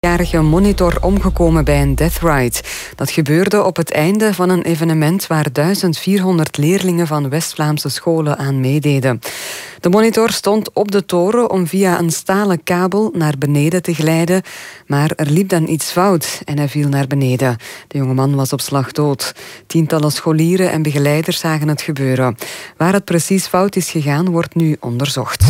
jarige monitor omgekomen bij een death ride. Dat gebeurde op het einde van een evenement waar 1400 leerlingen van West-Vlaamse scholen aan meededen. De monitor stond op de toren om via een stalen kabel naar beneden te glijden, maar er liep dan iets fout en hij viel naar beneden. De jongeman was op slag dood. Tientallen scholieren en begeleiders zagen het gebeuren. Waar het precies fout is gegaan, wordt nu onderzocht.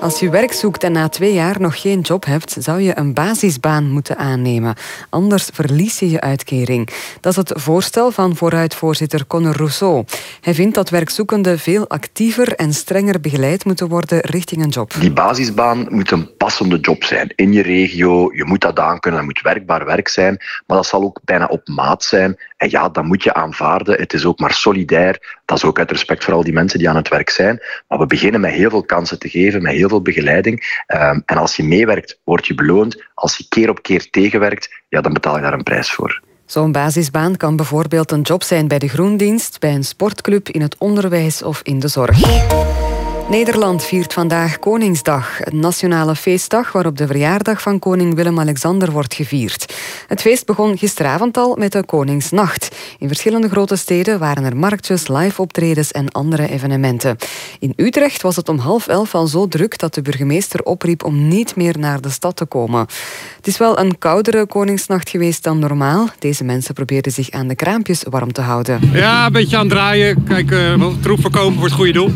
Als je werk zoekt en na twee jaar nog geen job hebt, zou je een basisbaan moeten aannemen. Anders verlies je je uitkering. Dat is het voorstel van vooruitvoorzitter Conor Rousseau. Hij vindt dat werkzoekenden veel actiever en strenger begeleid moeten worden richting een job. Die basisbaan moet een passende job zijn in je regio. Je moet dat aankunnen, dat moet werkbaar werk zijn. Maar dat zal ook bijna op maat zijn. En ja, dat moet je aanvaarden. Het is ook maar solidair. Dat is ook uit respect voor al die mensen die aan het werk zijn. Maar we beginnen met heel veel kansen te geven, met heel veel begeleiding. Ehm, en als je meewerkt, word je beloond. Als je keer op keer tegenwerkt, ja, dan betaal je daar een prijs voor. Zo'n basisbaan kan bijvoorbeeld een job zijn bij de groendienst, bij een sportclub, in het onderwijs of in de zorg. Nederland viert vandaag Koningsdag, een nationale feestdag waarop de verjaardag van koning Willem-Alexander wordt gevierd. Het feest begon gisteravond al met de Koningsnacht. In verschillende grote steden waren er marktjes, live optredens en andere evenementen. In Utrecht was het om half elf al zo druk dat de burgemeester opriep om niet meer naar de stad te komen. Het is wel een koudere Koningsnacht geweest dan normaal. Deze mensen probeerden zich aan de kraampjes warm te houden. Ja, een beetje aan het draaien. Kijk, uh, troep verkopen voor het goede doel.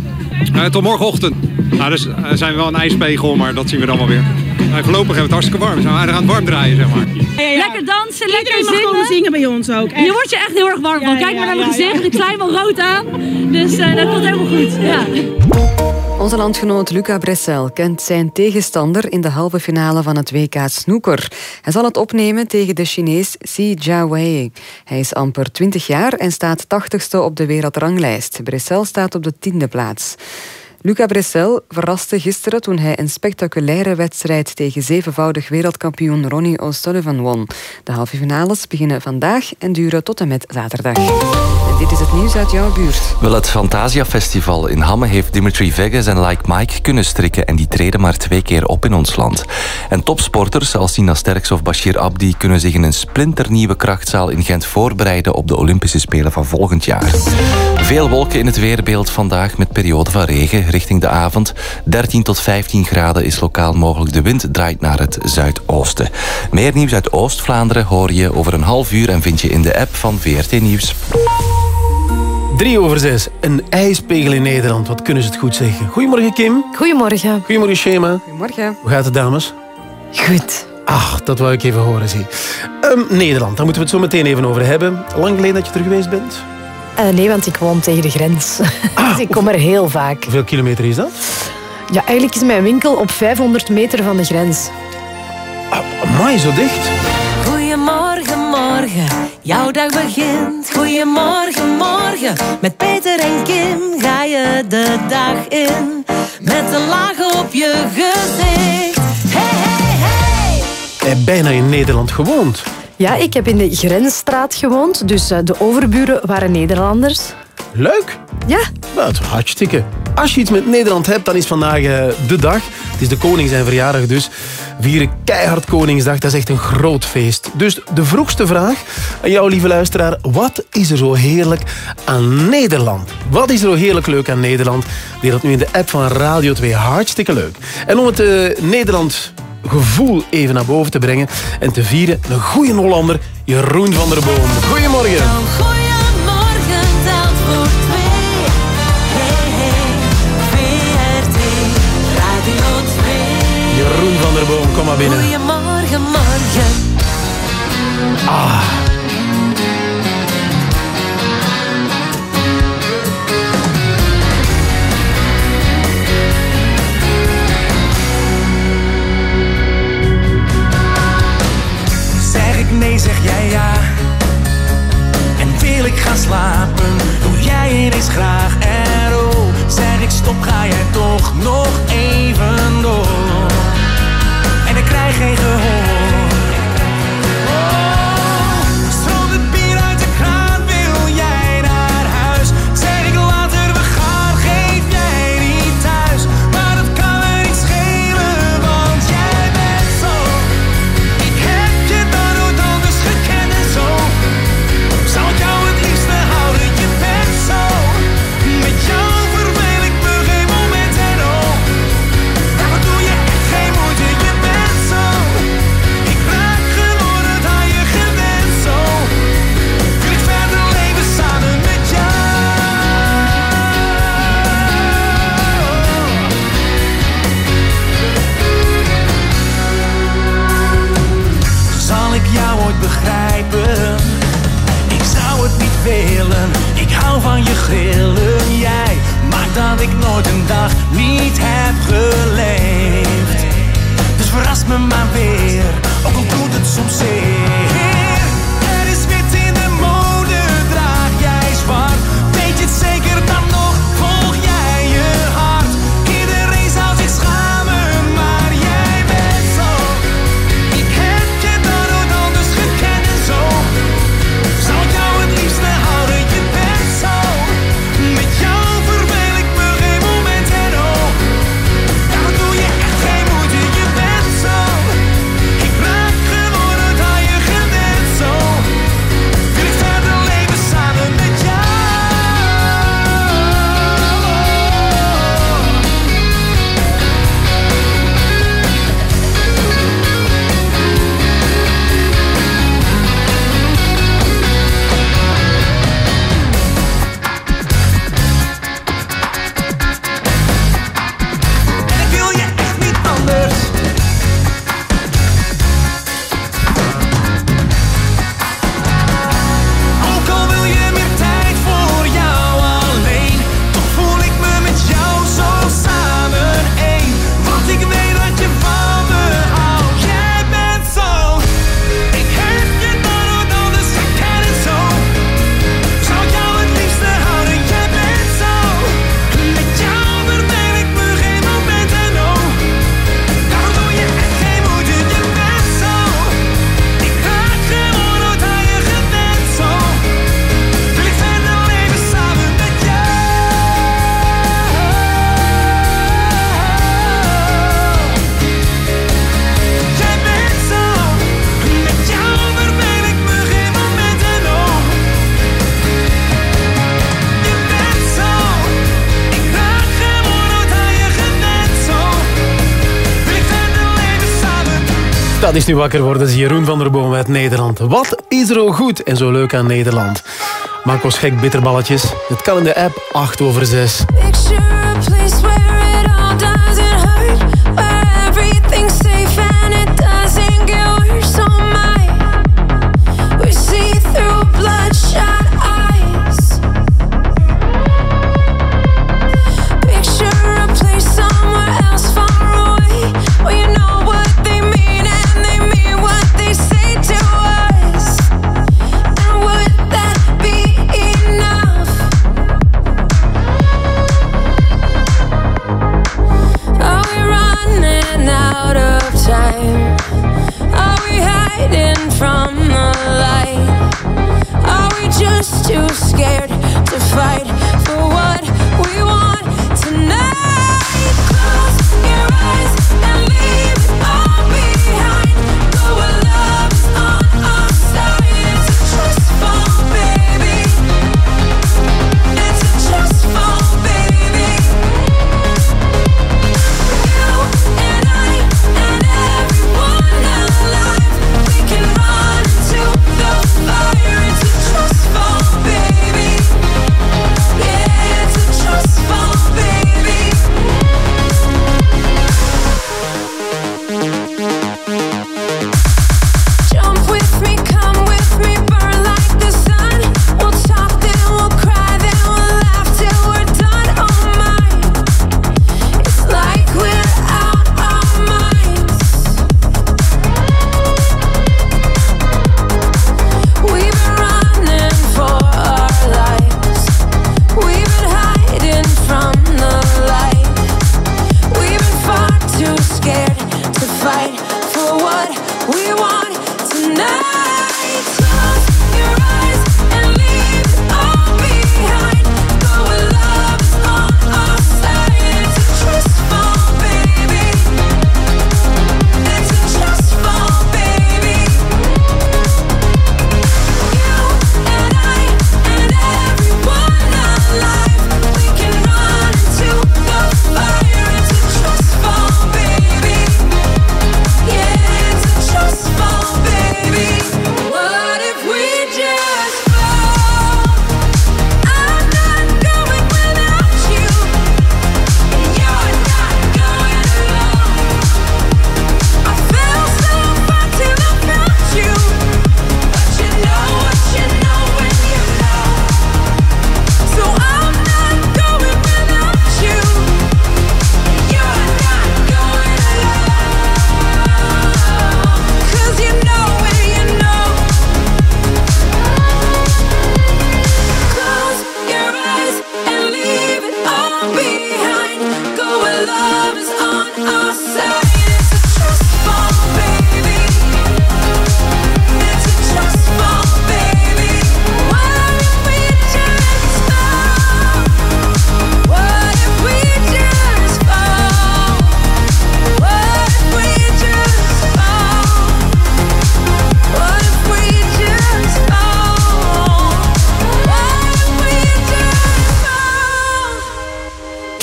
Uh, tot morgenochtend. Nou, dus uh, zijn we wel een ijspegel, maar dat zien we dan wel weer. Uh, voorlopig hebben we het hartstikke warm. We zijn aan het warm draaien, zeg maar. Ja, ja. Lekker dansen, lekker Iedereen zingen. mag zingen bij ons ook. Echt. Je wordt je echt heel erg warm van. Kijk maar naar mijn gezicht. Ik slijm al rood aan. Dus dat komt helemaal goed. Ja. Onze landgenoot Luca Bressel kent zijn tegenstander in de halve finale van het WK Snooker. Hij zal het opnemen tegen de Chinees Xi Jiawei. Hij is amper 20 jaar en staat 80ste op de wereldranglijst. Bressel staat op de tiende plaats. Luca Bressel verraste gisteren toen hij een spectaculaire wedstrijd tegen zevenvoudig wereldkampioen Ronnie O'Sullivan won. De halve finales beginnen vandaag en duren tot en met zaterdag. En dit is het nieuws uit jouw buurt. Wel, het Fantasia Festival in Hamme heeft Dimitri Vegas en Like Mike kunnen strikken en die treden maar twee keer op in ons land. En topsporters als Sina Sterks of Bashir Abdi kunnen zich in een splinternieuwe krachtzaal in Gent voorbereiden op de Olympische Spelen van volgend jaar. Veel wolken in het weerbeeld vandaag met periode van regen richting de avond. 13 tot 15 graden is lokaal mogelijk. De wind draait naar het zuidoosten. Meer nieuws uit Oost-Vlaanderen hoor je over een half uur en vind je in de app van VRT Nieuws. 3 over 6. Een ijspegel in Nederland. Wat kunnen ze het goed zeggen? Goedemorgen, Kim. Goedemorgen. Goedemorgen, Shema. Goedemorgen. Hoe gaat het, dames? Goed. Ach, dat wou ik even horen, zie. Um, Nederland, daar moeten we het zo meteen even over hebben. Lang geleden dat je er geweest bent? Uh, nee, want ik woon tegen de grens. Ah, dus ik kom er heel vaak. Hoeveel kilometer is dat? Ja, eigenlijk is mijn winkel op 500 meter van de grens. Ah, amai, zo dicht. Goedemorgen, morgen. Jouw dag begint. Goedemorgen, morgen. Met Peter en Kim ga je de dag in. Met een laag op je gezicht. Hey, hey, hey. Bijna in Nederland gewoond. Ja, ik heb in de Grensstraat gewoond, dus de overburen waren Nederlanders. Leuk. Ja. Wat hartstikke. Als je iets met Nederland hebt, dan is vandaag uh, de dag. Het is de koning zijn verjaardag dus. Vieren keihard Koningsdag, dat is echt een groot feest. Dus de vroegste vraag aan jou, lieve luisteraar. Wat is er zo heerlijk aan Nederland? Wat is er zo heerlijk leuk aan Nederland? Deel dat nu in de app van Radio 2. Hartstikke leuk. En om het uh, Nederland gevoel even naar boven te brengen en te vieren. Een goede Hollander, Jeroen van der Boom. Goedemorgen. Goedemorgen, telt voor twee. Hey, hey, VRT, Radio 2. Jeroen van der Boom, kom maar binnen. Goedemorgen, morgen. Ah. Gaan slapen, doe jij ineens graag en oh, zeg ik stop, ga jij toch nog even door. En ik krijg geen gehoor. trillen jij maar dat ik nooit een dag niet heb geleefd. Dus verras me maar weer, ook al goed het soms zeer. Dat is nu wakker worden, is Jeroen van der Boom uit Nederland. Wat is er al goed en zo leuk aan Nederland? Maak ons gek bitterballetjes. Het kan in de app 8 over 6.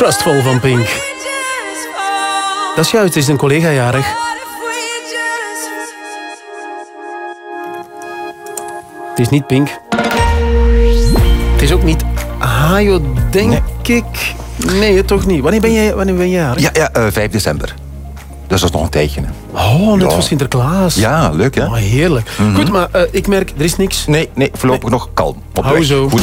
Trustful van Pink. Dat is juist, het is een collega jarig. Het is niet Pink. Het is ook niet Hayo, denk ik. Nee, toch niet. Wanneer ben jij, wanneer ben jij jarig? Ja, ja eh, 5 december. Dus dat is nog een tijdje. hè. Oh, net Ja. voor Sinterklaas. Ja, leuk hè? Oh, heerlijk. Mhm. Goed, maar eh, ik merk, er is niks. Nee, nee, voorlopig nog kalm. Op. Goed.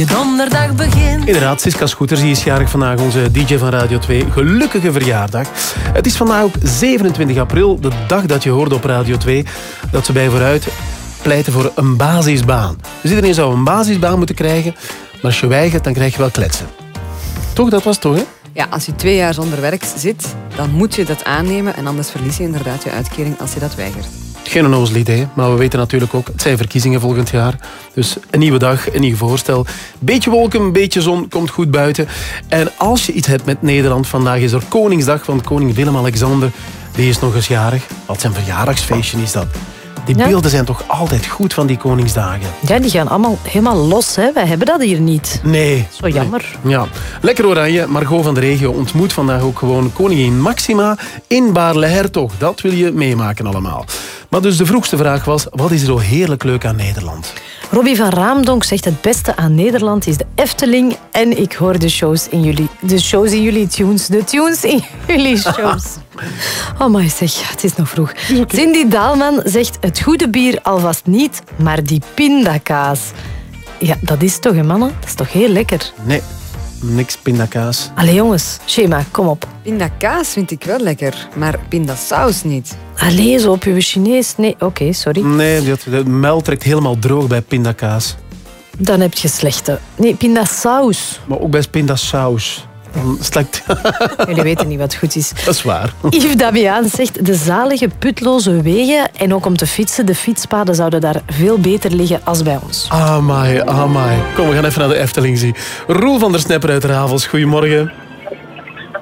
Je donderdag begint. Inderdaad, Siska Scooters die is jarig vandaag, onze DJ van Radio 2. Gelukkige verjaardag. Het is vandaag ook 27 april, de dag dat je hoorde op Radio 2 dat ze bij vooruit pleiten voor een basisbaan. Dus iedereen zou een basisbaan moeten krijgen, maar als je weigert, dan krijg je wel kletsen. Toch, dat was het toch, hè? Ja, als je twee jaar zonder werk zit, dan moet je dat aannemen en anders verlies je inderdaad je uitkering als je dat weigert. Geen onnozel idee, maar we weten natuurlijk ook, het zijn verkiezingen volgend jaar. Dus een nieuwe dag, een nieuw voorstel. Beetje wolken, een beetje zon, komt goed buiten. En als je iets hebt met Nederland, vandaag is er Koningsdag van koning Willem-Alexander. Die is nog eens jarig. Wat zijn verjaardagsfeestje is dat? Die Ja. beelden zijn toch altijd goed van die Koningsdagen? Ja, die gaan allemaal helemaal los. Hè. Wij hebben dat hier niet. Nee. Zo jammer. Ja, lekker oranje. Margot van de regio ontmoet vandaag ook gewoon koningin Maxima in Baarle-Hertog. Dat wil je meemaken allemaal. Maar dus de vroegste vraag was, wat is er zo heerlijk leuk aan Nederland? Robbie van Raamdonk zegt het beste aan Nederland is de Efteling. En ik hoor de shows in jullie, de shows in jullie tunes. De tunes in jullie shows. Oh my zeg, het is nog vroeg. Cindy Daalman zegt het goede bier alvast niet, maar die pindakaas. Ja, dat is toch, hè mannen? Dat is toch heel lekker? Nee, niks pindakaas. Allee jongens, Shema, kom op. Pindakaas vind ik wel lekker, maar pindasaus niet. Allee, zo op uw Chinees. Nee, oké, sorry. Nee, dat- de mel trekt helemaal droog bij pindakaas. Dan heb je slechte. Nee, pindasaus. Maar ook bij pindasaus. Dan slekt... Jullie weten niet wat goed is. Dat is waar. Yves Damiaan zegt de zalige putloze wegen en ook om te fietsen, de fietspaden zouden daar veel beter liggen als bij ons. Amai, amai. Kom, we gaan even naar de Efteling zien. Roel van der Snepper uit Ravels, goedemorgen.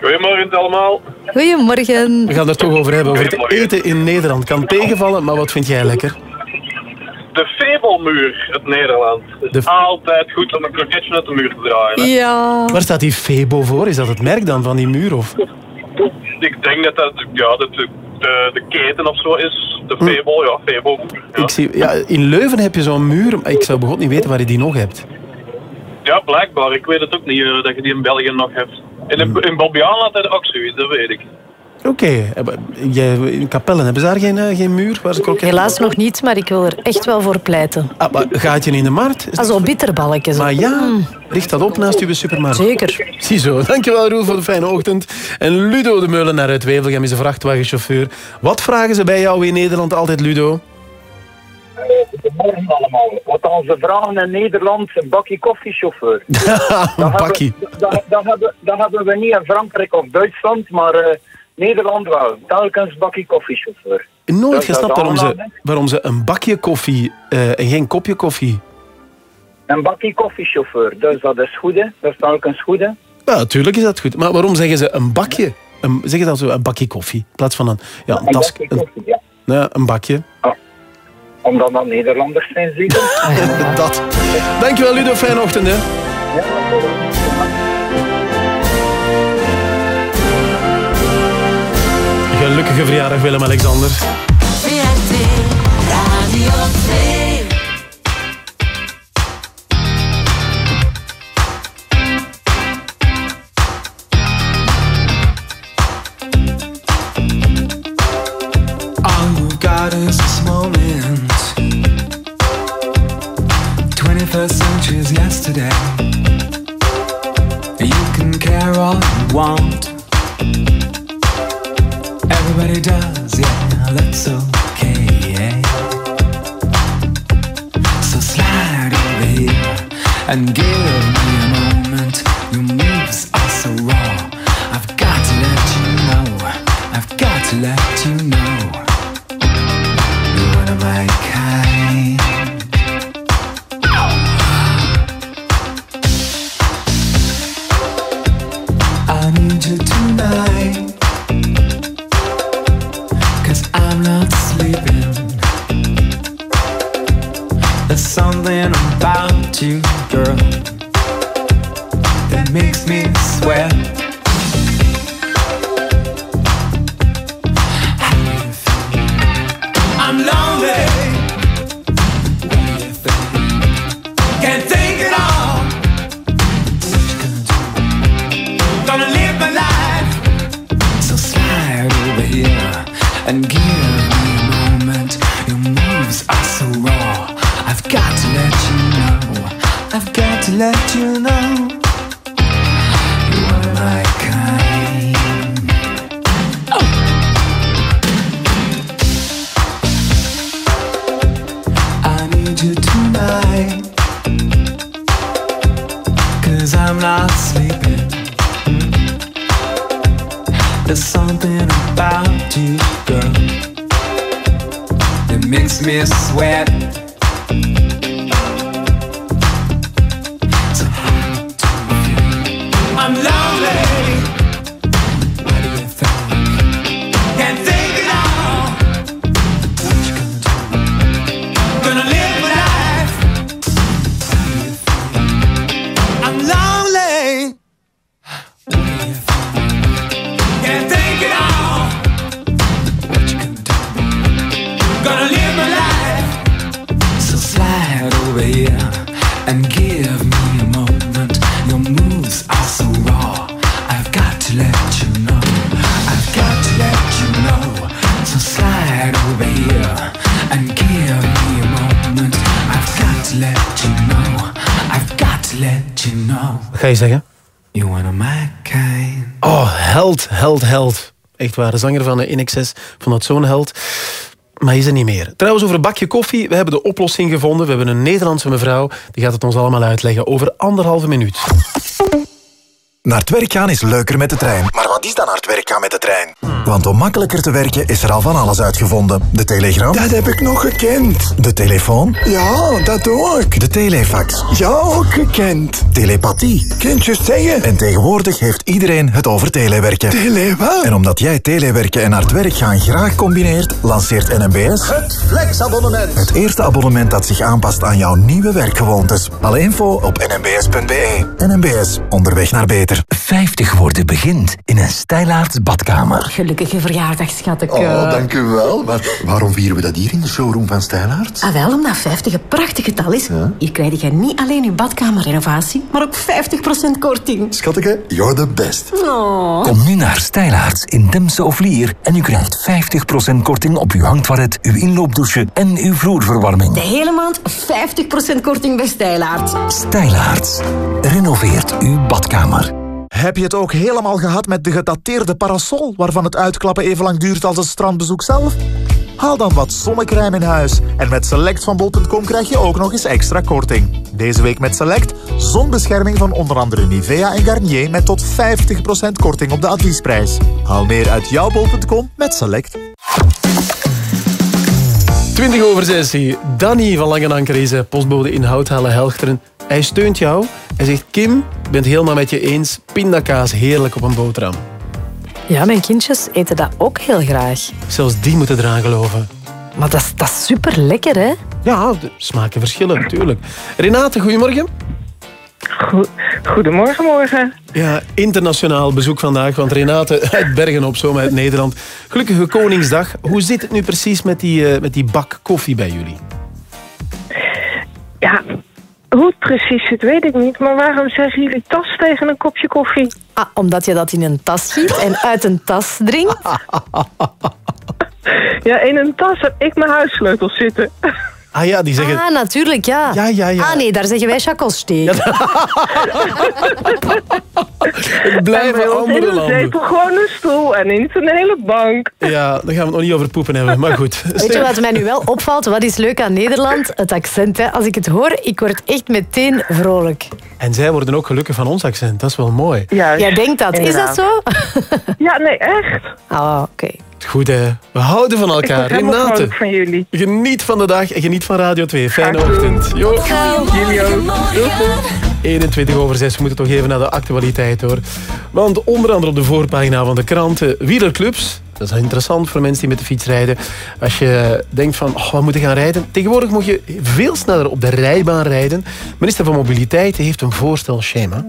Goedemorgen allemaal. Goedemorgen. We gaan het er toch over hebben, over het eten in Nederland. Kan tegenvallen, maar wat vind jij lekker? De Febelmuur uit Nederland. Het is altijd goed om een kroketje uit de muur te draaien. hè. Ja. Waar staat die Febo voor? Is dat het merk dan van die muur? Of? Ik denk dat dat ja, dat de, de, de keten of zo is. De Febel, ja, Febelmuur. Ja. Ik zie, ja, in Leuven heb je zo'n muur, maar ik zou begot niet weten waar je die nog hebt. ja, blijkbaar. Ik weet het ook niet eh, dat je die in België nog hebt. In, in Bobbejaanland had hij ook zoiets, dat weet ik. Oké, eh, maar jij- in Kapellen hebben ze daar geen, eh, geen muur? Waar ze kroketten- Helaas nog niet, maar ik wil er echt wel voor pleiten. Ah, maar gaat je in de markt? Is Ah, zo bitterballetjes. Maar ja, richt dat op naast uw supermarkt. Zeker. Ziezo, dankjewel Roel voor de fijne ochtend. En Ludo de Meulenaar uit Wevelgem is een vrachtwagenchauffeur. Wat vragen ze bij jou in Nederland altijd, Ludo? Goedemorgen allemaal. Wat onze vragen in Nederland, een bakje koffiechauffeur. een bakkie. Dat, dat, hebben, dat hebben we niet in Frankrijk of Duitsland, maar eh, Nederland wel. Telkens bakje koffiechauffeur. Nooit Dat- gesnapt waarom ze, waarom ze een bakje koffie eh, en geen kopje koffie... Een bakje koffiechauffeur, dus dat is goed, hè. Dat is telkens goed, hè. Ja, natuurlijk is dat goed. Maar waarom zeggen ze een bakje? Een, zeggen dan zo een bakje koffie? In plaats van een, ja, een Een tas... bakje Een, koffie, ja. ja, een bakje. Omdat dat Nederlanders zijn, zeker. dat. Dankjewel Ludo, fijne ochtend hè. Gelukkige verjaardag Willem-Alexander. VRT Radio 2. All we've got is this moment. 21st century is yesterday. You can care all you want. Everybody does, yeah, that's okay. yeah. So slide over here and give me a moment. Your moves are so raw. I've got to let you know. I've got to let to let you know. De zanger van de InXS vond dat zo'n held. Maar is er niet meer. Trouwens, over een bakje koffie. We hebben de oplossing gevonden. We hebben een Nederlandse mevrouw. Die gaat het ons allemaal uitleggen over anderhalve minuut. Naar het werk gaan is leuker met de trein. Maar wat is dan naar het werk gaan met de trein? Want om makkelijker te werken is er al van alles uitgevonden. De telegram. Dat heb ik nog gekend. De telefoon. Ja, dat ook. De telefax. Ja, ook gekend. Telepathie. Kindjes zeggen. En tegenwoordig heeft iedereen het over telewerken. Tele wat? En omdat jij telewerken en naar het werk gaan graag combineert, lanceert NMBS... Het flexabonnement. Het eerste abonnement dat zich aanpast aan jouw nieuwe werkgewoontes. Alle info op nmbs.be. NMBS, onderweg naar beter. 50 worden begint in een stijlaarts badkamer. Gelukkige verjaardag, schat ik. Oh, dank u wel. Maar waarom vieren we dat hier in de showroom van Stijlaert? Ah, wel, omdat 50 een prachtig getal is. Hier krijg je niet alleen je badkamerrenovatie, maar ook 50% korting. Schattige, you're the best. Oh. Kom nu naar Stijlaarts in Demse of Lier en u krijgt 50% korting op uw hangtoilet, uw inloopdouche en uw vloerverwarming. De hele maand 50% korting bij Stijlaard. Stijlaarts. Renoveert uw badkamer. Heb je het ook helemaal gehad met de gedateerde parasol, waarvan het uitklappen even lang duurt als het strandbezoek zelf? Haal dan wat zonnecrème in huis. En met Select van bol.com krijg je ook nog eens extra korting. Deze week met Select zonbescherming van onder andere Nivea en Garnier met tot 50% korting op de adviesprijs. Haal meer uit jouw bol.com met Select. 20 over 6. Danny van Langenanker is postbode in Houthalen Helchteren. Hij steunt jou. Hij zegt, Kim, ik ben het helemaal met je eens. Pindakaas, heerlijk op een boterham. Ja, mijn kindjes eten dat ook heel graag. Zelfs die moeten eraan geloven. Maar dat is, dat is super lekker, hè? Ja, de smaken verschillen, natuurlijk. Renate, goedemorgen. Goedemorgen, morgen. Ja, internationaal bezoek vandaag, want Renate uit Bergen op Zoom uit Nederland. Gelukkige Koningsdag. Hoe zit het nu precies met die, eh, met die bak koffie bij jullie? Ja, hoe het precies zit, weet ik niet. Maar waarom zeggen jullie tas tegen een kopje koffie? Ah, omdat je dat in een tas giet en uit een tas drinkt. Ja, in een tas heb ik mijn huissleutels zitten. Ah ja, die zeggen... Ah, natuurlijk, ja. Ja, ja, ja. Ah nee, daar zeggen wij chakossteek. Het blijven En bij andere in een landen. zetel gewoon een stoel en niet een hele bank. Ja, daar gaan we het nog niet over poepen hebben, maar goed. Weet je wat mij nu wel opvalt? Wat is leuk aan Nederland? Het accent. Hè. Als ik het hoor, ik word echt meteen vrolijk. En zij worden ook gelukkig van ons accent, dat is wel mooi. Jij denkt dat. Is dat zo? Ja, nee, echt. Ah, oké. Goed hè, we houden van elkaar. Renate, van jullie. geniet van de dag en geniet van Radio 2. Fijne ochtend. Jo. Jullie ook. 21 over 6, we moeten toch even naar de actualiteit hoor. Want onder andere op de voorpagina van de kranten, wielerclubs. Dat is interessant voor mensen die met de fiets rijden. Als je denkt van, oh, we moeten gaan rijden. Tegenwoordig moet je veel sneller op de rijbaan rijden. Minister van Mobiliteit heeft een voorstelschema.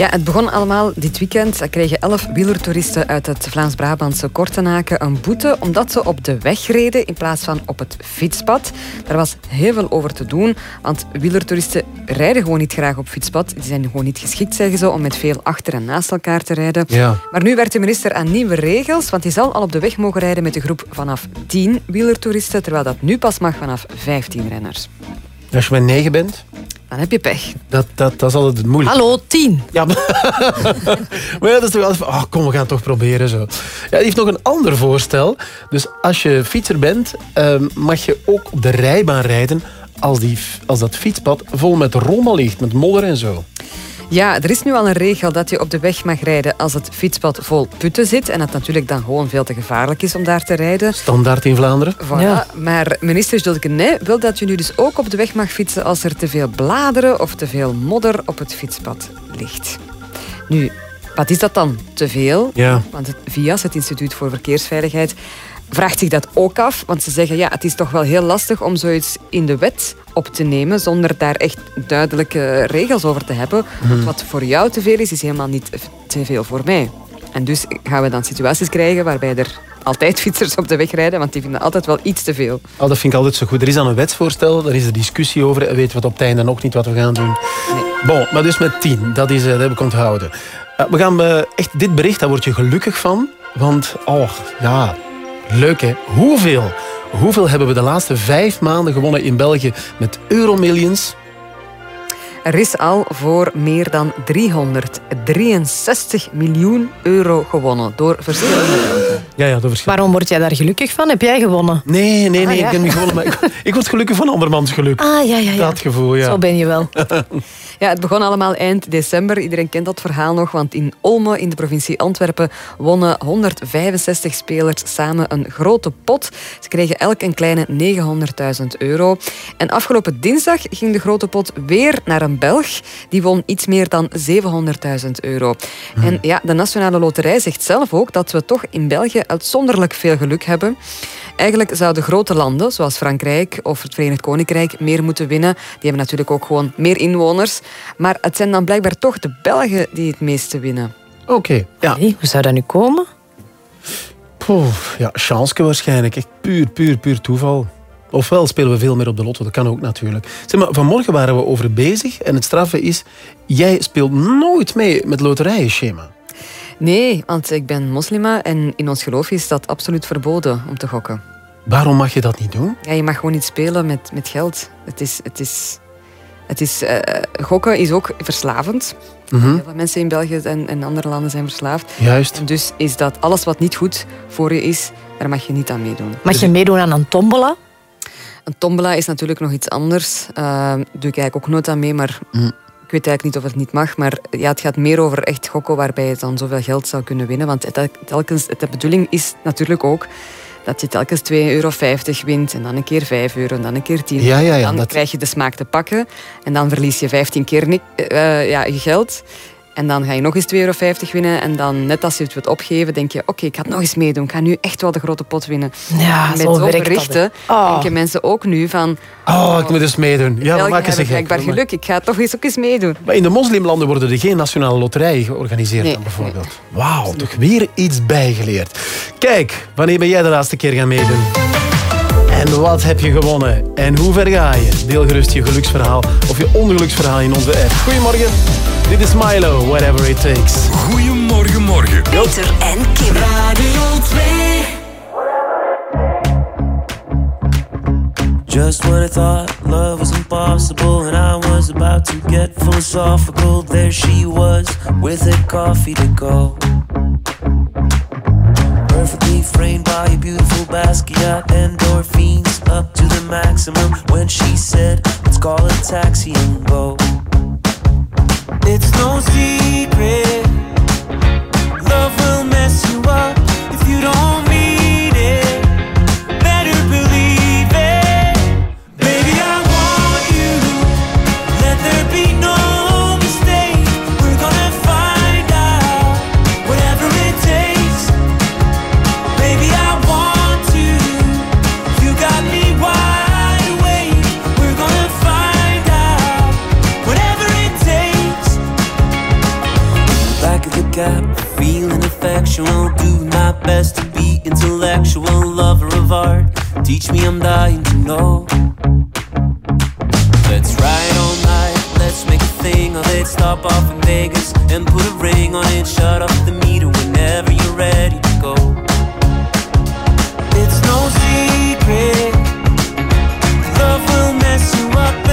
Ja, het begon allemaal dit weekend. Er kregen elf wielertoeristen uit het Vlaams-Brabantse Kortenaken een boete omdat ze op de weg reden in plaats van op het fietspad. Daar was heel veel over te doen, want wielertoeristen rijden gewoon niet graag op fietspad. Die zijn gewoon niet geschikt, zeggen ze, om met veel achter en naast elkaar te rijden. Ja. Maar nu werkt de minister aan nieuwe regels, want die zal al op de weg mogen rijden met een groep vanaf 10 wielertoeristen, terwijl dat nu pas mag vanaf 15 renners. Als je bij negen bent, Dan heb je pech. dat, dat, dat is altijd het moeilijk. Hallo, tien. Ja, maar, maar ja, dat is toch altijd van, ah, kom, we gaan het toch proberen. Zo. Ja, hij heeft nog een ander voorstel. Dus als je fietser bent, ehm, mag je ook op de rijbaan rijden als, die, als dat fietspad vol met rommel ligt, met modder en zo. Ja, er is nu al een regel dat je op de weg mag rijden als het fietspad vol putten zit. En dat natuurlijk dan gewoon veel te gevaarlijk is om daar te rijden. Standaard in Vlaanderen. Voilà. Maar minister Julkenet wil dat je nu dus ook op de weg mag fietsen als er te veel bladeren of te veel modder op het fietspad ligt. Nu, wat is dat dan? Te veel? Ja. Want het VIAS, het Instituut voor Verkeersveiligheid, vraagt zich dat ook af. Want ze zeggen, ja, het is toch wel heel lastig om zoiets in de wet op te nemen zonder daar echt duidelijke regels over te hebben. Mhm. Wat voor jou te veel is, is helemaal niet te veel voor mij. En dus gaan we dan situaties krijgen waarbij er altijd fietsers op de weg rijden, want die vinden altijd wel iets te veel. Oh, dat vind ik altijd zo goed. Er is dan een wetsvoorstel, daar is de discussie over. En weten we op het einde nog niet wat we gaan doen. Bon, maar dus met tien, dat, is, eh, dat heb ik onthouden. Eh, we gaan eh, echt dit bericht, daar word je gelukkig van. Want, oh, ja, leuk hè. Hoeveel? Hoeveel hebben we de laatste vijf maanden gewonnen in België met Euromillions? Er is al voor meer dan 363 miljoen euro gewonnen door verschillende banken. Ja, ja, dat verschilt. Waarom word jij daar gelukkig van? Heb jij gewonnen? Nee, nee, nee, Ah, ja. ik heb niet gewonnen. Maar ik, ik word gelukkig van andermans geluk. Ah, ja, ja, ja. Dat gevoel, ja. Zo ben je wel. Ja, het begon allemaal eind december. Iedereen kent dat verhaal nog, want in Olme, in de provincie Antwerpen, wonnen 165 spelers samen een grote pot. Ze kregen elk een kleine 900.000 euro. En afgelopen dinsdag ging de grote pot weer naar een Belg. Die won iets meer dan 700.000 euro. En ja, de Nationale Loterij zegt zelf ook dat we toch in België uitzonderlijk veel geluk hebben. Eigenlijk zouden grote landen, zoals Frankrijk of het Verenigd Koninkrijk, meer moeten winnen. Die hebben natuurlijk ook gewoon meer inwoners. Maar het zijn dan blijkbaar toch de Belgen die het meeste winnen. Oké, ja. hoe zou dat nu komen? Poeh, ja, chanske waarschijnlijk. Echt puur, puur, puur toeval. Ofwel spelen we veel meer op de lotto, dat kan ook natuurlijk. Zeg maar, vanmorgen waren we over bezig en het straffe is... Jij speelt nooit mee met loterijenschema. Nee, want ik ben moslima en in ons geloof is dat absoluut verboden om te gokken. Waarom mag je dat niet doen? Ja, je mag gewoon niet spelen met, met geld. Het is... Het is het is, eh, gokken is ook verslavend. Mhm. Heel veel mensen in België en, en andere landen zijn verslaafd. Juist. En dus is dat alles wat niet goed voor je is, daar mag je niet aan meedoen. Mag je meedoen aan een tombola? Een tombola is natuurlijk nog iets anders. Daar doe ik eigenlijk ook nooit aan mee, maar Mm. Ik weet eigenlijk niet of het niet mag. Maar ja, het gaat meer over echt gokken waarbij je dan zoveel geld zou kunnen winnen. Want telkens, de bedoeling is natuurlijk ook dat je telkens 2,50 euro wint en dan een keer 5 euro en dan een keer 10 Ja, ja, ja, dan dat- krijg je de smaak te pakken en dan verlies je 15 keer eh, ja, je geld. En dan ga je nog eens 2,50 euro winnen. En dan, net als je het wilt opgeven, denk je... Oké, ik ga het nog eens meedoen. Ik ga nu echt wel de grote pot winnen. Ja, en met zo zo'n werkt dat, berichten. Oh. denken mensen ook nu van... Oh, ik moet eens meedoen. Ja, België maken ze gek. blijkbaar geluk. Ik ga toch eens ook eens meedoen. Maar in de moslimlanden worden er geen nationale loterijen georganiseerd Nee, dan bijvoorbeeld. Wauw, toch weer iets bijgeleerd. Kijk, wanneer ben jij de laatste keer gaan meedoen? En wat heb je gewonnen? En hoe ver ga je? Deel gerust je geluksverhaal of je ongeluksverhaal in onze app. Goedemorgen, dit is Milo, whatever it takes. Goedemorgen, morgen. Peter en Kim. Radio 2. Just when I thought love was impossible and I was about to get philosophical, there she was with a coffee to go. Perfectly framed by a beautiful Basquiat, endorphins up to the maximum when she said, Let's call a taxi and go. It's no secret, love will mess you up if you don't best to be intellectual lover of art. Teach me, I'm dying to know. Let's ride all night, let's make a thing of it. Stop off in Vegas and put a ring on it. Shut off the meter whenever you're ready to go. It's no secret, love will mess you up.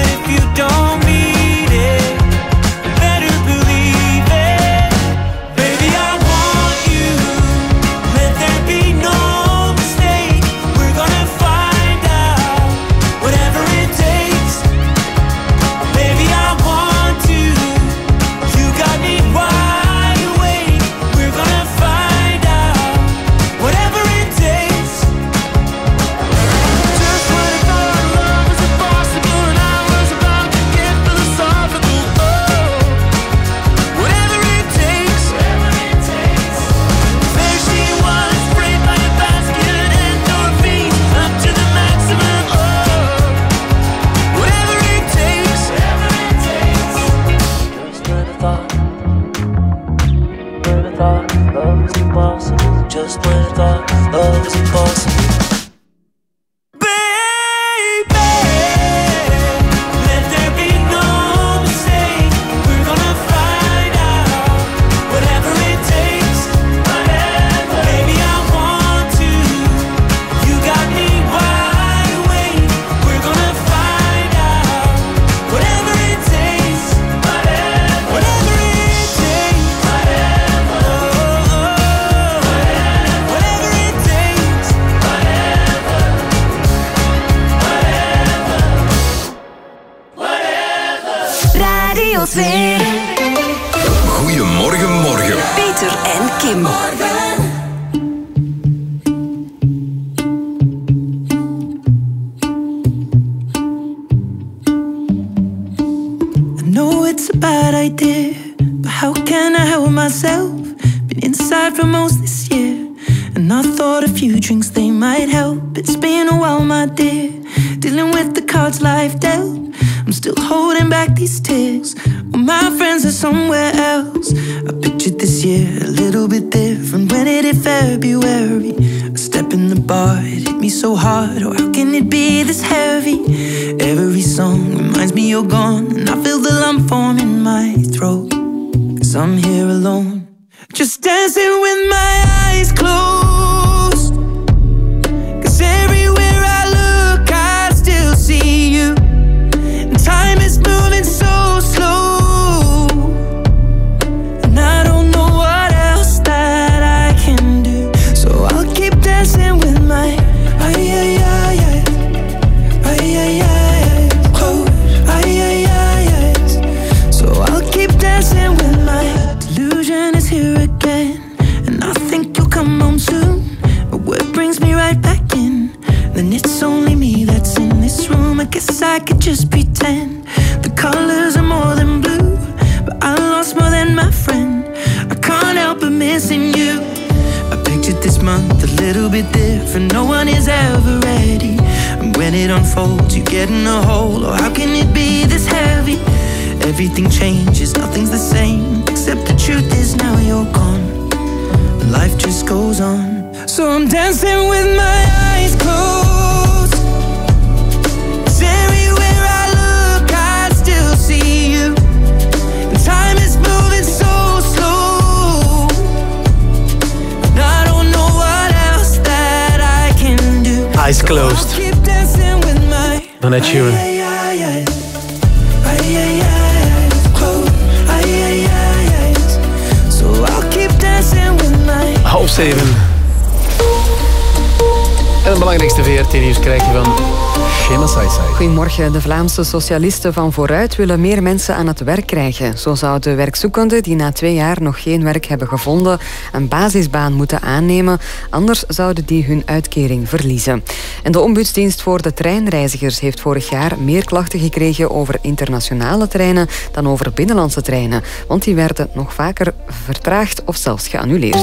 De socialisten van vooruit willen meer mensen aan het werk krijgen. Zo zouden werkzoekenden die na twee jaar nog geen werk hebben gevonden een basisbaan moeten aannemen, anders zouden die hun uitkering verliezen. En de ombudsdienst voor de treinreizigers heeft vorig jaar meer klachten gekregen over internationale treinen dan over binnenlandse treinen, want die werden nog vaker vertraagd of zelfs geannuleerd.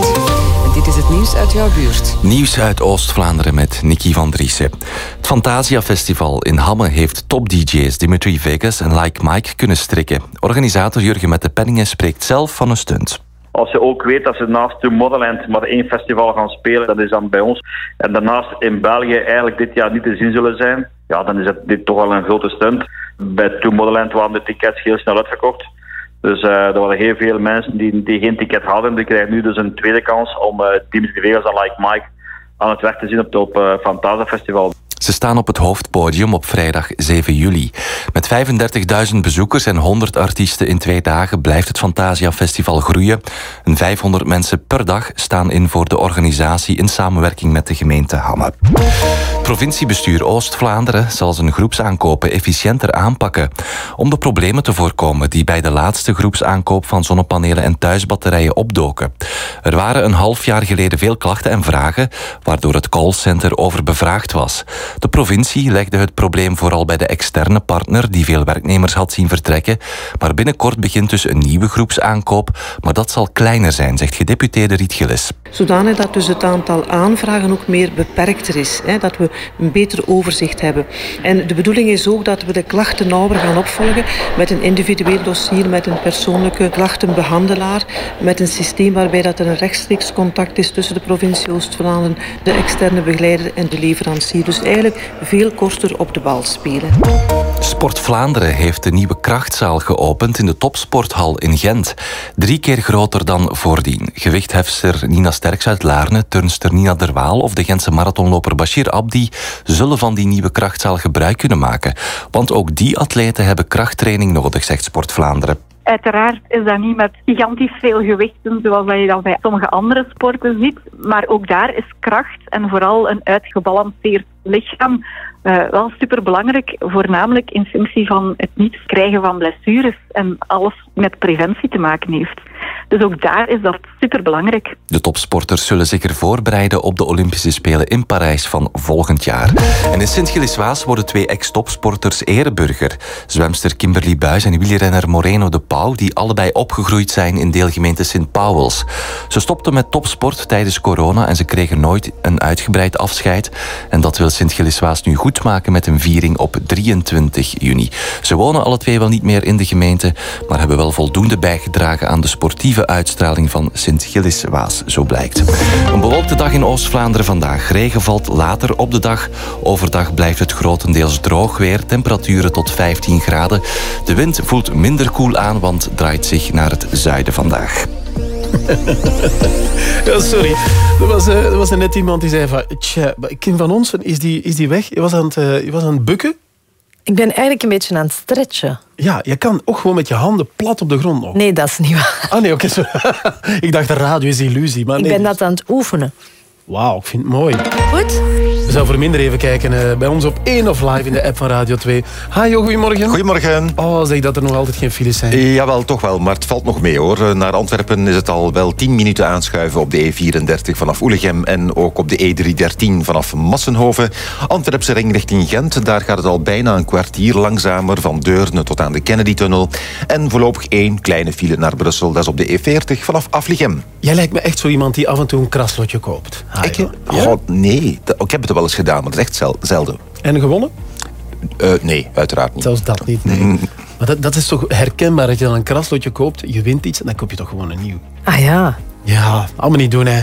En dit is het nieuws uit jouw buurt. Nieuws uit Oost-Vlaanderen met Nicky van Driessen. Het Fantasia Festival in Hammen heeft top-dj's Dimitri Vegas en Like Mike kunnen strikken. Organisator Jurgen Met de Penningen spreekt zelf van een stunt. Als je ook weet dat ze naast Tomorrowland maar één festival gaan spelen, dat is dan bij ons. En daarnaast in België eigenlijk dit jaar niet te zien zullen zijn. Ja, dan is dit toch wel een grote stunt. Bij Tomorrowland waren de tickets heel snel uitverkocht. Dus eh, er waren heel veel mensen die, die, geen ticket hadden. Die krijgen nu dus een tweede kans om uh, Dimitri Vegas en Like Mike aan het werk te zien op het eh, Fantasia Festival. Ze staan op het hoofdpodium op vrijdag 7 juli. Met 35.000 bezoekers en 100 artiesten in twee dagen blijft het Fantasia Festival groeien. En 500 mensen per dag staan in voor de organisatie in samenwerking met de gemeente Hamme. Provinciebestuur Oost-Vlaanderen zal zijn groepsaankopen efficiënter aanpakken. Om de problemen te voorkomen die bij de laatste groepsaankoop van zonnepanelen en thuisbatterijen opdoken. Er waren een half jaar geleden veel klachten en vragen, waardoor het callcenter overbevraagd was. De provincie legde het probleem vooral bij de externe partner die veel werknemers had zien vertrekken. Maar binnenkort begint dus een nieuwe groepsaankoop, maar dat zal kleiner zijn, zegt gedeputeerde Riet Gillis. Zodanig dat dus het aantal aanvragen ook meer beperkter is. Hè, dat we een beter overzicht hebben. En de bedoeling is ook dat we de klachten nauwer gaan opvolgen met een individueel dossier, met een persoonlijke klachtenbehandelaar, met een systeem waarbij dat er een rechtstreeks contact is tussen de provincie Oost-Vlaanderen, de externe begeleider en de leverancier. Dus veel korter op de bal spelen. Sport Vlaanderen heeft de nieuwe krachtzaal geopend in de topsporthal in Gent. Drie keer groter dan voordien. Gewichthefster Nina Sterks uit Laarne, turnster Nina Derwaal of de Gentse marathonloper Bashir Abdi zullen van die nieuwe krachtzaal gebruik kunnen maken. Want ook die atleten hebben krachttraining nodig, zegt Sport Vlaanderen. Uiteraard is dat niet met gigantisch veel gewichten zoals je dat bij sommige andere sporten ziet. Maar ook daar is kracht en vooral een uitgebalanceerd lichaam uh, wel superbelangrijk. Voornamelijk in functie van het niet krijgen van blessures en alles met preventie te maken heeft. Dus ook daar is dat superbelangrijk. De topsporters zullen zich er voorbereiden op de Olympische Spelen in Parijs van volgend jaar. En in Sint-Gilles-Waas worden twee ex-topsporters ereburger. Zwemster Kimberly Buis en wielrenner Moreno de Pauw, die allebei opgegroeid zijn in deelgemeente Sint Pauwels. Ze stopten met topsport tijdens corona en ze kregen nooit een uitgebreid afscheid. En dat wil Sint-Gilles-Waas nu goed maken met een viering op 23 juni. Ze wonen alle twee wel niet meer in de gemeente, maar hebben wel voldoende bijgedragen aan de sportieve uitstraling van Sint-Gilles-Waas, zo blijkt. Een bewolkte dag in Oost-Vlaanderen vandaag. Regen valt later op de dag. Overdag blijft het grotendeels droog weer. Temperaturen tot 15 graden. De wind voelt minder koel aan, want draait zich naar het zuiden vandaag. sorry. Er was, er was net iemand die zei van... Tja, Kim van Onsen, is die, is die weg? Je was, aan het, uh, je was aan het bukken? Ik ben eigenlijk een beetje aan het stretchen. Ja, je kan ook gewoon met je handen plat op de grond nog. Nee, dat is niet waar. Ah nee, oké. Okay, ik dacht de radio is illusie. Maar ik nee, ben dat aan het oefenen. Wauw, ik vind het mooi. Goed. We zullen voor minder even kijken uh, bij ons op 1 of live in de app van Radio 2. Hi, Jo, goedemorgen. Goedemorgen. Oh, zeg dat er nog altijd geen files zijn. Jawel, toch wel, maar het valt nog mee hoor. Naar Antwerpen is het al wel 10 minuten aanschuiven op de E34 vanaf Oelegem en ook op de E313 vanaf Massenhoven. Antwerpse ring richting Gent, daar gaat het al bijna een kwartier langzamer van Deurne tot aan de Kennedy-tunnel. En voorlopig één kleine file naar Brussel, dat is op de E40 vanaf Afligem. Jij lijkt me echt zo iemand die af en toe een kraslotje koopt. Ah, ik? Oh, nee, ik heb het wel eens gedaan, maar dat is echt zel zelden. En gewonnen? Uh, nee, uiteraard niet. Zelfs dat niet, nee. maar dat, dat is toch herkenbaar, dat je dan een kraslotje koopt, je wint iets en dan koop je toch gewoon een nieuw. Ah ja. Ja, allemaal niet doen, hè.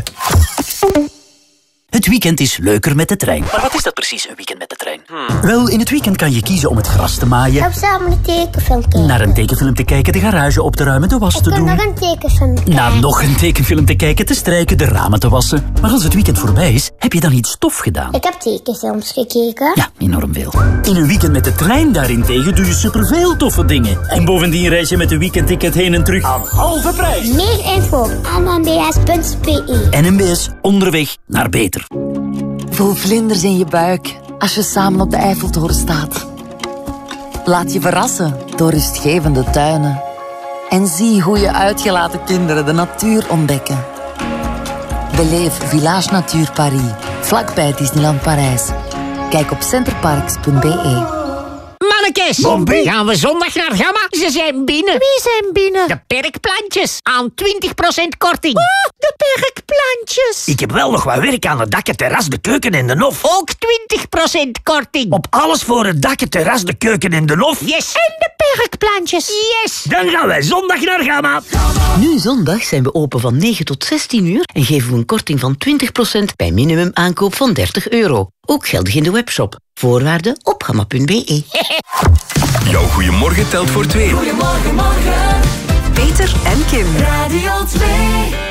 Het weekend is leuker met de trein. Maar wat is dat precies, een weekend met de trein? Hmm. Wel, in het weekend kan je kiezen om het gras te maaien. Of samen een tekenfilm kijken. Naar een tekenfilm te kijken, de garage op te ruimen, de was Ik te doen. nog een tekenfilm kijken. Naar nog een tekenfilm te kijken, te strijken, de ramen te wassen. Maar als het weekend voorbij is, heb je dan iets stof gedaan? Ik heb tekenfilms gekeken. Ja, enorm veel. In een weekend met de trein daarentegen doe je superveel toffe dingen. En bovendien reis je met een weekendticket heen en terug aan halve prijs. Meer info aan mbs.be. NMBS, onderweg naar beter. Voel vlinders in je buik als je samen op de Eiffeltoren staat. Laat je verrassen door rustgevende tuinen. En zie hoe je uitgelaten kinderen de natuur ontdekken. Beleef Village Natuur Paris, vlakbij Disneyland Parijs. Kijk op centerparks.be. Mannekes, Bombie. gaan we zondag naar Gamma? Ze zijn binnen. Wie zijn binnen? De perkplantjes. Aan 20% korting. Oh, de perkplantjes. Ik heb wel nog wat werk aan het dak, het terras, de keuken en de nof. Ook 20% korting. Op alles voor het dak, het terras, de keuken en de nof. Yes. En de perkplantjes. Yes. Dan gaan wij zondag naar Gamma. Nu zondag zijn we open van 9 tot 16 uur en geven we een korting van 20% bij minimum aankoop van 30 euro. Ook geldig in de webshop. Voorwaarden op gamma.be. Jouw goeiemorgen telt voor twee. Goedemorgen, morgen. Peter en Kim. Radio 2.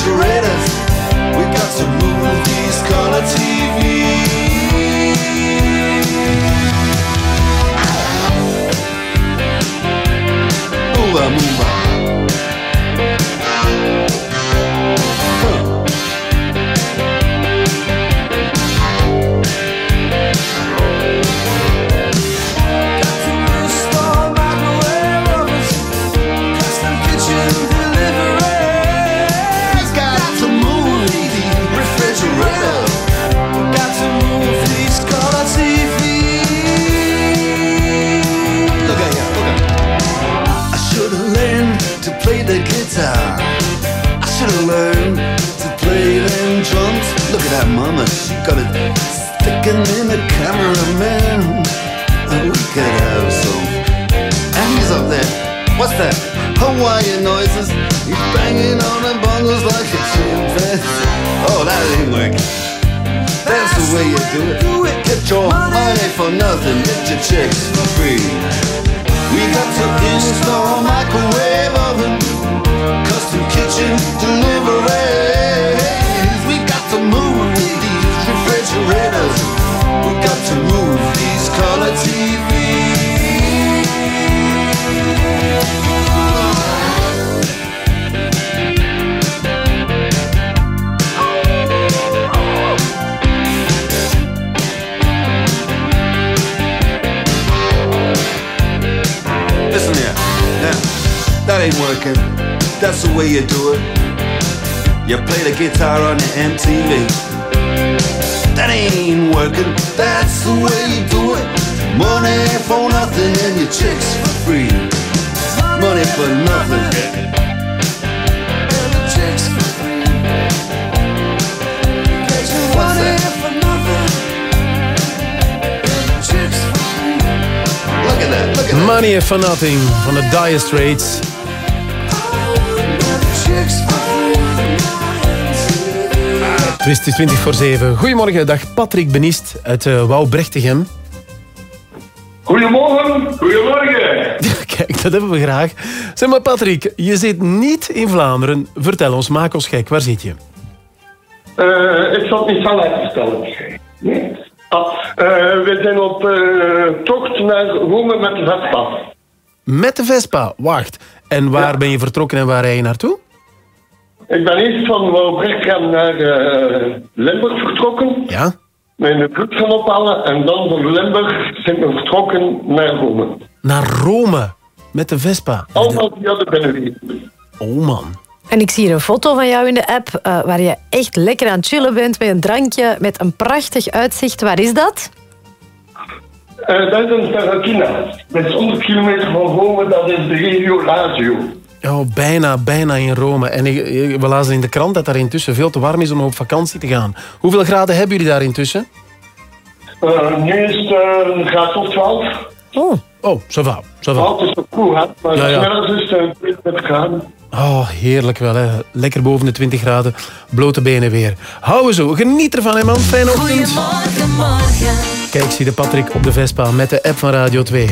refrigerators. We that mama, she got it sticking in the cameraman. Oh, we could have some. And he's up there. What's that? Hawaiian noises. He's banging on the bongos like a chimpanzee. Oh, that ain't working. That's the way you do it. do it. Get your money for nothing, get your chicks for free. We got to install a microwave oven, custom kitchen deliveries. We got to move these refrigerators. We got to move these color TVs. Listen here. Now, that ain't working. That's the way you do it. You play the guitar on the MTV. That ain't working. That's the way you do it. Money for nothing and your chicks for free. Money for nothing. And the chicks for free. Get your money for nothing. And the chicks for free. Look at that. That. Money for Nothing van de Dire Straits. Twist is 20 voor 7. Goedemorgen, dag Patrick Benist uit uh, Wouwbrechtegem. Goedemorgen. Goedemorgen. Kijk, dat hebben we graag. Zeg maar Patrick, je zit niet in Vlaanderen. Vertel ons, maak ons gek. Waar zit je? Eh, ik zal het niet snel uitvertellen. Nee. Ah, eh, we zijn op eh, tocht naar Rome met de Vespa. Met de Vespa, wacht. En waar ben je vertrokken en waar rij je naartoe? Ik ben eerst van Wouwbrichem naar eh, Limburg vertrokken. Ja. Mijn vlucht gaan ophalen en dan van Limburg zijn we vertrokken naar Rome. Naar Rome, met de Vespa. Allemaal via de. Oh man. En ik zie hier een foto van jou in de app eh, waar je echt lekker aan het chillen bent met een drankje, met een prachtig uitzicht. Waar is dat? Eh, dat is een Terratina. Dat is 100 kilometer van Rome, dat is de regio Lazio. Ja, bijna, bijna in Rome. En ik- we lazen in de krant dat daar intussen veel te warm is om op vakantie te gaan. Hoeveel graden hebben jullie daar intussen? Eh, nu is het eh, een graad of 12. Oh. Oh, ça va. Ça va. Het is nog goed, hè? Maar Ja, ja. is het eh, 20 graden. Oh, heerlijk wel, hè. Lekker boven de 20 graden. Blote benen weer. Houden zo. Geniet ervan, hè, man. Fijne ochtend. Goedemorgen, morgen. Kijk, zie de Patrick op de Vespa met de app van Radio 2.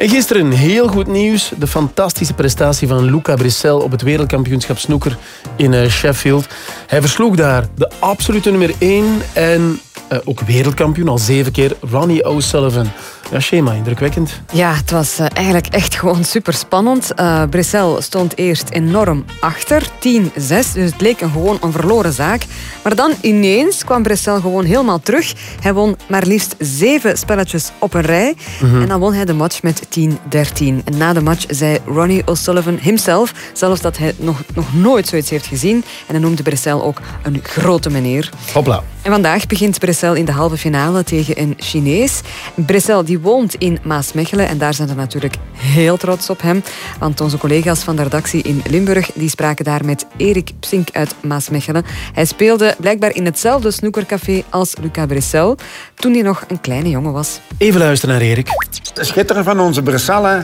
En gisteren heel goed nieuws. De fantastische prestatie van Luca Brissel op het wereldkampioenschap snoeker in eh, Sheffield. Hij versloeg daar de absolute nummer 1 en eh, ook wereldkampioen al zeven keer, Ronnie O'Sullivan. Ja, schema, indrukwekkend. Ja, het was eh, eigenlijk echt gewoon super spannend. Eh Brissel stond eerst enorm achter, 10-6. Dus het leek een gewoon een verloren zaak. Maar dan ineens kwam Brissel gewoon helemaal terug. Hij won maar liefst zeven spelletjes op een rij. Mhm. En dan won hij de match met 10-13. En na de match zei Ronnie O'Sullivan himself zelfs dat hij nog, nog nooit zoiets heeft gezien. En hij noemde Brissel ook een grote meneer. Hopla. En vandaag begint Bressel in de halve finale tegen een Chinees. Bressel die woont in Maasmechelen en daar zijn ze natuurlijk heel trots op hem. Want onze collega's van de redactie in Limburg die spraken daar met Erik Psink uit Maasmechelen. Hij speelde blijkbaar in hetzelfde snoekercafé als Luca Bressel toen hij nog een kleine jongen was. Even luisteren naar Erik. Schitterend van onze Bressel. hè.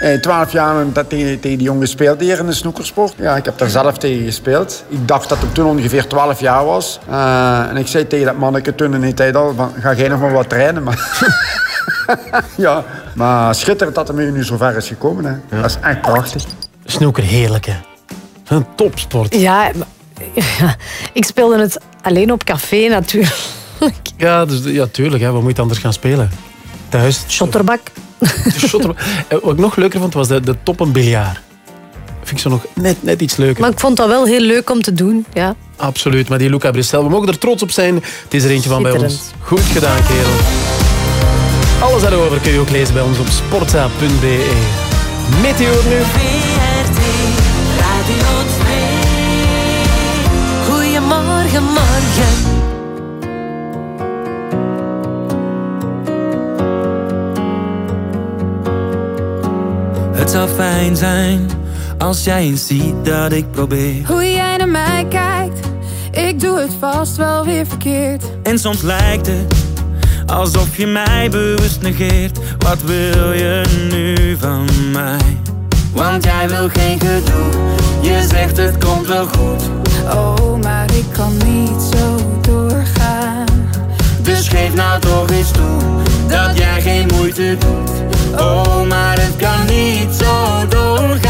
Eh, Twaalf jaar dat tegen, tegen die jongen speelde hier in de snoekersport. Ja, ik heb daar zelf tegen gespeeld. Ik dacht dat hij toen ongeveer 12 jaar was. Eh, en ik zei tegen dat manneke toen in die tijd al, van, ga jij nog maar wat trainen? Maar ja, maar schitterend dat hij nu zo ver is gekomen. Hè. Dat is echt prachtig. Snoeker, heerlijk hè. Een topsport. Ja, maar- ja, ik speelde het alleen op café natuurlijk. Ja, dus, ja tuurlijk. Hè. Wat moet je anders gaan spelen? Thuis. Shotterbak. De shotterbak. Eh, Wat ik nog leuker vond, was de, de toppenbiljaar. Vind ik zo nog net, net iets leuker. Maar ik vond dat wel heel leuk om te doen. Ja. Absoluut, maar die Luca Brissel, we mogen er trots op zijn. Het is er eentje van bij ons. Goed gedaan, kerel. Alles daarover kun je ook lezen bij ons op sportza.be. Meteor nu. VRT Radio 2. Goedemorgen, morgen. Het zou fijn zijn als jij eens ziet dat ik probeer. Hoe jij naar mij kijkt, ik doe het vast wel weer verkeerd. En soms lijkt het alsof je mij bewust negeert. Wat wil je nu van mij? Want jij wil geen gedoe, je zegt het komt wel goed. Oh, maar ik kan niet zo doorgaan. Dus geef nou toch eens toe dat jij geen moeite doet. Oh, maar het kan niet zo doorgaan.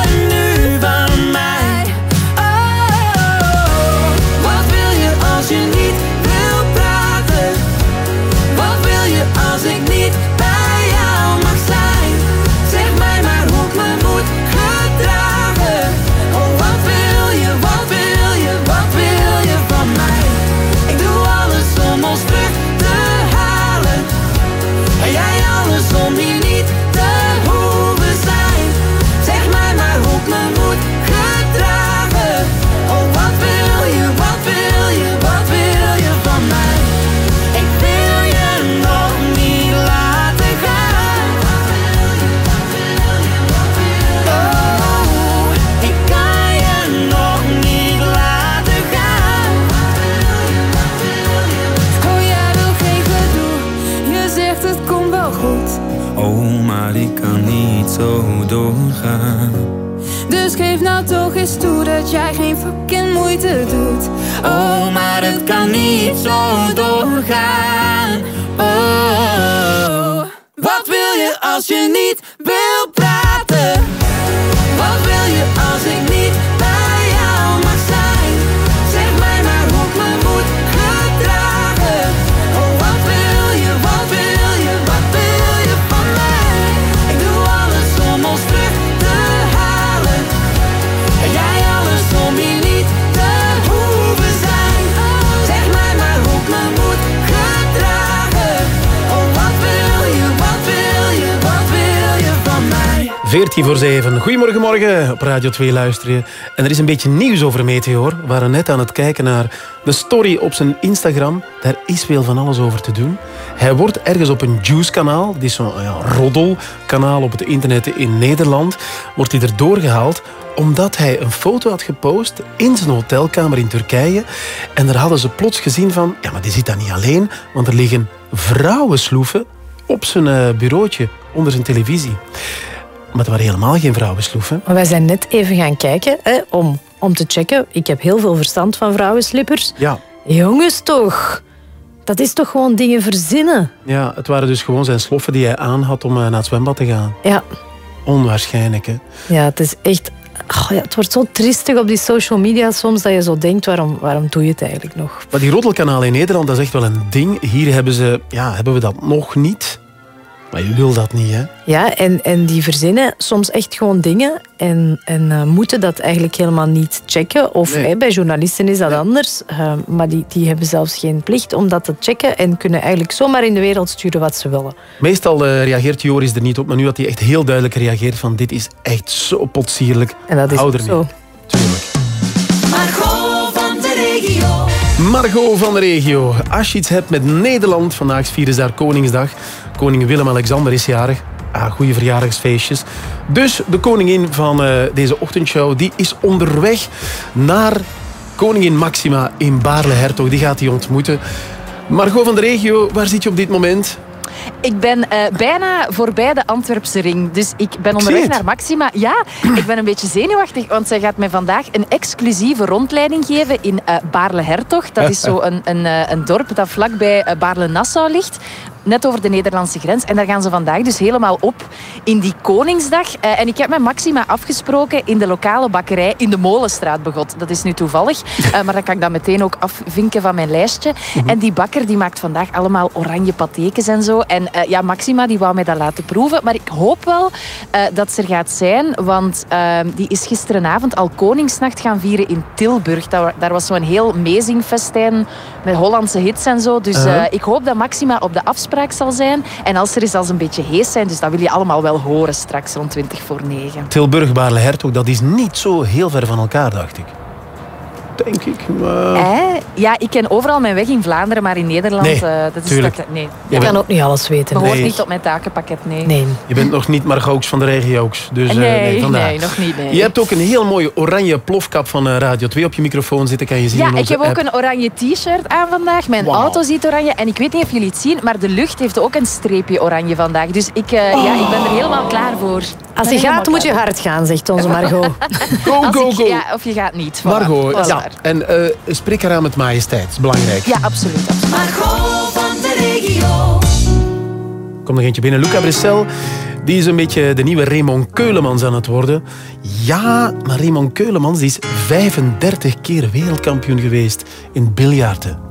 Op Radio 2 luister je. En er is een beetje nieuws over Meteor. We waren net aan het kijken naar de story op zijn Instagram. Daar is veel van alles over te doen. Hij wordt ergens op een Juice-kanaal, dit is zo'n ja, roddelkanaal op het internet in Nederland, wordt hij erdoor gehaald omdat hij een foto had gepost in zijn hotelkamer in Turkije. En daar hadden ze plots gezien van, ja, maar die zit daar niet alleen, want er liggen vrouwensloeven op zijn eh, bureautje onder zijn televisie. Maar het waren helemaal geen vrouwensloeven. Maar wij zijn net even gaan kijken hè, om, om te checken. Ik heb heel veel verstand van vrouwenslippers. Ja. Jongens toch, dat is toch gewoon dingen verzinnen? Ja, het waren dus gewoon zijn sloffen die hij aan had om eh, naar het zwembad te gaan. Ja, Onwaarschijnlijk, hè? ja het is echt... Oh ja, het wordt zo triestig op die social media soms dat je zo denkt, waarom, waarom doe je het eigenlijk nog? Maar die roddelkanalen in Nederland, dat is echt wel een ding. Hier hebben, ze, ja, hebben we dat nog niet. Maar je wil dat niet, hè? Ja, en, en die verzinnen soms echt gewoon dingen en, en eh, moeten dat eigenlijk helemaal niet checken. Of Nee. bij journalisten is dat anders, eh, maar die, die hebben zelfs geen plicht om dat te checken en kunnen eigenlijk zomaar in de wereld sturen wat ze willen. Meestal eh, reageert Joris er niet op, maar nu had hij echt heel duidelijk gereageerd van dit is echt zo potsierlijk. En dat is Hou zo. Margot van de regio. Margot van de regio. Als je iets hebt met Nederland, vandaag vieren ze daar Koningsdag. Koning Willem-Alexander is jarig. Ah, goede verjaardagsfeestjes. Dus de koningin van eh, deze ochtendshow die is onderweg naar koningin Maxima in Baarle-Hertog. Die gaat hij ontmoeten. Margot van de regio, waar zit je op dit moment? Ik ben eh, bijna voorbij de Antwerpse ring. Dus ik ben onderweg naar Maxima. Ja, ik ben een beetje zenuwachtig, want zij gaat mij vandaag een exclusieve rondleiding geven in eh Baarle-Hertog. Dat is zo een, een, een dorp dat vlakbij Baarle-Nassau ligt. Net over de Nederlandse grens. En daar gaan ze vandaag dus helemaal op in die Koningsdag. Eh, en ik heb met Maxima afgesproken in de lokale bakkerij in de Molenstraat begot. Dat is nu toevallig. Eh, maar dan kan ik dat meteen ook afvinken van mijn lijstje. En die bakker die maakt vandaag allemaal oranje patekens en zo. En eh, ja, Maxima die wou mij dat laten proeven. Maar ik hoop wel dat ze er gaat zijn. Want eh, die is gisterenavond al Koningsnacht gaan vieren in Tilburg. Daar, daar was zo'n heel mezingfestijn met Hollandse hits en zo. Dus Uh-huh. eh, ik hoop dat Maxima op de afspraak zal zijn. En als er is, als een beetje hees zijn. Dus dat wil je allemaal wel horen straks rond 20 voor 9. Tilburg, Baarle-Hertog, dat is niet zo heel ver van elkaar, dacht ik. Denk ik. maar- Eh, ja, ik ken overal mijn weg in Vlaanderen, maar in Nederland... Nee, eh, dat is dat, nee. Je Ja. kan ook niet alles weten. Dat hoort Nee. niet op mijn takenpakket, nee. Nee. Je bent nog niet Margaux van de regio's. Dus, eh, Nee, nee, nog niet, nee. Je hebt ook een heel mooie oranje plofkap van eh, Radio 2 op je microfoon zitten. Kan je zien Ja, ik heb ook een oranje t-shirt aan vandaag. Mijn auto ziet oranje. En ik weet niet of jullie het zien, maar de lucht heeft ook een streepje oranje vandaag. Dus ik, eh, ja, ik ben er helemaal klaar voor. Als je gaat, moet je hard gaan, zegt onze Margot. Go, go, ik- go. Ja, of je gaat niet. Voilà, Margot, ja. Waar. En eh, spreek haar aan met majesteit. Dat is belangrijk. Ja, absoluut. absoluut. Margot van de regio. Kom nog eentje binnen. Luca Bressel. Die is een beetje de nieuwe Raymond Keulemans aan het worden. Ja, maar Raymond Keulemans die is 35 keer wereldkampioen geweest in biljarten.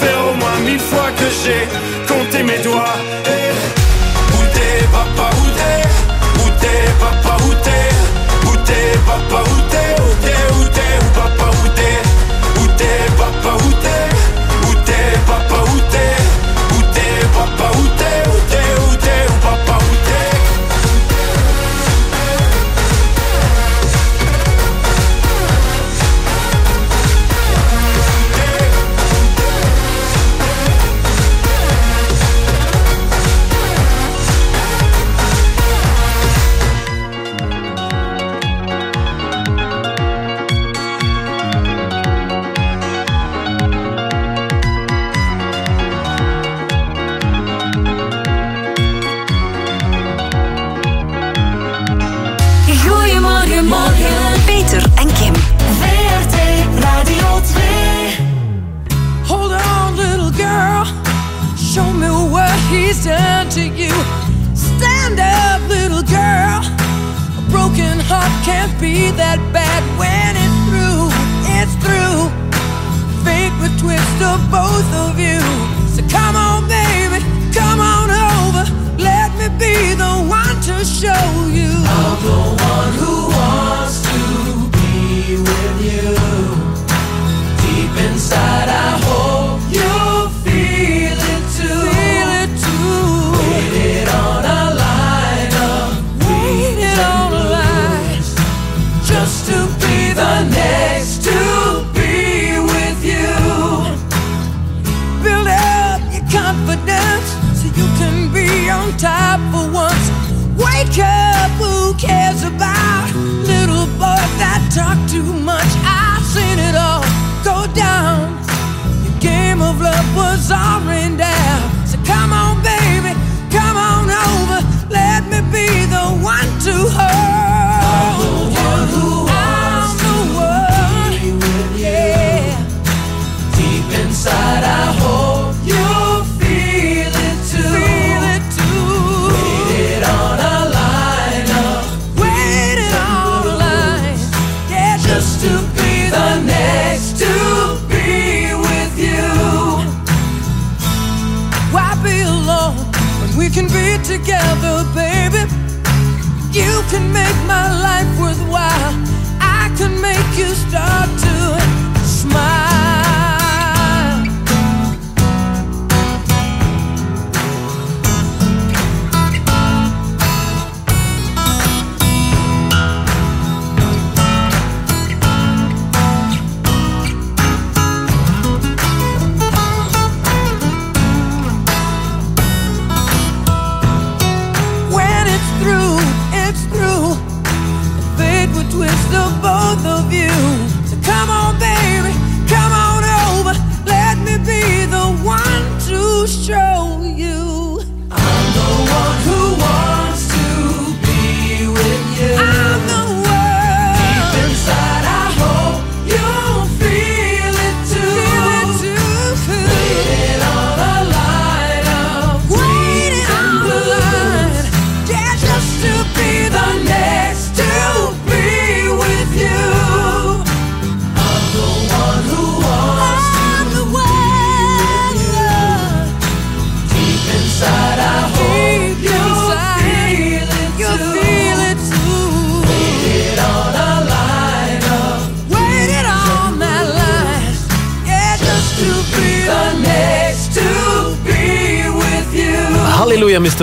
faire au moins mille fois que j'ai compté mes doigts. Eh, où t'es papa, où t'es? Où t'es papa, où t'es? Où t'es papa, où t'es? Où t'es, où t'es, où papa, où t'es? Où t'es papa, où t'es? Papa, où t'es papa, où can't be that bad when it's through. It's through. Fate would twist of both of you. So come on, baby, come on over. Let me be the one to show you. I'm the one who wants to be with you. Deep inside, I one to can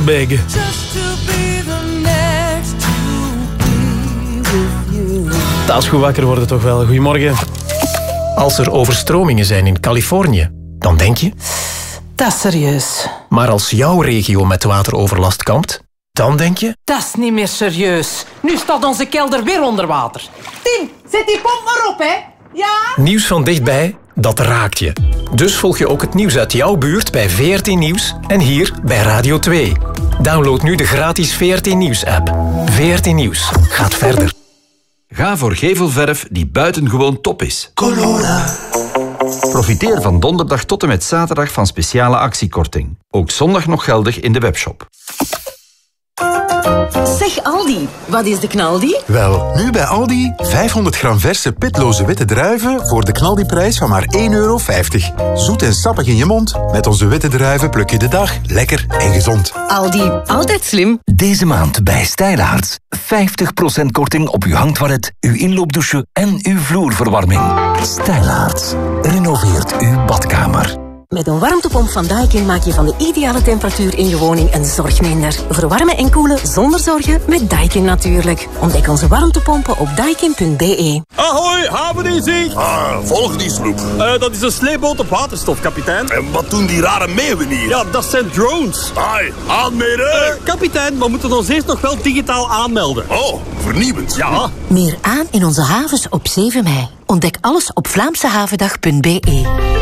Big. Just to be the next to be with you. Dat is goed wakker worden toch wel. Goedemorgen. Als er overstromingen zijn in Californië, dan denk je... Dat is serieus. Maar als jouw regio met wateroverlast kampt, dan denk je... Dat is niet meer serieus. Nu staat onze kelder weer onder water. Tim, zet die pomp maar op, hè. Ja? Nieuws van dichtbij, dat raakt je. Dus volg je ook het nieuws uit jouw buurt bij VRT Nieuws en hier bij Radio 2. Download nu de gratis VRT Nieuws-app. VRT Nieuws gaat verder. Ga voor gevelverf die buitengewoon top is. Colora. Profiteer van donderdag tot en met zaterdag van speciale actiekorting. Ook zondag nog geldig in de webshop. Zeg Aldi, wat is de knaldi? Wel, nu bij Aldi 500 gram verse pitloze witte druiven voor de knaldiprijs van maar 1,50 euro. Zoet en sappig in je mond. Met onze witte druiven pluk je de dag lekker en gezond. Aldi, altijd slim. Deze maand bij Stijlaarts. 50% korting op uw hangtoilet, uw inloopdouche en uw vloerverwarming. Stijlaarts. Renoveert uw badkamer. Met een warmtepomp van Daikin maak je van de ideale temperatuur in je woning een zorg minder. Verwarmen en koelen zonder zorgen met Daikin natuurlijk. Ontdek onze warmtepompen op daikin.be. Ahoy, haveneasy! Ah, volg die sloep. Eh, dat is een sleepboot op waterstof, kapitein. En wat doen die rare meeuwen hier? Ja, dat zijn drones. Ai, aanmeren! Eh, kapitein, we moeten ons eerst nog wel digitaal aanmelden. Oh, vernieuwend. Ja. Meer aan in onze havens op 7 mei. Ontdek alles op vlaamsehavendag.be.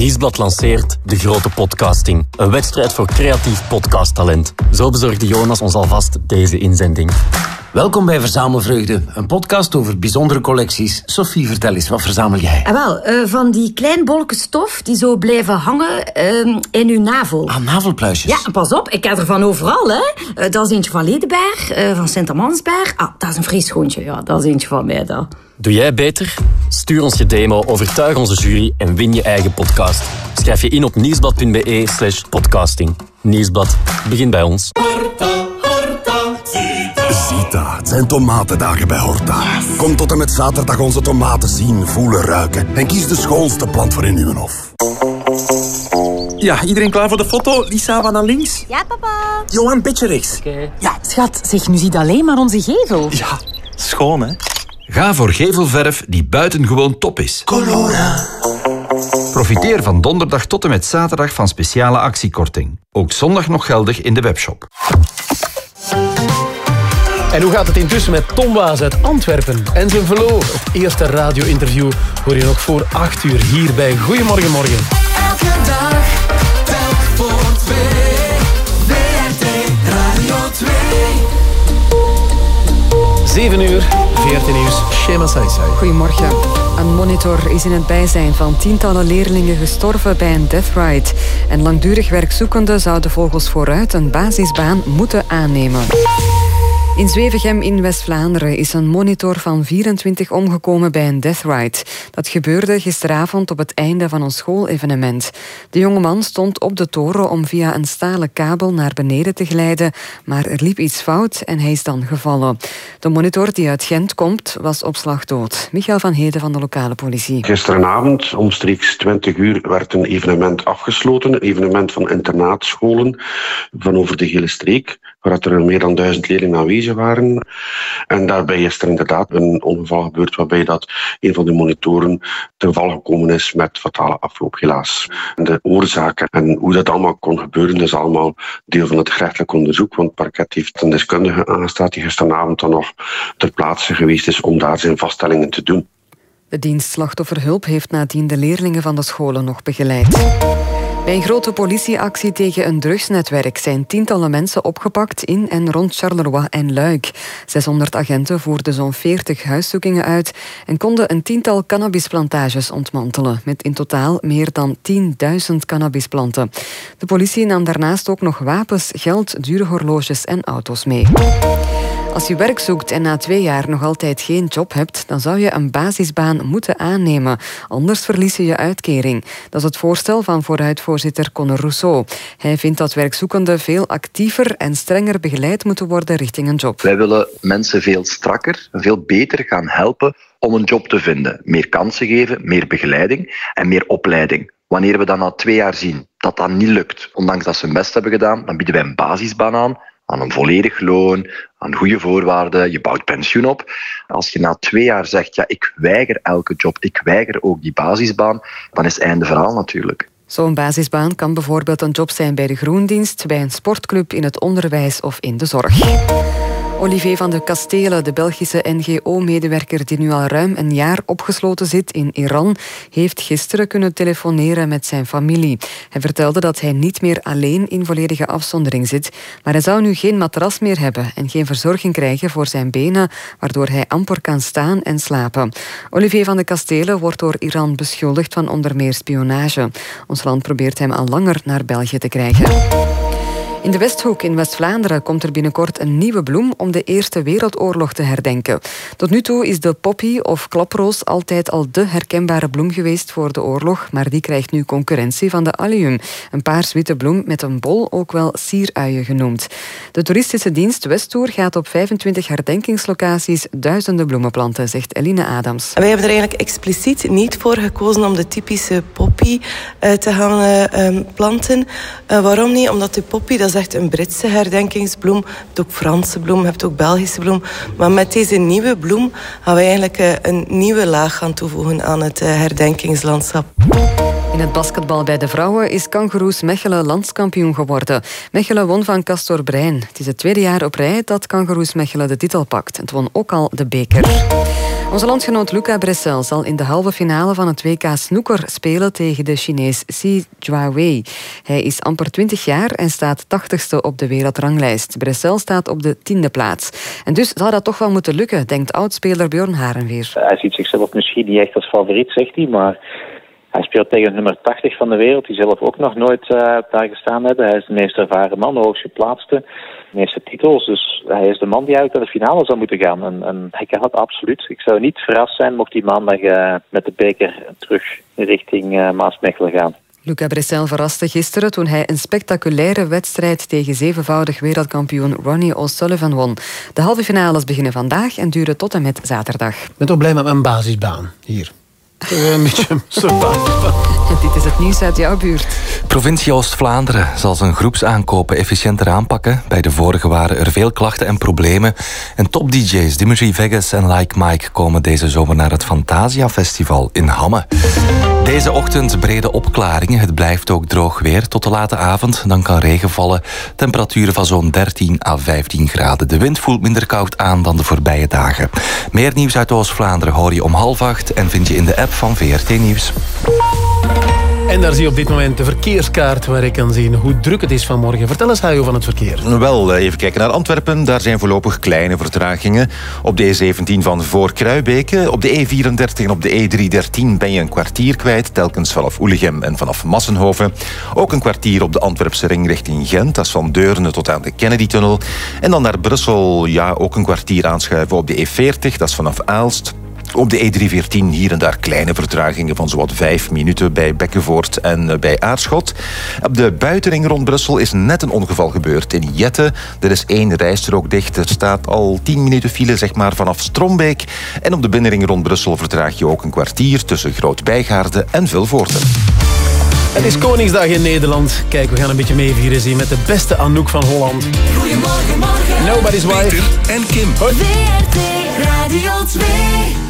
Nieuwsblad lanceert De Grote Podcasting. Een wedstrijd voor creatief podcasttalent. Zo bezorgde Jonas ons alvast deze inzending. Welkom bij Verzamelvreugde, een podcast over bijzondere collecties. Sophie, vertel eens, wat verzamel jij? Ah, wel, eh, van die klein bolken stof die zo blijven hangen eh, in uw navel. Ah, navelpluisjes. Ja, pas op, ik heb er van overal, hè. Eh, dat is eentje van Ledenberg, eh, van Sint-Amansberg. Ah, dat is een Fries schoentje, ja, dat is eentje van mij, dat. Doe jij beter? Stuur ons je demo, overtuig onze jury en win je eigen podcast. Schrijf je in op nieuwsblad.be slash podcasting. Nieuwsblad, begin bij ons. Zita, het zijn tomatendagen bij Horta. Kom tot en met zaterdag onze tomaten zien, voelen, ruiken. En kies de schoonste plant voor in uw hof. Ja, iedereen klaar voor de foto? Lisa, van naar links. Ja, papa. Johan, beetje rechts. Ja, schat, zeg, nu ziet alleen maar onze gevel. Ja, schoon hè? Ga voor gevelverf die buitengewoon top is. Colora. Profiteer van donderdag tot en met zaterdag van speciale actiekorting. Ook zondag nog geldig in de webshop. En hoe gaat het intussen met Tom Waas uit Antwerpen en zijn verloor? Het eerste radio-interview hoor je nog voor 8 uur hier bij Goedemorgen Morgen. Elke dag, telk voor twee. 7 uur, 14 nieuws, Shema Saisai. Goedemorgen. Een monitor is in het bijzijn van tientallen leerlingen gestorven bij een death ride. En langdurig werkzoekenden zouden volgens vooruit een basisbaan moeten aannemen. In Zwevegem in West-Vlaanderen is een monitor van 24 omgekomen bij een death ride. Dat gebeurde gisteravond op het einde van een schoolevenement. De jongeman stond op de toren om via een stalen kabel naar beneden te glijden, maar er liep iets fout en hij is dan gevallen. De monitor die uit Gent komt, was op slag dood. Michael van Heden van de lokale politie. Gisteravond, omstreeks 20 uur, werd een evenement afgesloten. Een evenement van internaatscholen van over de hele streek, waar er meer dan duizend leerlingen aanwezig waren. En daarbij is er inderdaad een ongeval gebeurd waarbij dat een van de monitoren ten val gekomen is met fatale afloop, helaas. De oorzaken en hoe dat allemaal kon gebeuren, is allemaal deel van het gerechtelijk onderzoek, want het parket heeft een deskundige aangesteld die gisteravond dan nog ter plaatse geweest is om daar zijn vaststellingen te doen. De dienst Slachtofferhulp heeft nadien de leerlingen van de scholen nog begeleid. Bij een grote politieactie tegen een drugsnetwerk zijn tientallen mensen opgepakt in en rond Charleroi en Luik. 600 agenten voerden zo'n 40 huiszoekingen uit en konden een tiental cannabisplantages ontmantelen, met in totaal meer dan 10.000 cannabisplanten. De politie nam daarnaast ook nog wapens, geld, dure horloges en auto's mee. Als je werk zoekt en na twee jaar nog altijd geen job hebt, dan zou je een basisbaan moeten aannemen. Anders verlies je je uitkering. Dat is het voorstel van Vooruit voor vakvoorzitter Conor Rousseau. Hij vindt dat werkzoekenden veel actiever en strenger begeleid moeten worden richting een job. Wij willen mensen veel strakker, veel beter gaan helpen om een job te vinden. Meer kansen geven, meer begeleiding en meer opleiding. Wanneer we dan na twee jaar zien dat dat niet lukt, ondanks dat ze hun best hebben gedaan, dan bieden wij een basisbaan aan, aan een volledig loon, aan goede voorwaarden, je bouwt pensioen op. Als je na twee jaar zegt, ja, ik weiger elke job, ik weiger ook die basisbaan, dan is het einde verhaal natuurlijk. Zo'n basisbaan kan bijvoorbeeld een job zijn bij de groendienst, bij een sportclub, in het onderwijs of in de zorg. Olivier van de Kastelen, de Belgische NGO-medewerker die nu al ruim een jaar opgesloten zit in Iran, heeft gisteren kunnen telefoneren met zijn familie. Hij vertelde dat hij niet meer alleen in volledige afzondering zit, maar hij zou nu geen matras meer hebben en geen verzorging krijgen voor zijn benen, waardoor hij amper kan staan en slapen. Olivier van de Kastelen wordt door Iran beschuldigd van onder meer spionage. Ons land probeert hem al langer naar België te krijgen. In de Westhoek in West-Vlaanderen komt er binnenkort een nieuwe bloem om de Eerste Wereldoorlog te herdenken. Tot nu toe is de poppy of klaproos altijd al de herkenbare bloem geweest voor de oorlog, maar die krijgt nu concurrentie van de allium, een paars-witte bloem met een bol, ook wel sieruien genoemd. De toeristische dienst Westtour gaat op 25 herdenkingslocaties duizenden bloemen planten, zegt Eline Adams. Wij hebben er eigenlijk expliciet niet voor gekozen om de typische poppy eh, te gaan eh, um, planten. Uh, waarom niet? Omdat de poppy, dat is echt een Britse herdenkingsbloem. Je hebt ook Franse bloem, hebt ook Belgische bloem. Maar met deze nieuwe bloem gaan we eigenlijk uh, een nieuwe laag gaan toevoegen aan het uh, herdenkingslandschap. In het basketbal bij de vrouwen is Kangaroes Mechelen landskampioen geworden. Mechelen won van Castor Brein. Het is het tweede jaar op rij dat Kangaroes Mechelen de titel pakt. Het won ook al de beker. Onze landgenoot Luca Bressel zal in de halve finale van het WK Snoeker spelen tegen de Chinees Xi Jiawei. Hij is amper 20 jaar en staat 80ste op de wereldranglijst. Bressel staat op de tiende plaats. En dus zou dat toch wel moeten lukken, denkt oudspeler Bjorn Harenweer. Hij ziet zichzelf misschien niet echt als favoriet, zegt hij, maar hij speelt tegen nummer 80 van de wereld, die zelf ook nog nooit uh, daar gestaan hebben. Hij is de meest ervaren man, de hoogst geplaatste, de meeste titels. Dus hij is de man die uit naar de finale zou moeten gaan. En, en hij kan dat absoluut. Ik zou niet verrast zijn mocht hij maandag uh, met de beker terug richting uh, Maasmechelen gaan. Luca Bressel verraste gisteren toen hij een spectaculaire wedstrijd tegen zevenvoudig wereldkampioen Ronnie O'Sullivan won. De halve finales beginnen vandaag en duren tot en met zaterdag. Ik ben toch blij met mijn basisbaan hier. Een beetje basisbaan. Dit is het nieuws uit jouw buurt. Provincie Oost-Vlaanderen zal zijn groepsaankopen efficiënter aanpakken. Bij de vorige waren er veel klachten en problemen. En top-dj's Dimitri Vegas en Like Mike komen deze zomer naar het Fantasia Festival in Hamme. Deze ochtend brede opklaringen. Het blijft ook droog weer tot de late avond. Dan kan regen vallen. Temperaturen van zo'n 13 à 15 graden. De wind voelt minder koud aan dan de voorbije dagen. Meer nieuws uit Oost-Vlaanderen hoor je om half acht en vind je in de app van VRT Nieuws. En daar zie je op dit moment de verkeerskaart waar ik kan zien hoe druk het is vanmorgen. Vertel eens, Hajo, van het verkeer. Wel, even kijken naar Antwerpen. Daar zijn voorlopig kleine vertragingen. Op de E17 van voor Kruibeke. Op de E34 en op de E313 ben je een kwartier kwijt. Telkens vanaf Oelegem en vanaf Massenhoven. Ook een kwartier op de Antwerpse ring richting Gent. Dat is van Deurne tot aan de Kennedy-tunnel. En dan naar Brussel, ja, ook een kwartier aanschuiven op de E40. Dat is vanaf Aalst. Op de E314 hier en daar kleine vertragingen van zowat vijf minuten bij Bekkenvoort en bij Aarschot. Op de buitenring rond Brussel is net een ongeval gebeurd in Jette. Er is één rijstrook dicht. Er staat al tien minuten file zeg maar, vanaf Strombeek. En op de binnenring rond Brussel vertraag je ook een kwartier tussen Groot-Bijgaarde en Vilvoorde. Het is Koningsdag in Nederland. Kijk, we gaan een beetje meevieren zien met de beste Anouk van Holland. Goedemorgen, morgen. Nobody's wife. Peter en Kim. Hoi. WRT Radio 2.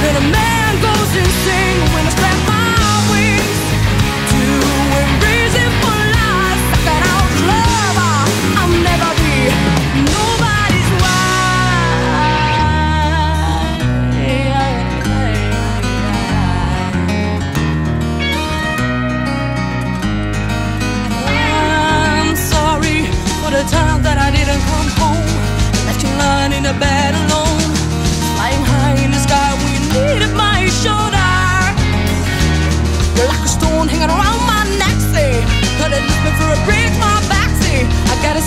that a man goes insane when I slap my to bed alone. Flying high in the sky when you needed my shoulder. You're like a stone hanging around my neck, But it me for a break, my back, I gotta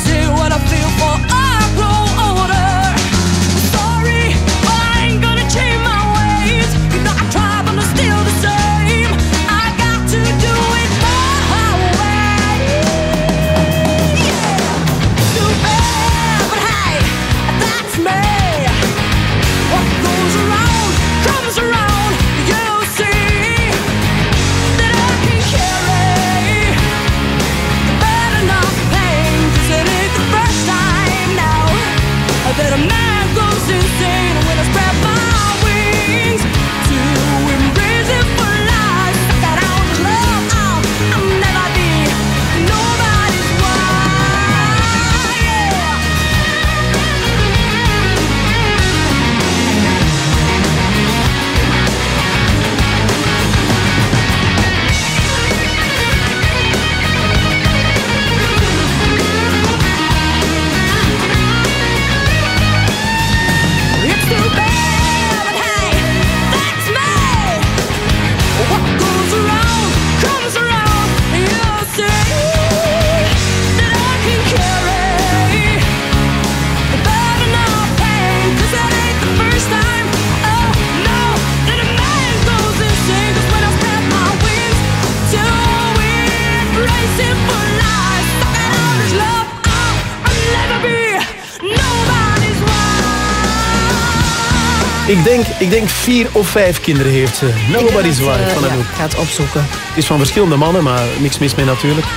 denk, ik denk vier of vijf kinderen heeft ze. Nobody's wife eh, van ja, Anouk. ik ga het opzoeken. Het is van verschillende mannen, maar niks mis mee natuurlijk.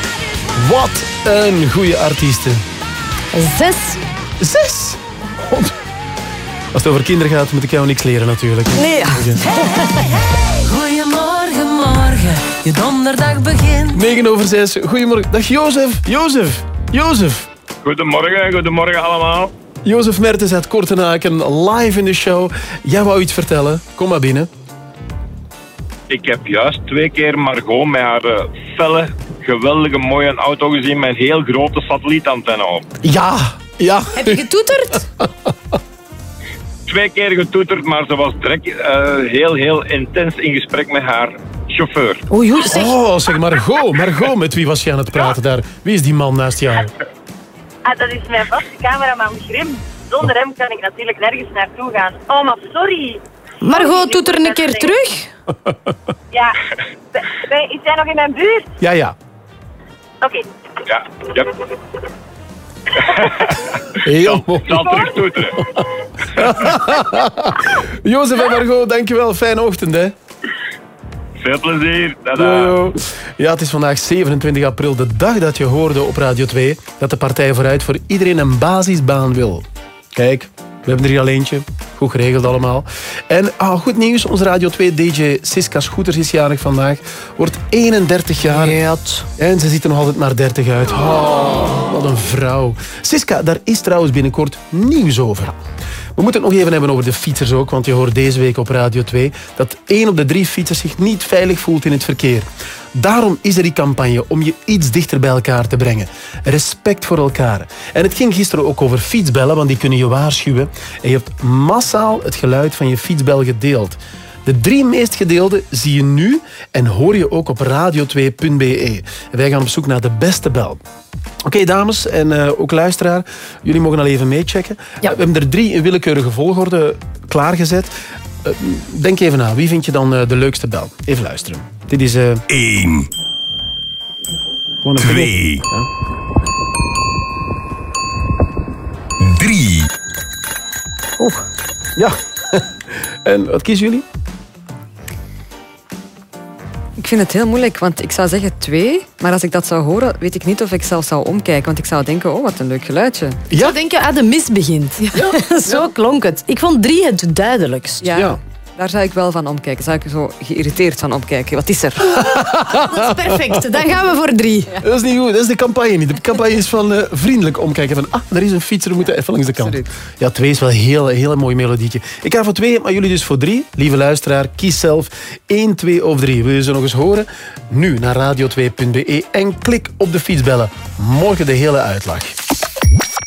Wat een goede artieste. Zes. Zes? God. Als het over kinderen gaat, moet ik jou niks leren natuurlijk. Nee. Goedemorgen, morgen, je donderdag begint. 9 over 6. Goedemorgen. Dag Jozef. Jozef. Jozef. Goedemorgen, goedemorgen allemaal. Jozef Mertens uit Kortenaken, live in de show. Jij wou iets vertellen. Kom maar binnen. Ik heb juist twee keer Margot met haar eh, felle, geweldige, mooie auto gezien met een heel grote satellietantenne op. Ja, ja. Heb je getoeterd? Twee keer getoeterd, maar ze was direct eh, heel, heel intens in gesprek met haar chauffeur. Oei, oei, zeg. Oh, zeg Margot. Margot, met wie was je aan het praten daar? Wie is die man naast jou? Ah, dat is mijn vaste cameraman Grim. Zonder hem kan ik natuurlijk nergens naartoe gaan. Oh, maar sorry. Margot, toeter een keer terug. Ja, bij- is hij nog in mijn buurt? Ja, ja. Oké. Ja, ja. Heel mooi. Zal terug toeteren. Jozef en Margot, dankjewel. Fijne ochtend, hè. Veel plezier. Tada. Ja, het is vandaag 27 april, de dag dat je hoorde op Radio 2 dat de Partij Vooruit voor iedereen een basisbaan wil. Kijk, we hebben er hier al eentje. Goed geregeld allemaal. En ah, goed nieuws, onze Radio 2-dj Siska Schoeters is jarig vandaag. Wordt 31 jaar. En ze ziet er nog altijd maar 30 uit. Oh, wat een vrouw. Siska, daar is trouwens binnenkort nieuws over. We moeten het nog even hebben over de fietsers ook, want je hoort deze week op Radio 2 dat één op de drie fietsers zich niet veilig voelt in het verkeer. Daarom is er die campagne om je iets dichter bij elkaar te brengen. Respect voor elkaar. En het ging gisteren ook over fietsbellen, want die kunnen je waarschuwen. En je hebt massaal het geluid van je fietsbel gedeeld. De drie meest gedeelde zie je nu en hoor je ook op radio2.be. En wij gaan op zoek naar de beste bel. Oké, dames en eh, ook luisteraar, jullie mogen al even meechecken. we hebben er drie in willekeurige volgorde klaargezet. Eh, denk even na, wie vind je dan eh, de leukste bel? Even luisteren. Dit is... eh 1. Gewoon een 2. 3. Oeh, ja. en wat kiezen jullie? Ik vind het heel moeilijk, want ik zou zeggen twee. Maar als ik dat zou horen, weet ik niet of ik zelf zou omkijken. Want ik zou denken, oh, wat een leuk geluidje. Ik zou denken, ah, de mis begint. Zo klonk het. Ik vond drie het duidelijkst. Ja, daar zou ik wel van omkijken. Zou ik zo geïrriteerd van omkijken. Wat is er? Dat is perfect. Dan gaan we voor drie. Dat is niet goed, dat is de campagne niet. De campagne is van eh, vriendelijk omkijken. Van, ah, er is een fietser, we moeten even langs de kant. Ja, twee is wel een heel, heel mooi melodietje. Ik ga voor twee, maar jullie dus voor drie. Lieve luisteraar, kies zelf. 1, 2 of 3. Wil je ze nog eens horen? Nu naar radio2.be en klik op de fietsbellen. Morgen de hele uitlag.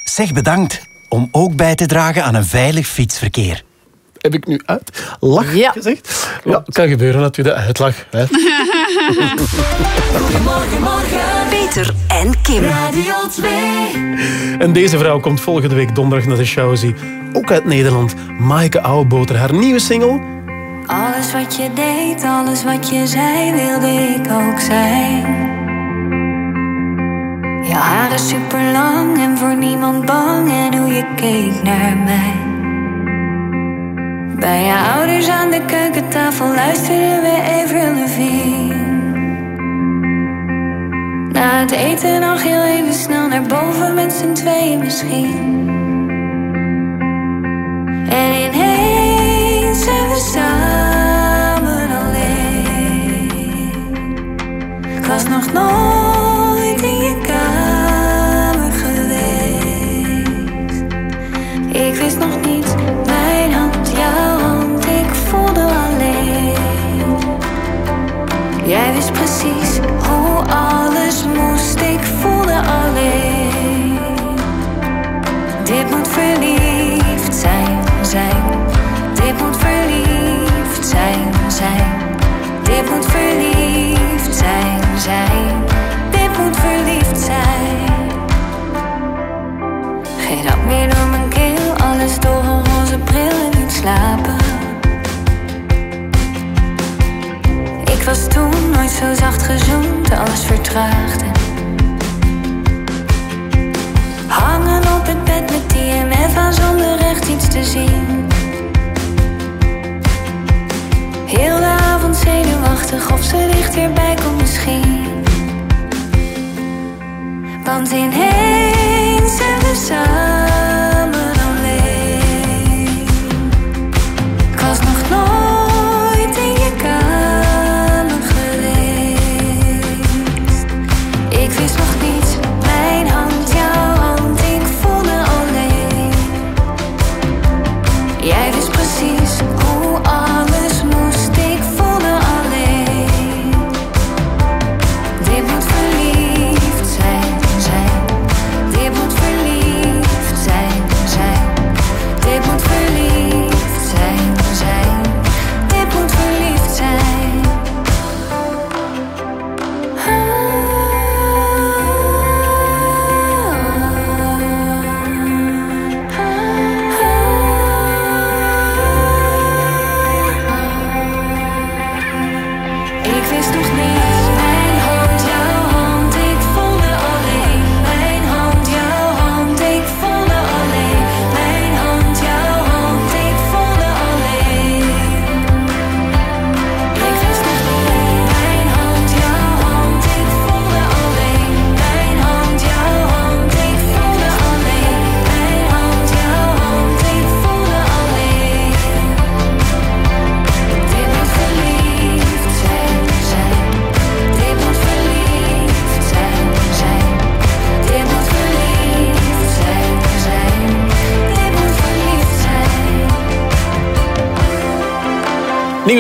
Zeg bedankt om ook bij te dragen aan een veilig fietsverkeer. Heb ik nu uit lach gezegd? Ja, kan gebeuren natuurlijk, de uitlag. Hè. Goedemorgen, morgen. Peter en Kim. Radio 2. En deze vrouw komt volgende week donderdag naar de Showzy. Ook uit Nederland. Maaike Ouwboter. Haar nieuwe single Alles wat je deed, alles wat je zei, wilde ik ook zijn. Je haren super lang en voor niemand bang en hoe je keek naar mij. Bij je ouders aan de keukentafel luisterden we Avril Lavigne. Na het eten nog heel even snel naar boven met z'n tweeën misschien. En ineens zijn we samen alleen. Ik was nog nooit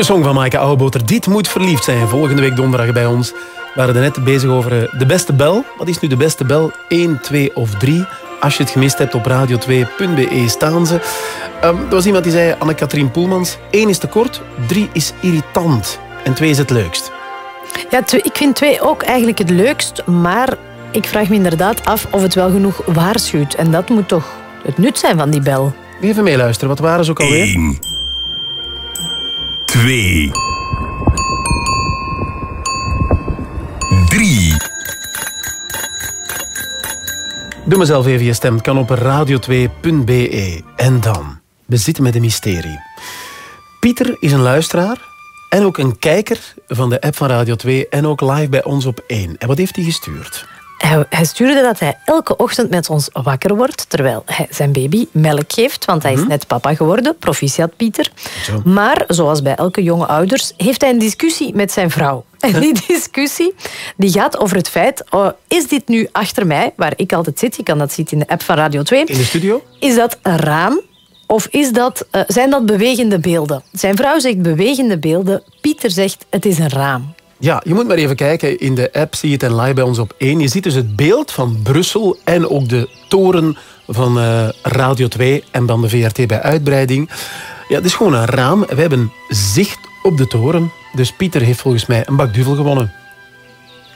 song van Maaike Ouweboter. Dit moet verliefd zijn. Volgende week donderdag bij ons. We waren er net bezig over eh, de beste bel. Wat is nu de beste bel? 1, 2 of 3? Als je het gemist hebt op radio2.be staan ze. Ehm, er was iemand die zei, Anne-Katrien Poelmans, 1 is te kort, 3 is irritant en 2 is het leukst. Ja, ik vind twee ook eigenlijk het leukst, maar ik vraag me inderdaad af of het wel genoeg waarschuwt. En dat moet toch het nut zijn van die bel. Even meeluisteren, wat waren ze ook alweer? 1. 2. 3. Doe mezelf even je stem. Kan op radio2.be. En dan, we zitten met een mysterie. Pieter is een luisteraar en ook een kijker van de app van Radio 2 en ook live bij ons op 1. En wat heeft hij gestuurd? Hij, hij stuurde dat hij elke ochtend met ons wakker wordt terwijl hij zijn baby melk geeft, want hij is net papa geworden. Proficiat, Pieter. Maar, zoals bij elke jonge ouders, heeft hij een discussie met zijn vrouw. En die discussie die gaat over het feit, oh, is dit nu achter mij, waar ik altijd zit, je kan dat zien in de app van Radio 2, In de studio? is dat een raam of is dat, eh, zijn dat bewegende beelden? Zijn vrouw zegt bewegende beelden, Pieter zegt het is een raam. Ja, je moet maar even kijken. In de app zie je het en live bij ons op 1. Je ziet dus het beeld van Brussel en ook de toren van eh, Radio 2 en dan de VRT bij uitbreiding. Ja, het is gewoon een raam. We hebben zicht op de toren. Dus Pieter heeft volgens mij een bak duvel gewonnen.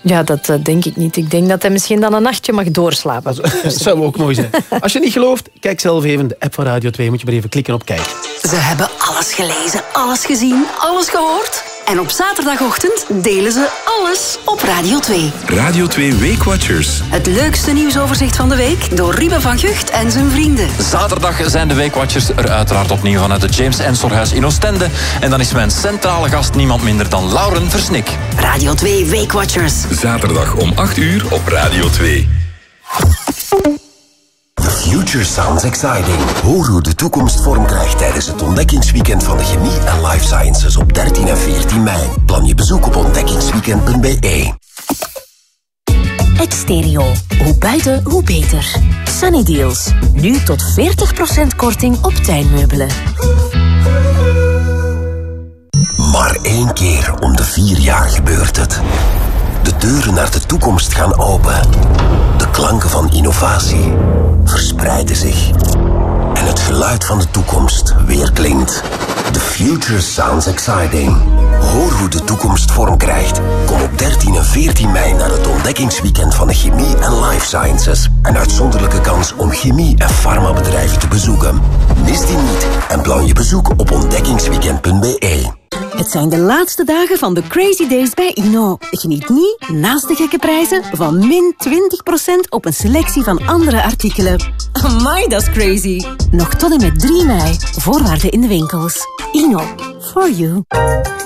Ja, dat eh, denk ik niet. Ik denk dat hij misschien dan een nachtje mag doorslapen. Dat zou ook mooi zijn. Als je niet gelooft, kijk zelf even. De app van Radio 2 moet je maar even klikken op kijk. Ze hebben alles gelezen, alles gezien, alles gehoord. En op zaterdagochtend delen ze alles op Radio 2. Radio 2 Weekwatchers. Het leukste nieuwsoverzicht van de week door Ruben van Gucht en zijn vrienden. Zaterdag zijn de Weekwatchers er uiteraard opnieuw vanuit het James Ensorhuis in Oostende. En dan is mijn centrale gast niemand minder dan Lauren Versnik. Radio 2 Weekwatchers. Zaterdag om 8 uur op Radio 2. Future sounds exciting. Hoor hoe de toekomst vorm krijgt tijdens het ontdekkingsweekend van de chemie en life sciences op 13 en 14 mei. Plan je bezoek op ontdekkingsweekend.be. Exterio. Hoe buiten, hoe beter. Sunny Deals. Nu tot 40% korting op tuinmeubelen. Maar één keer om de vier jaar gebeurt het. De deuren naar de toekomst gaan open. De klanken van innovatie verspreiden zich. En het geluid van de toekomst weerklinkt. The future sounds exciting. Hoor hoe de toekomst vorm krijgt. Kom op 13 en 14 mei naar het ontdekkingsweekend van de chemie en life sciences. Een uitzonderlijke kans om chemie- en farmabedrijven te bezoeken. Mis die niet en plan je bezoek op ontdekkingsweekend.be. Het zijn de laatste dagen van de Crazy Days bij Inno. Geniet nu, naast de gekke prijzen, van min 20% op een selectie van andere artikelen. Amai, dat is crazy. Nog tot en met 3 mei. Voorwaarden in de winkels. Inno. For you.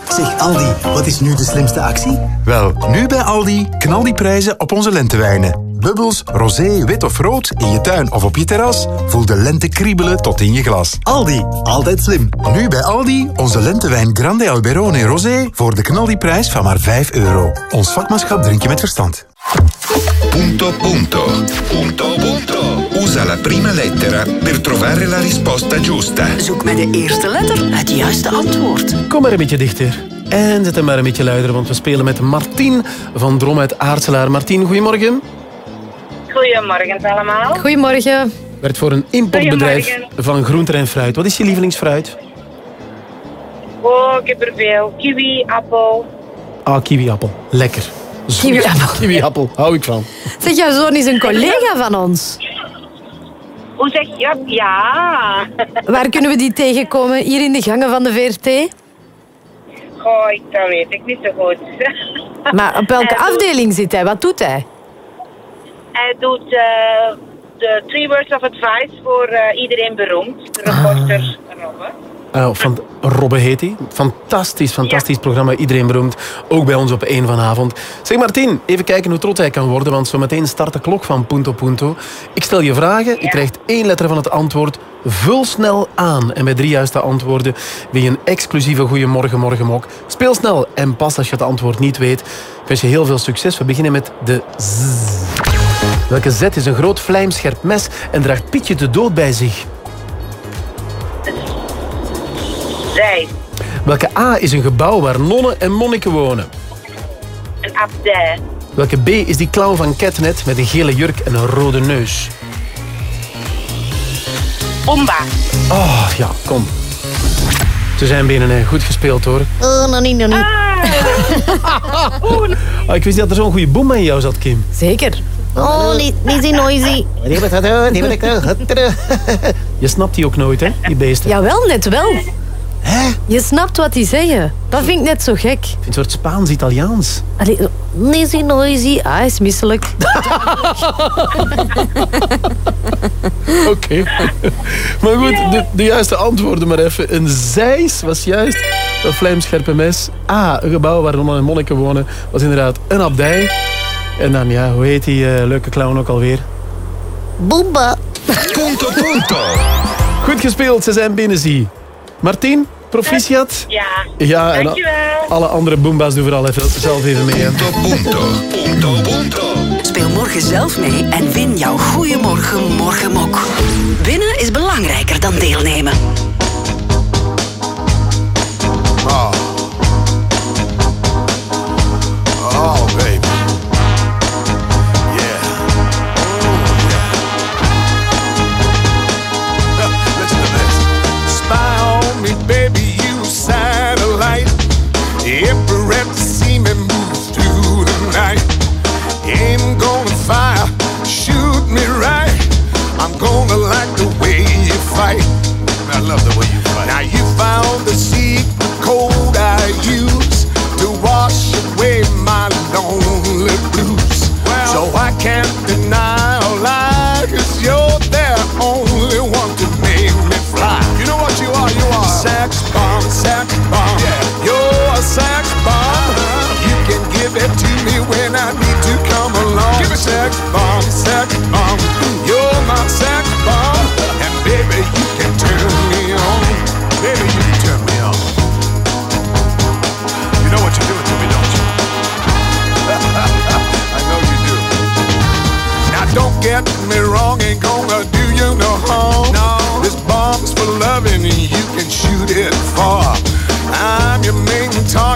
Zeg Aldi, wat is nu de slimste actie? Wel, nu bij Aldi knal die prijzen op onze lentewijnen. Bubbels, rosé, wit of rood, in je tuin of op je terras. Voel de lente kriebelen tot in je glas. Aldi, altijd slim. Nu bij Aldi onze lentewijn Grande Alberone Rosé voor de knaldiprijs van maar 5 euro. Ons vakmanschap drink je met verstand. Punto punto. Punto punto. Usa la prima lettera per trovare la risposta giusta. Zoek met de eerste letter het juiste antwoord. Kom maar een beetje dichter. En zet hem maar een beetje luider, want we spelen met Martien van Drom uit Aartselaar. Martien, goedemorgen. Goedemorgen allemaal. Goedemorgen. Werkt voor een importbedrijf van groenten en fruit. Wat is je lievelingsfruit? Oh, ik heb er veel. Kiwi, appel. Ah, kiwiappel. Lekker. Kiwiappel. Kiwiappel, hou ik van. Zeg, jouw zoon is een collega van ons. Hoe zeg je dat? Ja. Waar kunnen we die tegenkomen? Hier in de gangen van de VRT? Goh, ik, dat weet ik niet zo goed. Maar op welke doet- afdeling zit hij? Wat doet hij? Hij doet eh, de Three Words of Advice voor eh, iedereen beroemd. De reporter Robbe. Ah, van Robbe heet hij. Fantastisch, fantastisch programma. Iedereen beroemd. Ook bij ons op één vanavond. Zeg Martien, even kijken hoe trots hij kan worden. Want zometeen start de klok van Punto Punto. Ik stel je vragen. Je krijgt één letter van het antwoord. Vul snel aan. En bij drie juiste antwoorden win je een exclusieve Goeiemorgen Morgenmok. Speel snel en pas als je het antwoord niet weet. Ik wens je heel veel succes. We beginnen met de Z. Welke Z is een groot vlijmscherp mes en draagt Pietje de dood bij zich? Zij. Welke A is een gebouw waar nonnen en monniken wonen? Een abdij. Welke B is die clown van Catnet met een gele jurk en een rode neus? Bomba. Oh, ja, kom. Ze zijn binnen goed gespeeld hoor. Oh, nog niet, nog niet. Oh, ik wist niet dat er zo'n goede boem in jou zat, Kim. Zeker. Oh, niet, noisy. Je snapt die ook nooit, hè, die beesten. Jawel, net wel. Je snapt wat die zeggen. Dat vind ik net zo gek. Ik vind een soort Spaans-Italiaans. Allee, noisy, noisy. Ah, hij is misselijk. Oké. maar goed, de, de juiste antwoorden maar even. Een zeis was juist. Een vlijmscherpe mes. A, een gebouw waar en monniken wonen. Was inderdaad een abdij. En dan, ja, hoe heet die eh, leuke clown ook alweer? Boomba. Punto punto. Goed gespeeld, ze zijn binnen, zie. Martien, proficiat. Ja. Ja, en Dankjewel. alle andere boomba's doen vooral even, zelf even mee. hè. Speel morgen zelf mee en win jouw Goeiemorgen Morgenmok. Winnen is belangrijker dan deelnemen. Love the way you fight. Now you found the secret code I use to wash away my lonely blues. so I can't deny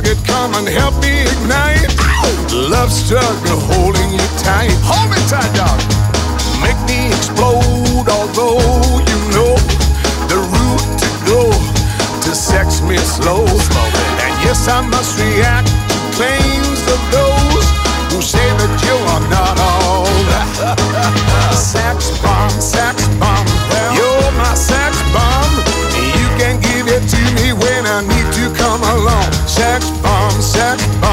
target, come and help me ignite. Love struggle holding you tight. Hold me tight, dog. Make me explode, although you know the route to go to sex me slow. And yes, I must react to claims of those who say that you are not all sex bomb, sex bomb. Come along. sex bomb,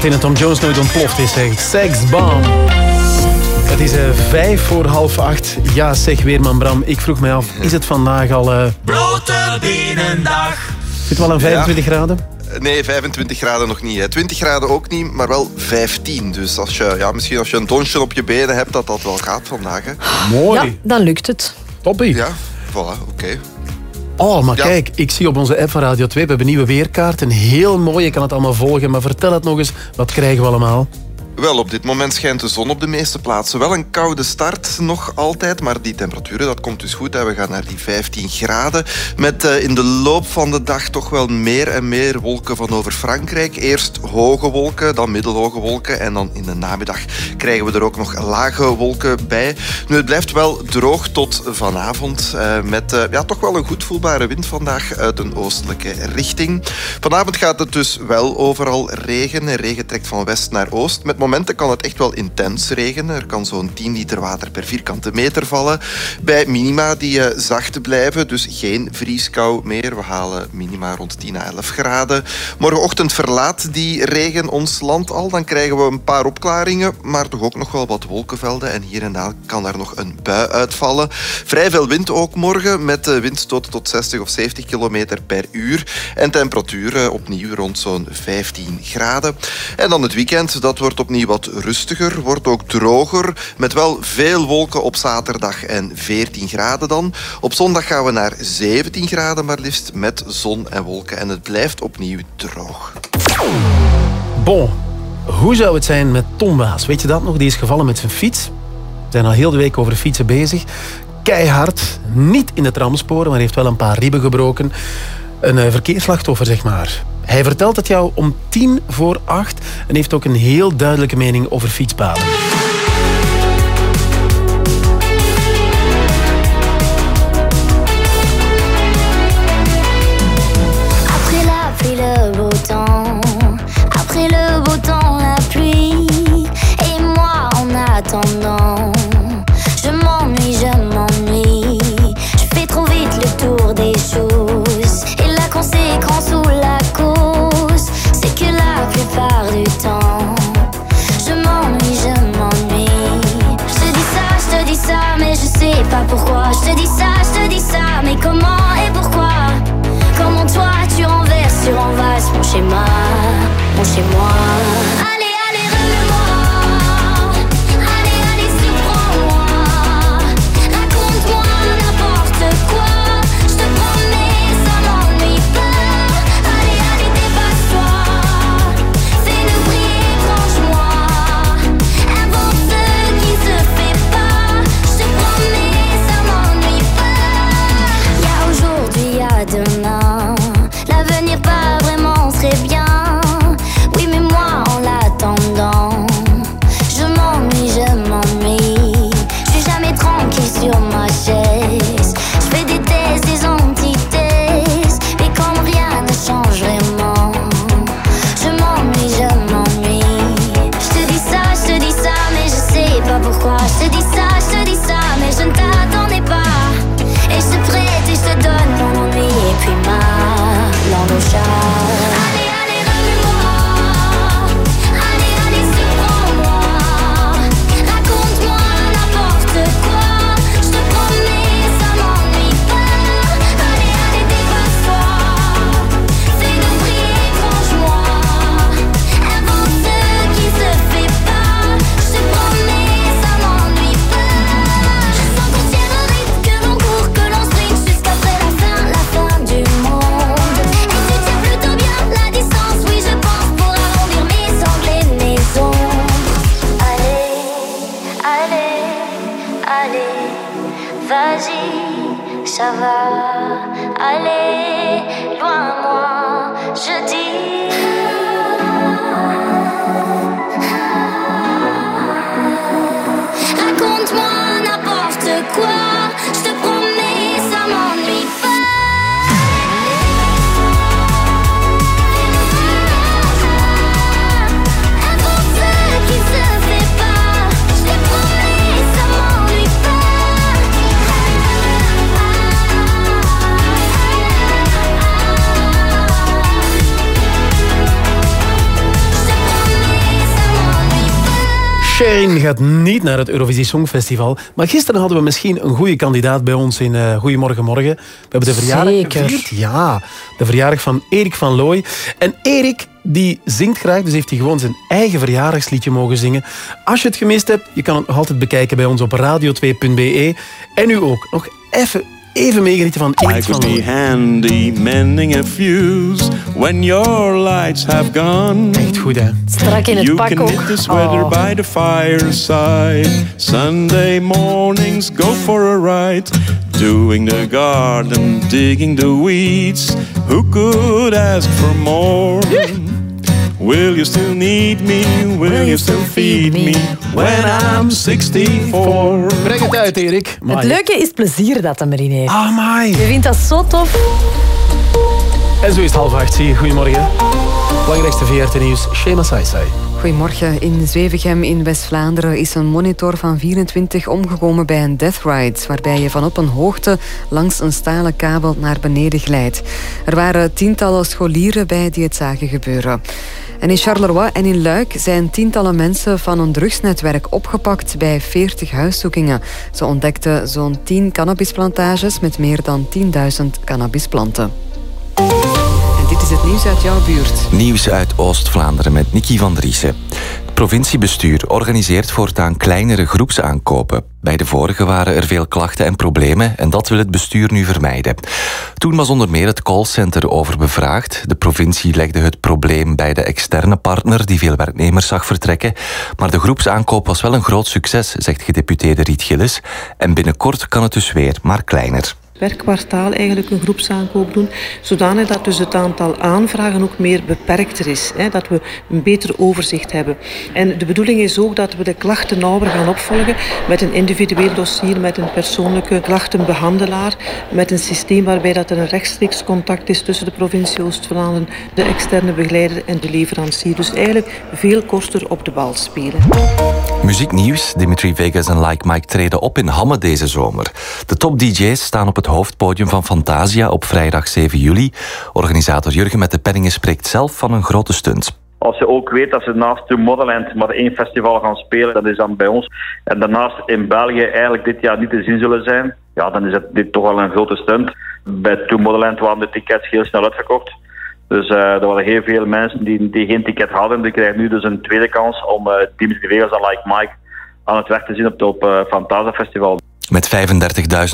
Dat in het Tom Jones nooit ontploft is, zegt Sex Bomb. Het is eh, vijf voor half acht. Ja, zeg Weerman Bram, ik vroeg mij af, is het vandaag al... eh Blote bienendag. zit wel aan 25 graden? Nee, 25 graden nog niet. Hè. 20 graden ook niet, maar wel 15. Dus als je, ja, misschien als je een donsje op je benen hebt, dat dat wel gaat vandaag. Hè. Mooi. Ja, dan lukt het. Toppie. Ja, voilà, oké. Oh, maar Ja. kijk, ik zie op onze app van Radio 2, we hebben een nieuwe weerkaart. Een heel mooi, je kan het allemaal volgen. Maar vertel het nog eens, wat krijgen we allemaal? Wel, op dit moment schijnt de zon op de meeste plaatsen. Wel een koude start nog altijd, maar die temperaturen, dat komt dus goed. We gaan naar die 15 graden. Met eh, in de loop van de dag toch wel meer en meer wolken van over Frankrijk. Eerst hoge wolken, dan middelhoge wolken. En dan in de namiddag krijgen we er ook nog lage wolken bij. Nu, het blijft wel droog tot vanavond. eh, met eh, ja, toch wel een goed voelbare wind vandaag uit een oostelijke richting. Vanavond gaat het dus wel overal regenen. Regen trekt van west naar oost. Met momenten kan het echt wel intens regenen. Er kan zo'n 10 liter water per vierkante meter vallen. Bij minima die eh, zacht blijven, dus geen vrieskou meer. We halen minima rond 10 à 11 graden. Morgenochtend verlaat die regen ons land al. Dan krijgen we een paar opklaringen, maar toch ook nog wel wat wolkenvelden. En hier en daar kan daar nog een bui uitvallen. Vrij veel wind ook morgen, met eh, windstoten tot 60 of 70 kilometer per uur. En temperaturen opnieuw rond zo'n 15 graden. En dan het weekend, dat wordt opnieuw wat rustiger, wordt ook droger, met wel veel wolken op zaterdag en 14 graden dan. Op zondag gaan we naar 17 graden maar liefst, met zon en wolken. En het blijft opnieuw droog. Bon, hoe zou het zijn met Tom Waas? Weet je dat nog? Die is gevallen met zijn fiets. We zijn al heel de week over fietsen bezig. Keihard, niet in de tramsporen, maar heeft wel een paar ribben gebroken. Een eh, verkeersslachtoffer, zeg maar. Hij vertelt het jou om tien voor acht en heeft ook een heel duidelijke mening over fietspaden. Je te dis ça, je te dis ça, mais comment et pourquoi? Comment toi tu renverses, tu renverses mon schéma, mon chez moi. Sherin gaat niet naar het Eurovisie Songfestival. Maar gisteren hadden we misschien een goede kandidaat bij ons in eh Goedemorgen Morgen. We hebben de verjaardag Zeker. gevierd. Ja, de verjaardag van Erik van Looy. En Erik die zingt graag, dus heeft hij gewoon zijn eigen verjaardagsliedje mogen zingen. Als je het gemist hebt, je kan het nog altijd bekijken bij ons op radio2.be. En nu ook nog even, even meegenieten van Erik I van Looy. handy mending a fuse when your lights have gone. Echt goed, hè? Strak in het you pak can ook. knit the sweater Oh. by the fireside. Sunday mornings go for a ride. Doing the garden, digging the weeds. Who could ask for more? Will you still need me? Will you still feed me when I'm 64? Breng het uit, Erik. Het leuke is het plezier dat hem erin heeft. Ah, my. Je vindt dat zo tof. En zo is het half acht. Zie je. Goedemorgen. Belangrijkste VRT-nieuws. Shema Saisai. Goedemorgen. In Zwevegem in West-Vlaanderen is een monitor van 24 omgekomen bij een death ride, waarbij je van op een hoogte langs een stalen kabel naar beneden glijdt. Er waren tientallen scholieren bij die het zagen gebeuren. En in Charleroi en in Luik zijn tientallen mensen van een drugsnetwerk opgepakt bij 40 huiszoekingen. Ze ontdekten zo'n 10 cannabisplantages met meer dan 10.000 cannabisplanten. Nieuws uit jouw buurt. Nieuws uit Oost-Vlaanderen met Nicky van Driessen. Het provinciebestuur organiseert voortaan kleinere groepsaankopen. Bij de vorige waren er veel klachten en problemen en dat wil het bestuur nu vermijden. Toen was onder meer het callcenter over bevraagd. De provincie legde het probleem bij de externe partner die veel werknemers zag vertrekken. Maar de groepsaankoop was wel een groot succes, zegt gedeputeerde Riet Gillis. En binnenkort kan het dus weer, maar kleiner per kwartaal eigenlijk een groepsaankoop doen, zodanig dat dus het aantal aanvragen ook meer beperkter is. Hè, dat we een beter overzicht hebben. En de bedoeling is ook dat we de klachten nauwer gaan opvolgen met een individueel dossier, met een persoonlijke klachtenbehandelaar, met een systeem waarbij dat er een rechtstreeks contact is tussen de provincie Oost-Vlaanderen, de externe begeleider en de leverancier. Dus eigenlijk veel korter op de bal spelen. Muzieknieuws. Dimitri Vegas en Like Mike treden op in Hamme deze zomer. De top DJ's staan op het hoofdpodium van Fantasia op vrijdag 7 juli. Organisator Jurgen met de Penningen spreekt zelf van een grote stunt. Als je ook weet dat ze naast Tomorrowland maar één festival gaan spelen, dat is dan bij ons. En daarnaast in België eigenlijk dit jaar niet te zien zullen zijn. Ja, dan is het dit toch wel een grote stunt. Bij Tomorrowland waren de tickets heel snel uitverkocht. Dus eh, er waren heel veel mensen die, die geen ticket hadden. Die krijgen nu dus een tweede kans om uh, Dimitri Vegas en Like Mike aan het werk te zien op het op, uh, Fantasia Festival. Met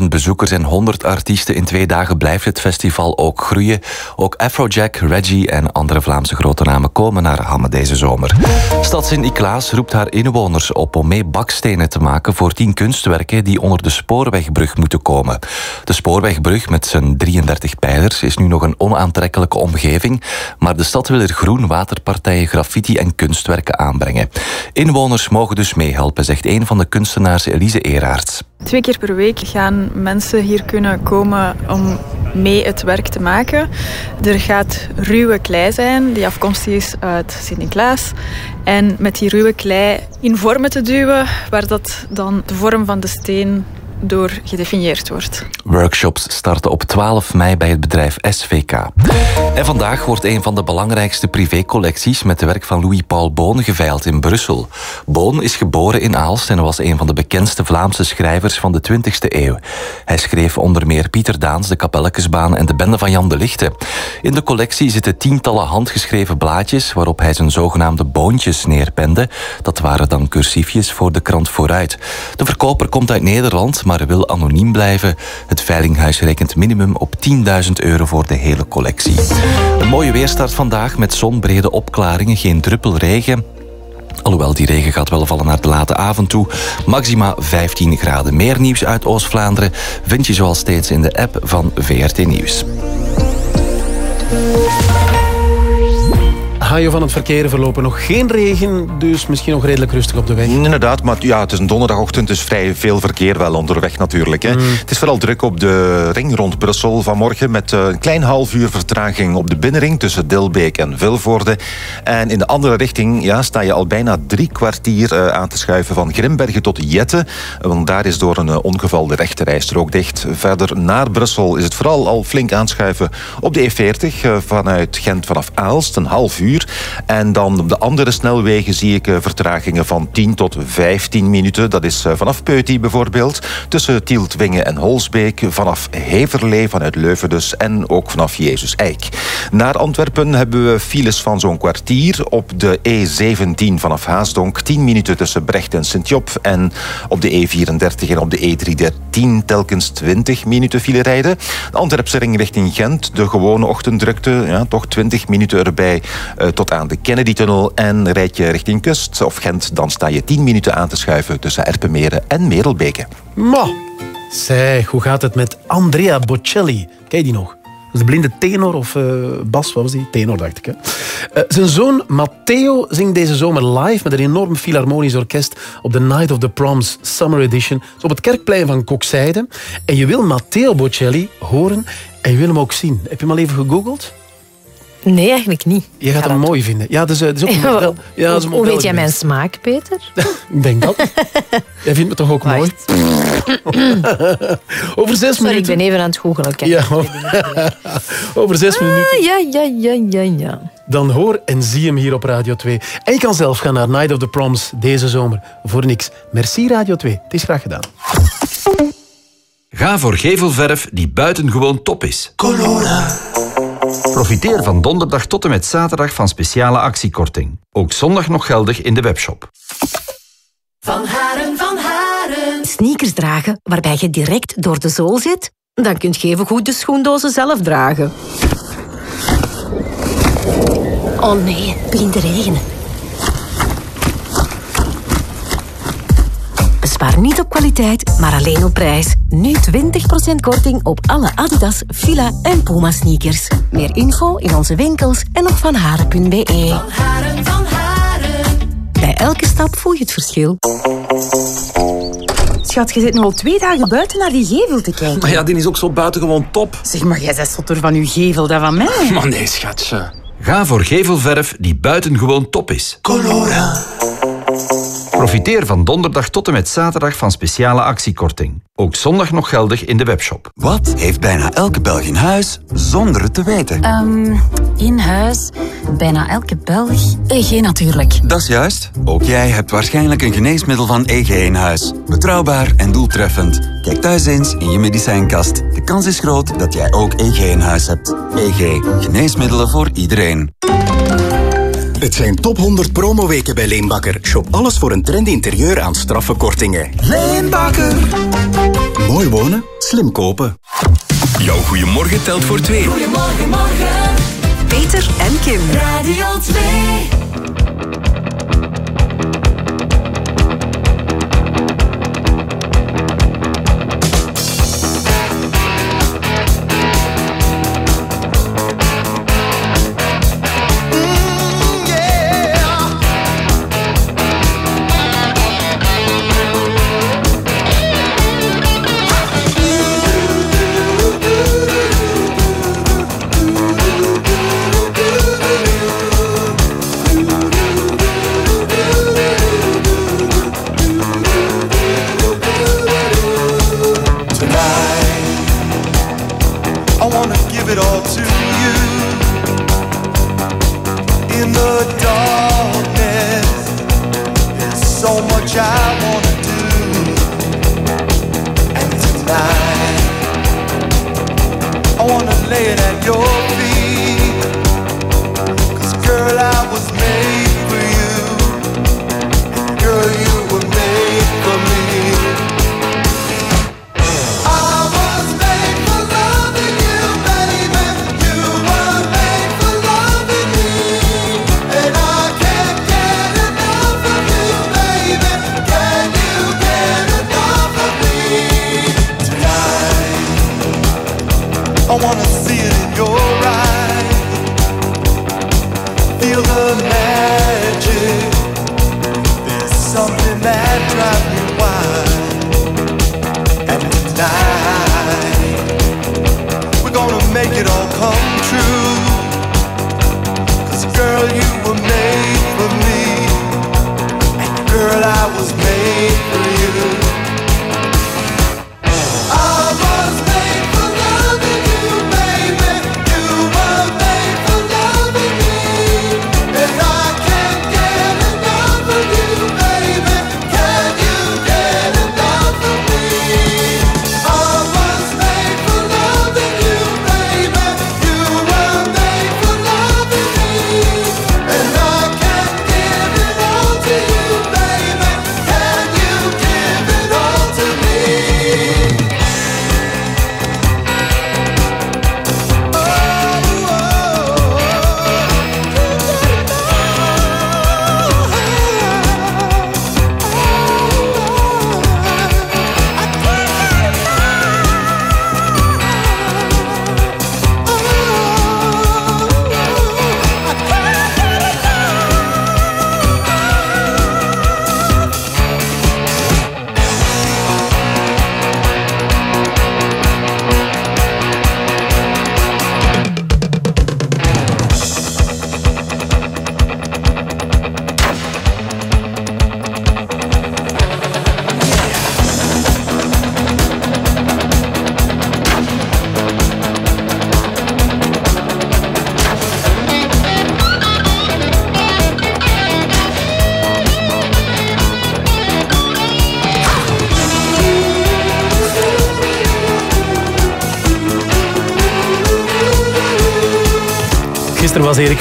35.000 bezoekers en 100 artiesten in twee dagen blijft het festival ook groeien. Ook Afrojack, Reggie en andere Vlaamse grote namen komen naar Hamme deze zomer. Stad Sint-Niklaas roept haar inwoners op om mee bakstenen te maken voor 10 kunstwerken die onder de spoorwegbrug moeten komen. De spoorwegbrug met zijn 33 pijlers is nu nog een onaantrekkelijke omgeving, maar de stad wil er groen, waterpartijen, graffiti en kunstwerken aanbrengen. Inwoners mogen dus meehelpen, zegt een van de kunstenaars Elise Eraerts. Keer per week gaan mensen hier kunnen komen om mee het werk te maken. Er gaat ruwe klei zijn die afkomstig is uit Sint-Niklaas. En met die ruwe klei in vormen te duwen waar dat dan de vorm van de steen door gedefinieerd wordt. Workshops starten op 12 mei bij het bedrijf SVK. En vandaag wordt een van de belangrijkste privécollecties met het werk van Louis-Paul Boon geveild in Brussel. Boon is geboren in Aalst en was een van de bekendste Vlaamse schrijvers van de 20e eeuw. Hij schreef onder meer Pieter Daans, de Kapellekesbaan en de Bende van Jan de Lichte. In de collectie zitten tientallen handgeschreven blaadjes waarop hij zijn zogenaamde boontjes neerpende. Dat waren dan cursiefjes voor de krant Vooruit. De verkoper komt uit Nederland, maar wil anoniem blijven. Het Veilinghuis rekent minimum op 10.000 euro voor de hele collectie. Een mooie weerstart vandaag met zon, brede opklaringen, geen druppel regen. Alhoewel die regen gaat wel vallen naar de late avond toe. Maxima 15 graden. Meer nieuws uit Oost-Vlaanderen vind je zoals steeds in de app van VRT Nieuws. Hajo van het verkeer verlopen nog geen regen, dus misschien nog redelijk rustig op de weg. Inderdaad, maar ja, het is een donderdagochtend, dus vrij veel verkeer wel onderweg natuurlijk. Hè. Het is vooral druk op de ring rond Brussel vanmorgen... met eh, een klein half uur vertraging op de binnenring... tussen Dilbeek en Vilvoorde. En in de andere richting ja, sta je al bijna drie kwartier eh, aan te schuiven... van Grimbergen tot Jette, want daar is door een eh, ongeval de rechterrijstrook dicht. Verder naar Brussel is het vooral al flink aanschuiven op de E40... eh, vanuit Gent vanaf Aalst, een half uur. En dan op de andere snelwegen zie ik eh, vertragingen van 10 tot 15 minuten. Dat is eh, vanaf Peuty bijvoorbeeld, tussen Tieltwingen en Holsbeek, vanaf Heverlee, vanuit Leuven dus, en ook vanaf Jezus Eik. Naar Antwerpen hebben we files van zo'n kwartier op de E17 vanaf Haasdonk, 10 minuten tussen Brecht en Sint-Job, en op de E34 en op de E313 telkens 20 minuten file rijden. De Antwerpse ring richting Gent, de gewone ochtenddrukte, ja, toch 20 minuten erbij eh, tot aan de Kennedy-tunnel. En rijd je richting Kust of Gent, dan sta je 10 minuten aan te schuiven tussen Erpenmeren en Merelbeke. Ma. Zeg, hoe gaat het met Andrea Bocelli? Ken je die nog? De blinde tenor of eh, bas, wat was die? Tenor, dacht ik. Hè? Eh, zijn zoon Matteo zingt deze zomer live met een enorm filharmonisch orkest op de Night of the Proms Summer Edition op het kerkplein van Kokzijde. En je wil Matteo Bocelli horen en je wil hem ook zien. Heb je hem al even gegoogeld? Nee, eigenlijk niet. Je gaat hem mooi vinden. Ja, dus, dus ook een model. Ja, dat is een Hoe model weet jij mijn smaak, Peter? Ik denk dat. Jij vindt me toch ook mooi? Over zes Sorry, ik minuten... ben even aan het googelen. Ja, over zes minuten. Ah, ja, ja, ja, ja, ja. Dan hoor en zie hem hier op Radio 2. En je kan zelf gaan naar Night of the Proms deze zomer. Voor niks. Merci Radio 2. Het is graag gedaan. Ga voor gevelverf die buitengewoon top is. Colora. Profiteer van donderdag tot en met zaterdag van speciale actiekorting. Ook zondag nog geldig in de webshop. Van Haren, van Haren. Sneakers dragen waarbij je direct door de zool zit? Dan kunt je even goed de schoendozen zelf dragen. Oh nee, het begint te regenen. Bespaar niet op kwaliteit, maar alleen op prijs. Nu 20% korting op alle Adidas, Fila en Puma sneakers. Meer info in onze winkels en op vanharen.be. Haren, van Haren. Bij elke stap voel je het verschil. Schat, je zit nu al twee dagen buiten naar die gevel te kijken. Maar ja, die is ook zo buitengewoon top. Zeg maar, jij bent zotter van uw gevel dan van mij. Maar nee, schatje. Ga voor gevelverf die buitengewoon top is. Colora. Profiteer van donderdag tot en met zaterdag van speciale actiekorting. Ook zondag nog geldig in de webshop. Wat heeft bijna elke Belg in huis zonder het te weten? Ehm, in huis, bijna elke Belg. EG natuurlijk. Dat is juist. Ook jij hebt waarschijnlijk een geneesmiddel van EG in huis. Betrouwbaar en doeltreffend. Kijk thuis eens in je medicijnkast. De kans is groot dat jij ook EG in huis hebt. EG. Geneesmiddelen voor iedereen. Het zijn top 100 promoweken bij Leenbakker. Shop alles voor een trendy interieur aan straffe kortingen. Leenbakker. Mooi wonen, slim kopen. Jouw goeiemorgen telt voor twee. Goedemorgen, morgen. Peter en Kim. Radio 2.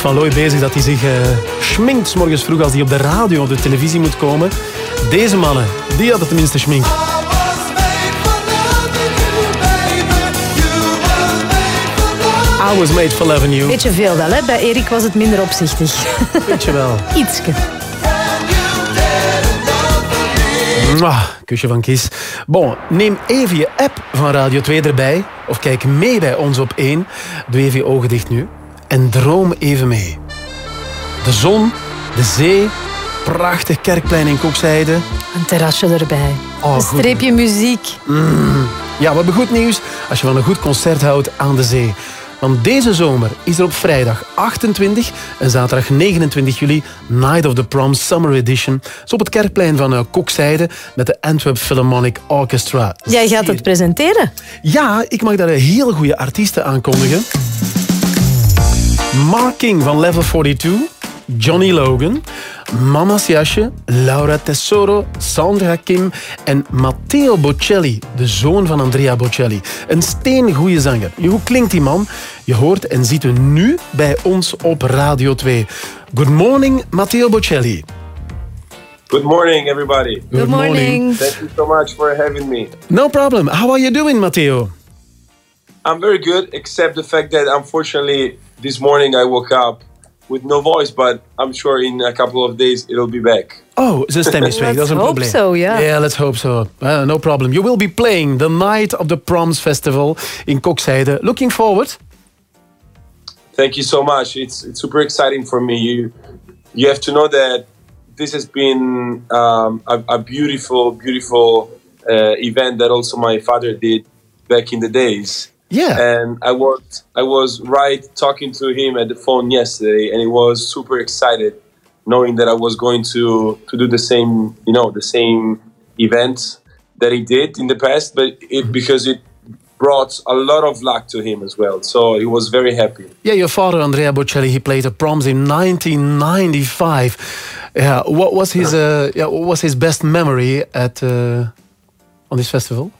Van Looy bezig dat hij zich eh schminkt 's morgens vroeg als hij op de radio of de televisie moet komen. Deze mannen, die hadden tenminste schmink. I was made for loving you. Beetje veel wel, hè? Bij Erik was het minder opzichtig. Weet je wel. Ietske. Mwah, kusje van Kies. Bon, neem even je app van Radio 2 erbij. Of kijk mee bij ons op 1. Doe even je ogen dicht nu. En droom even mee. De zon, de zee, prachtig kerkplein in Kokzijde. Een terrasje erbij. Oh, een goed. streepje muziek. Mm. Ja, we hebben goed nieuws als je van een goed concert houdt aan de zee. Want deze zomer is er op vrijdag 28 en zaterdag 29 juli Night of the Proms Summer Edition. Zo op het kerkplein van uh, Kokzijde met de Antwerp Philharmonic Orchestra. Jij gaat het presenteren. Ja, ik mag daar een hele goede artiesten aankondigen. Mark King van Level 42, Johnny Logan, Mama's Jasje, Laura Tesoro, Sandra Kim en Matteo Bocelli, de zoon van Andrea Bocelli. Een steengoeie zanger. Hoe klinkt die man? Je hoort en ziet hem nu bij ons op Radio 2. Good morning, Matteo Bocelli. Good morning, everybody. Good morning. Thank you so much for having me. No problem. How are you doing, Matteo? I'm very good, except the fact that unfortunately this morning I woke up with no voice, but I'm sure in a couple of days it'll be back. Oh, zijn stem is weg. Let's Dat is een hope probleem. so, yeah. Yeah, let's hope so. Uh, no problem. You will be playing the night of the Proms Festival in Kokzijde. Looking forward. Thank you so much. It's it's super exciting for me. You you have to know that this has been um, a, a beautiful, beautiful uh, event that also my father did back in the days. Yeah. And I was I was right talking to him at the phone yesterday, and he was super excited, knowing that I was going to to do the same, you know, the same event that he did in the past, but it because it brought a lot of luck to him as well. So he was very happy. Yeah, your father, Andrea Bocelli, he played at Proms in 1995. Yeah, what was his uh, yeah, what was his best memory at uh, on this festival?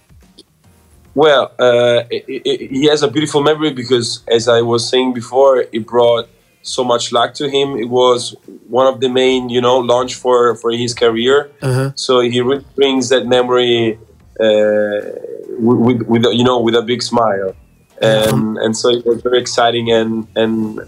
Well, uh, i i he has a beautiful memory because, as I was saying before, it brought so much luck to him. It was one of the main, you know, launch for for his career. Uh-huh. So he really brings that memory uh, with, with, you know, with a big smile, and and so it was very exciting. And and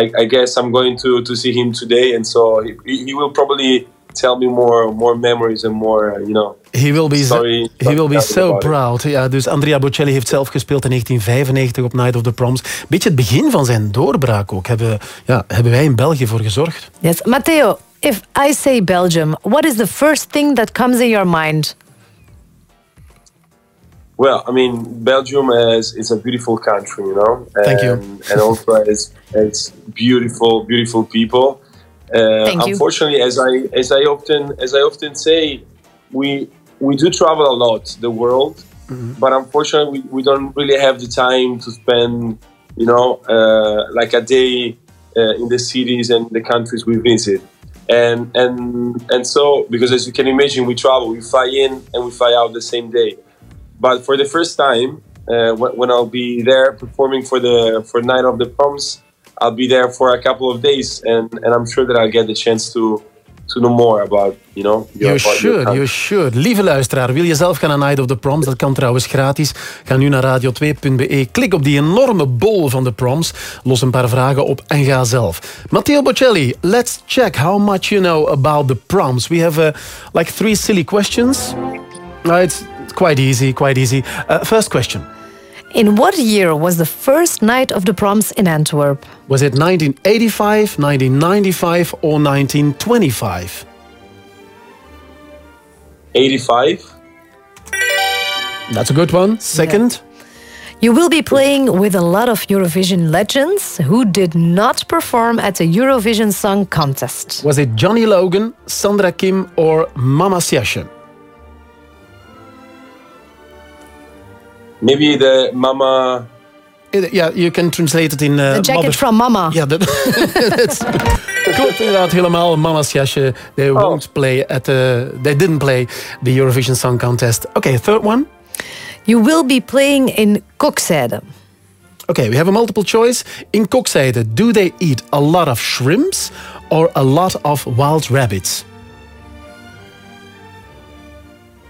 I, I guess I'm going to to see him today, and so he, he will probably tell me more more memories and more, uh, you know. He will be, Sorry, he will be so proud. Ja, dus Andrea Bocelli heeft zelf gespeeld in 1995 op Night of the Proms. Beetje het begin van zijn doorbraak ook. Hebben, ja, hebben wij in België voor gezorgd. Yes. Matteo, if I say Belgium, what is the first thing that comes in your mind? Well, I mean, Belgium is is a beautiful country, you know. Thank you. And, and also it's it's beautiful, beautiful people. Uh, Thank you. unfortunately, as I as I often as I often say, we we do travel a lot the world, but unfortunately, we, we don't really have the time to spend, you know, uh, like a day uh, in the cities and the countries we visit. And and and so because as you can imagine, we travel, we fly in and we fly out the same day. But for the first time, uh, when, when I'll be there performing for the for Night of the Proms, I'll be there for a couple of days, and, and I'm sure that I'll get the chance to to know more about you know your, You should, you should. Lieve luisteraar, wil je zelf gaan naar Night of the Proms? Dat kan trouwens gratis. Ga nu naar radio2.be. Klik op die enorme bol van de proms. Los een paar vragen op en ga zelf. Matteo Bocelli, let's check how much you know about the proms. We have uh, like three silly questions. Uh, it's quite easy, quite easy. Uh, first question. In what year was the first night of the proms in Antwerp? Was it 1985, 1995 or 1925? 85. That's a good one. Second. You will be playing with a lot of Eurovision legends who did not perform at the Eurovision Song Contest. Was it Johnny Logan, Sandra Kim or Mama Siashe? Maybe the Mama. Ja, you can translate it in... Uh, The jacket from Mama. Ja, dat that's- klopt inderdaad helemaal. Mama's jasje. They Oh. won't play at the... They didn't play the Eurovision Song Contest. Okay, third one. You will be playing in Kokzijde. Okay, we have a multiple choice. In Kokzijde, do they eat a lot of shrimps or a lot of wild rabbits?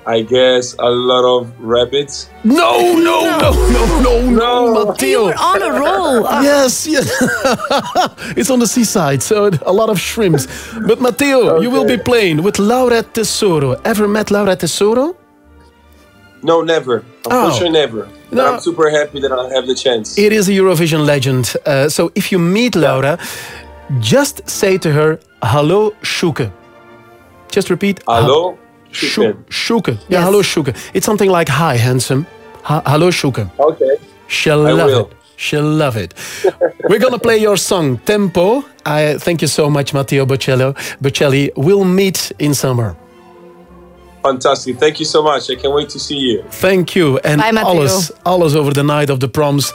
I guess a lot of rabbits. No, no, no, no, no, no, Matteo. You're on a roll. Yes, yes. it's on the seaside, so a lot of shrimps. But Matteo, you will be playing with Laura Tesoro. Ever met Laura Tesoro? No, never. Unfortunately, never. But No. I'm super happy that I have the chance. It is a Eurovision legend. Uh, so if you meet Laura, just say to her, Hallo Sjoeke. Just repeat. Hallo, Sjoeke. Sjoeke. Yeah, hallo Sjoeke. It's something like, hi, handsome. Ha- hallo Sjoeke. Okay. She'll I love will. it. She'll love it. We're gonna play your song Tempo. I thank you so much, Matteo Bocello. Bocelli. We'll meet in summer. Fantastic. Thank you so much. I can't wait to see you. Thank you. En Bye, Matteo. alles, alles over the Night of the Proms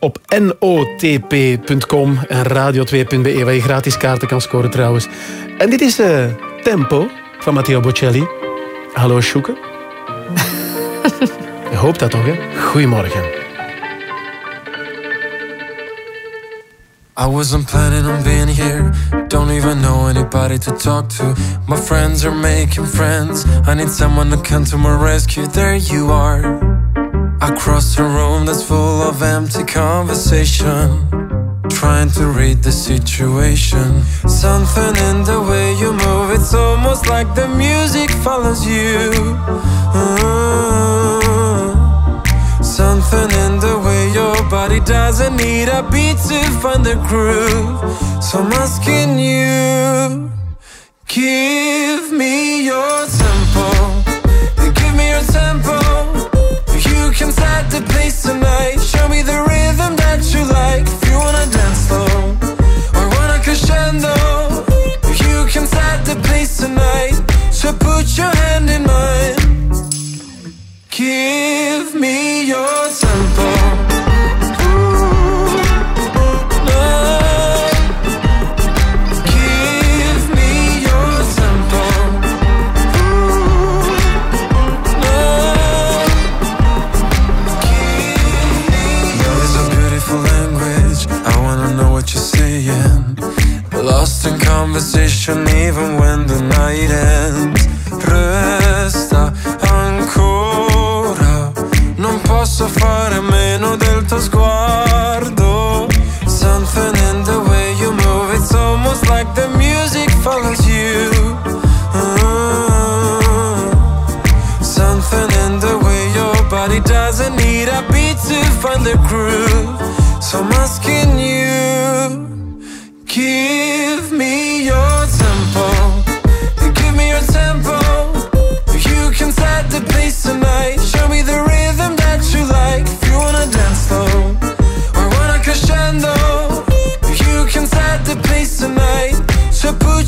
op notp.com en radio2.be, waar je gratis kaarten kan scoren trouwens. En dit is eh, Tempo van Matteo Bocelli. Hallo Sjoeke. je hoopt dat toch, hè? Goedemorgen. I wasn't planning on being here. Don't even know anybody to talk to. My friends are making friends. I need someone to come to my rescue. There you are. Across a room that's full of empty conversation. Trying to read the situation. Something in the way you move, it's almost like the music follows you. Uh, Something in the way your body doesn't need a beat to find the groove. So I'm asking you, give me your tempo. Give me your tempo. Can set the pace tonight. Show me the rhythm that you like. If you wanna dance slow or wanna crescendo, you can set the pace tonight. So put your hand in mine. Give me your tempo. conversation even when the night ends. Resta ancora. Non posso fare meno del tuo sguardo. Something in the way you move It's almost like the music follows you. Uh-huh. Something in the way your body doesn't need a beat to find the groove. So I'm asking you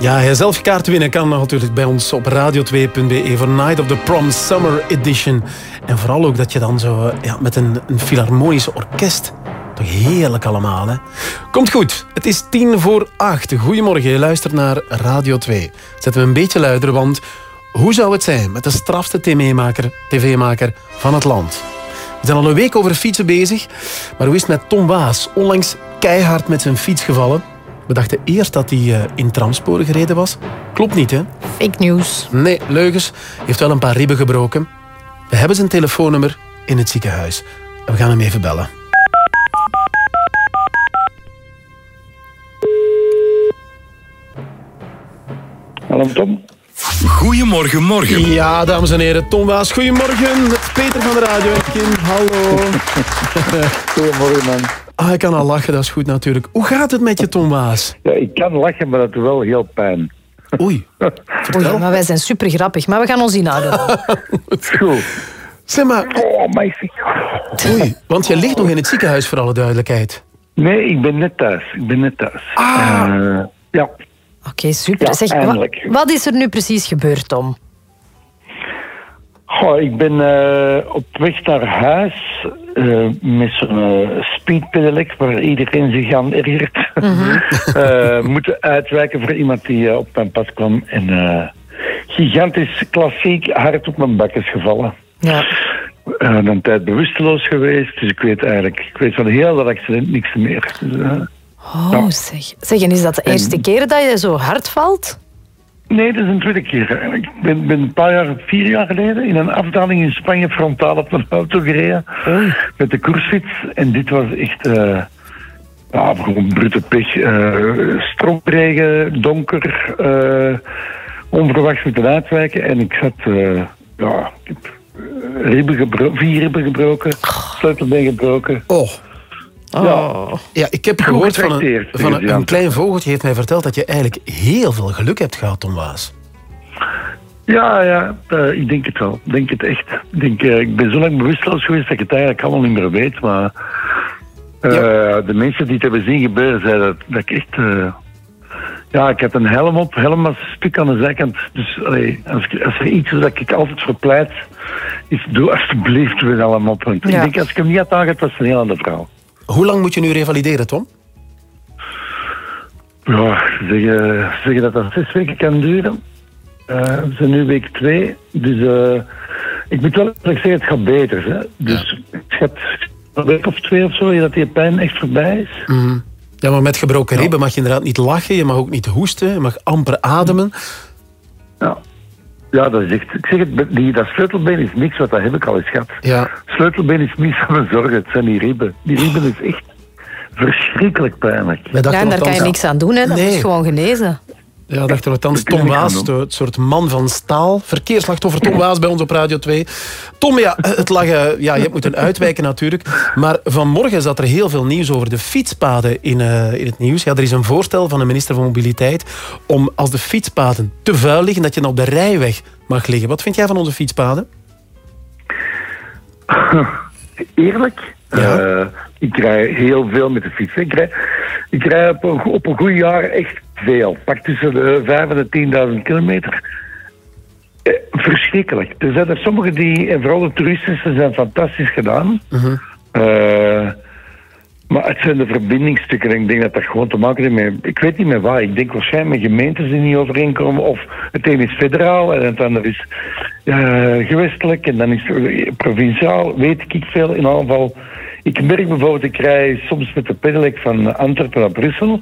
Ja, zelf kaart winnen kan natuurlijk bij ons op radio2.be voor Night of the Prom Summer Edition. En vooral ook dat je dan zo eh, ja, met een, een filharmonisch orkest. Toch heerlijk allemaal, hè? Komt goed, het is tien voor acht. Goedemorgen, je luistert naar Radio 2. Zetten we een beetje luider, want hoe zou het zijn met de strafste tv-maker TV-maker van het land? We zijn al een week over fietsen bezig, maar hoe is het met Tom Waas? Onlangs keihard met zijn fiets gevallen. We dachten eerst dat hij eh, in tramsporen gereden was. Klopt niet, hè? Fake news. Nee, leugens. Hij heeft wel een paar ribben gebroken. We hebben zijn telefoonnummer in het ziekenhuis. En we gaan hem even bellen. Hallo Tom. Goedemorgen, morgen. Ja, dames en heren. Tom Waas, goedemorgen. Peter van de radio. Kim, hallo. Goedemorgen man. Ah, ik kan al lachen, dat is goed natuurlijk. Hoe gaat het met je, Tom Waas? Ja, ik kan lachen, maar dat doet wel heel pijn. Oei. Oei, maar wij zijn super grappig, maar we gaan ons inhouden. Goed. Zeg maar... Oh, meisje. Oei, want je ligt nog in het ziekenhuis, voor alle duidelijkheid. Nee, ik ben net thuis. Ik ben net thuis. Ah. Eh, ja. Oké, super. Ja, zeg, wa- eindelijk. wat is er nu precies gebeurd, Tom? Goh, ik ben eh, op weg naar huis eh, met zo'n uh, speedpedelec waar iedereen zich aan ergert. Eh, moeten uitwijken voor iemand die eh, op mijn pad kwam. En eh, gigantisch klassiek hard op mijn bak is gevallen. Ja. Eh, een tijd bewusteloos geweest, dus ik weet eigenlijk, ik weet van heel dat accident niks meer. Dus, eh, Oh, zeg. Zeg, en is dat de eerste keer dat je zo hard valt? Nee, dat is een tweede keer. Ik ben, ben een paar jaar, vier jaar geleden, in een afdaling in Spanje frontaal op een auto gereden. Met de koersfiets. En dit was echt... eh ja, gewoon brute pech. stroomregen, donker, eh, onverwachts moeten uitwijken. En ik zat... ja, ik heb ribben vier ribben gebroken, sleutelbeen gebroken. Oh. Ja. Ja, ik heb gehoord van een, van een, klein vogeltje heeft mij verteld dat je eigenlijk heel veel geluk hebt gehad, Tom Waas. Ja, ja, eh, ik denk het wel. Ik denk het echt. Ik, denk, eh, ik ben zo lang bewusteloos geweest dat ik het eigenlijk allemaal niet meer weet. Maar eh, de mensen die het hebben zien gebeuren, zeiden dat, dat ik echt... eh, ja, ik heb een helm op. Helm was een stuk aan de zijkant. Dus allee, als, ik- als er iets is dat ik altijd verpleit, is doe alsjeblieft weer helm op. Want ik denk, als ik hem niet had aangehad, was het een heel andere vrouw. Hoe lang moet je nu revalideren, Tom? Ja, ze zeggen, ze zeggen dat dat zes weken kan duren. Eh, we zijn nu week twee. Dus eh, ik moet wel zeggen, het gaat beter. Hè? Dus het gaat een week of twee of zo, dat die pijn echt voorbij is. Mhm. Ja, maar met gebroken ribben mag je inderdaad niet lachen, je mag ook niet hoesten, je mag amper ademen. Ja. Ja, dat is echt... Ik zeg het, die, dat sleutelbeen is niks, wat dat heb ik al eens gehad. Ja. Sleutelbeen is niets van mijn zorgen, het zijn die ribben. Die ribben is echt verschrikkelijk pijnlijk. Ja, en daar kan je niks aan doen, hè. Dat Nee. is gewoon genezen. Ja, dachten althans Tom Waas, het soort man van staal. Verkeersslachtoffer Tom Waas bij ons op Radio 2. Tom, ja, het lag, eh, ja je hebt moeten uitwijken natuurlijk. Maar vanmorgen zat er heel veel nieuws over de fietspaden in, eh, in het nieuws. Ja, er is een voorstel van de minister van Mobiliteit om als de fietspaden te vuil liggen, dat je dan op de rijweg mag liggen. Wat vind jij van onze fietspaden? Eerlijk? Eh, ik rij heel veel met de fiets. Ik rij, ik rij op, een, op een goed jaar echt veel. Pak tussen de 5 en de 10.000 kilometer. Eh, verschrikkelijk. Er zijn er sommige die, en vooral de toeristische, zijn fantastisch gedaan. Eh, maar het zijn de verbindingsstukken. En ik denk dat dat gewoon te maken heeft met... Ik weet niet met waar. Ik denk waarschijnlijk met gemeentes die niet overeenkomen. Of het een is federaal en het ander is eh, gewestelijk. En dan is het provinciaal. Weet ik veel. In geval, Ik merk bijvoorbeeld, ik rij soms met de pedelec van Antwerpen naar Brussel.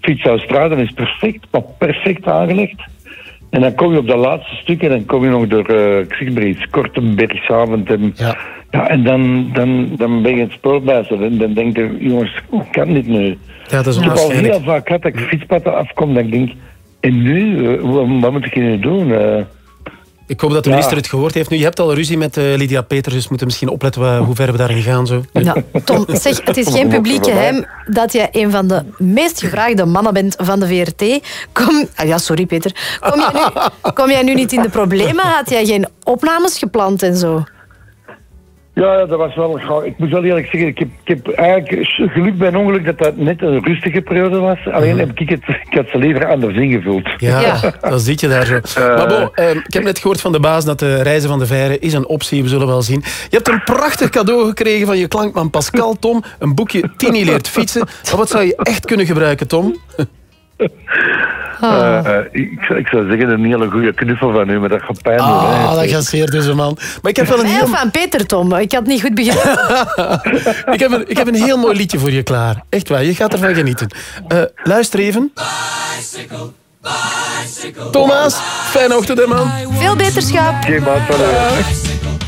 Fietsaustrade is perfect, maar perfect aangelegd. En dan kom je op dat laatste stuk en dan kom je nog door, eh ik zeg maar iets, Kortenbergsavond. En, ja. en dan, dan, dan ben je het spoorbijster. En dan denk je, jongens, hoe kan dit nu? Ja, dat is ik heb al heel vaak gehad dat ik fietspaden afkom, dat ik denk, en nu, Eh, wat, wat moet ik nu doen? Eh, Ik hoop dat de Ja. minister het gehoord heeft. Nu, je hebt al ruzie met eh, Lydia Peters, dus we moeten misschien opletten hoe ver we daarin gaan. Zo. Nou, Tom, zeg, het is geen publiek geheim dat jij een van de meest gevraagde mannen bent van de VRT. Kom, ah ja, sorry Peter. Kom jij, nu, kom jij nu niet in de problemen? Had jij geen opnames gepland en zo? Ja, ja, dat was wel. gauw. Ik moet wel eerlijk zeggen, ik heb, ik heb eigenlijk geluk bij een ongeluk dat dat net een rustige periode was. Alleen heb ik het, ik had ze liever anders ingevuld. Ja, dat zit je daar zo. maar bon, eh, ik heb net gehoord van de baas dat de reizen van de Veire is een optie. We zullen wel zien. Je hebt een prachtig cadeau gekregen van je klankman Pascal, Tom. Een boekje Tini leert fietsen. Maar wat zou je echt kunnen gebruiken, Tom? Eh, eh, ik, zou- ik zou zeggen, een hele goede knuffel van u, maar dat gaat pijn doen. Ah, dat gasseert dus een man. Maar ik heb wel een Heel van Peter, Tom. Ik had niet goed begrepen. ik heb een, ik heb een heel mooi liedje voor je klaar. Echt waar, je gaat ervan genieten. Eh, luister even. Thomas, fijne ochtend, man. Veel beterschap. Geen maat van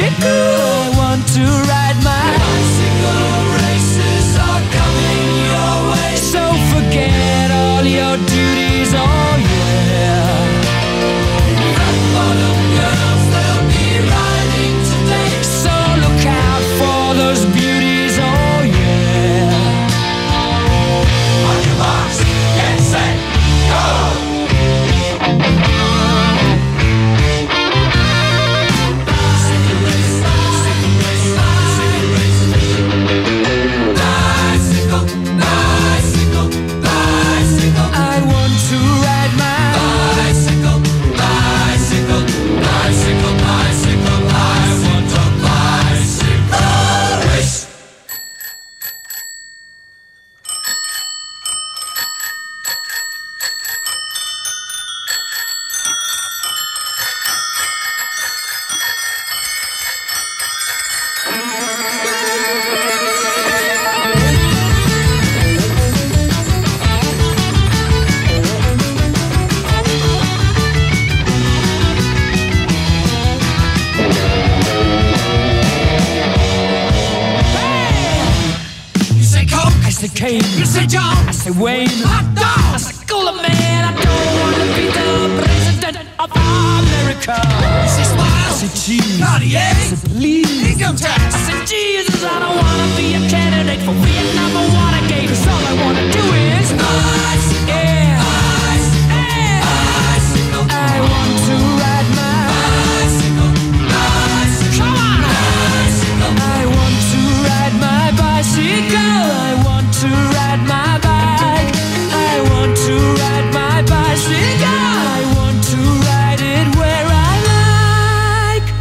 I want to ride my I Wayne. Hot dog, I say Cooler Man. I don't want to be the president of America. You say Smile, I say Cheese. Cartier, I say Please. Income tax, I say Jesus. I don't want to be a candidate for Vietnam or Watergate. 'cause all I want to do is ice,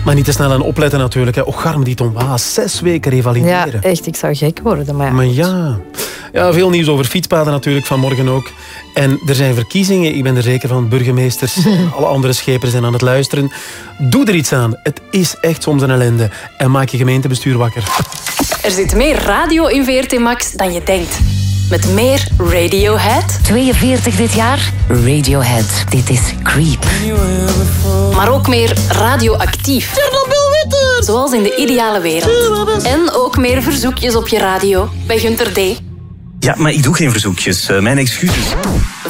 Maar niet te snel aan opletten natuurlijk. Hè. Och, arme die Tom Waas. Zes weken Ja, revalideren. echt. Ik zou gek worden. Maar ja. Maar ja. ja, veel nieuws over fietspaden natuurlijk vanmorgen ook. En er zijn verkiezingen, ik ben er zeker van. Burgemeesters, alle andere schepers zijn aan het luisteren. Doe er iets aan. Het is echt soms een ellende. En maak je gemeentebestuur wakker. Er zit meer radio in VRT Max dan je denkt. Met meer Radiohead. 42 dit jaar? Radiohead. Dit is Creep. Maar ook meer radioactief. Zoals in de ideale wereld. En ook meer verzoekjes op je radio bij Gunter D. Ja, maar ik doe geen verzoekjes. Eh, mijn excuses.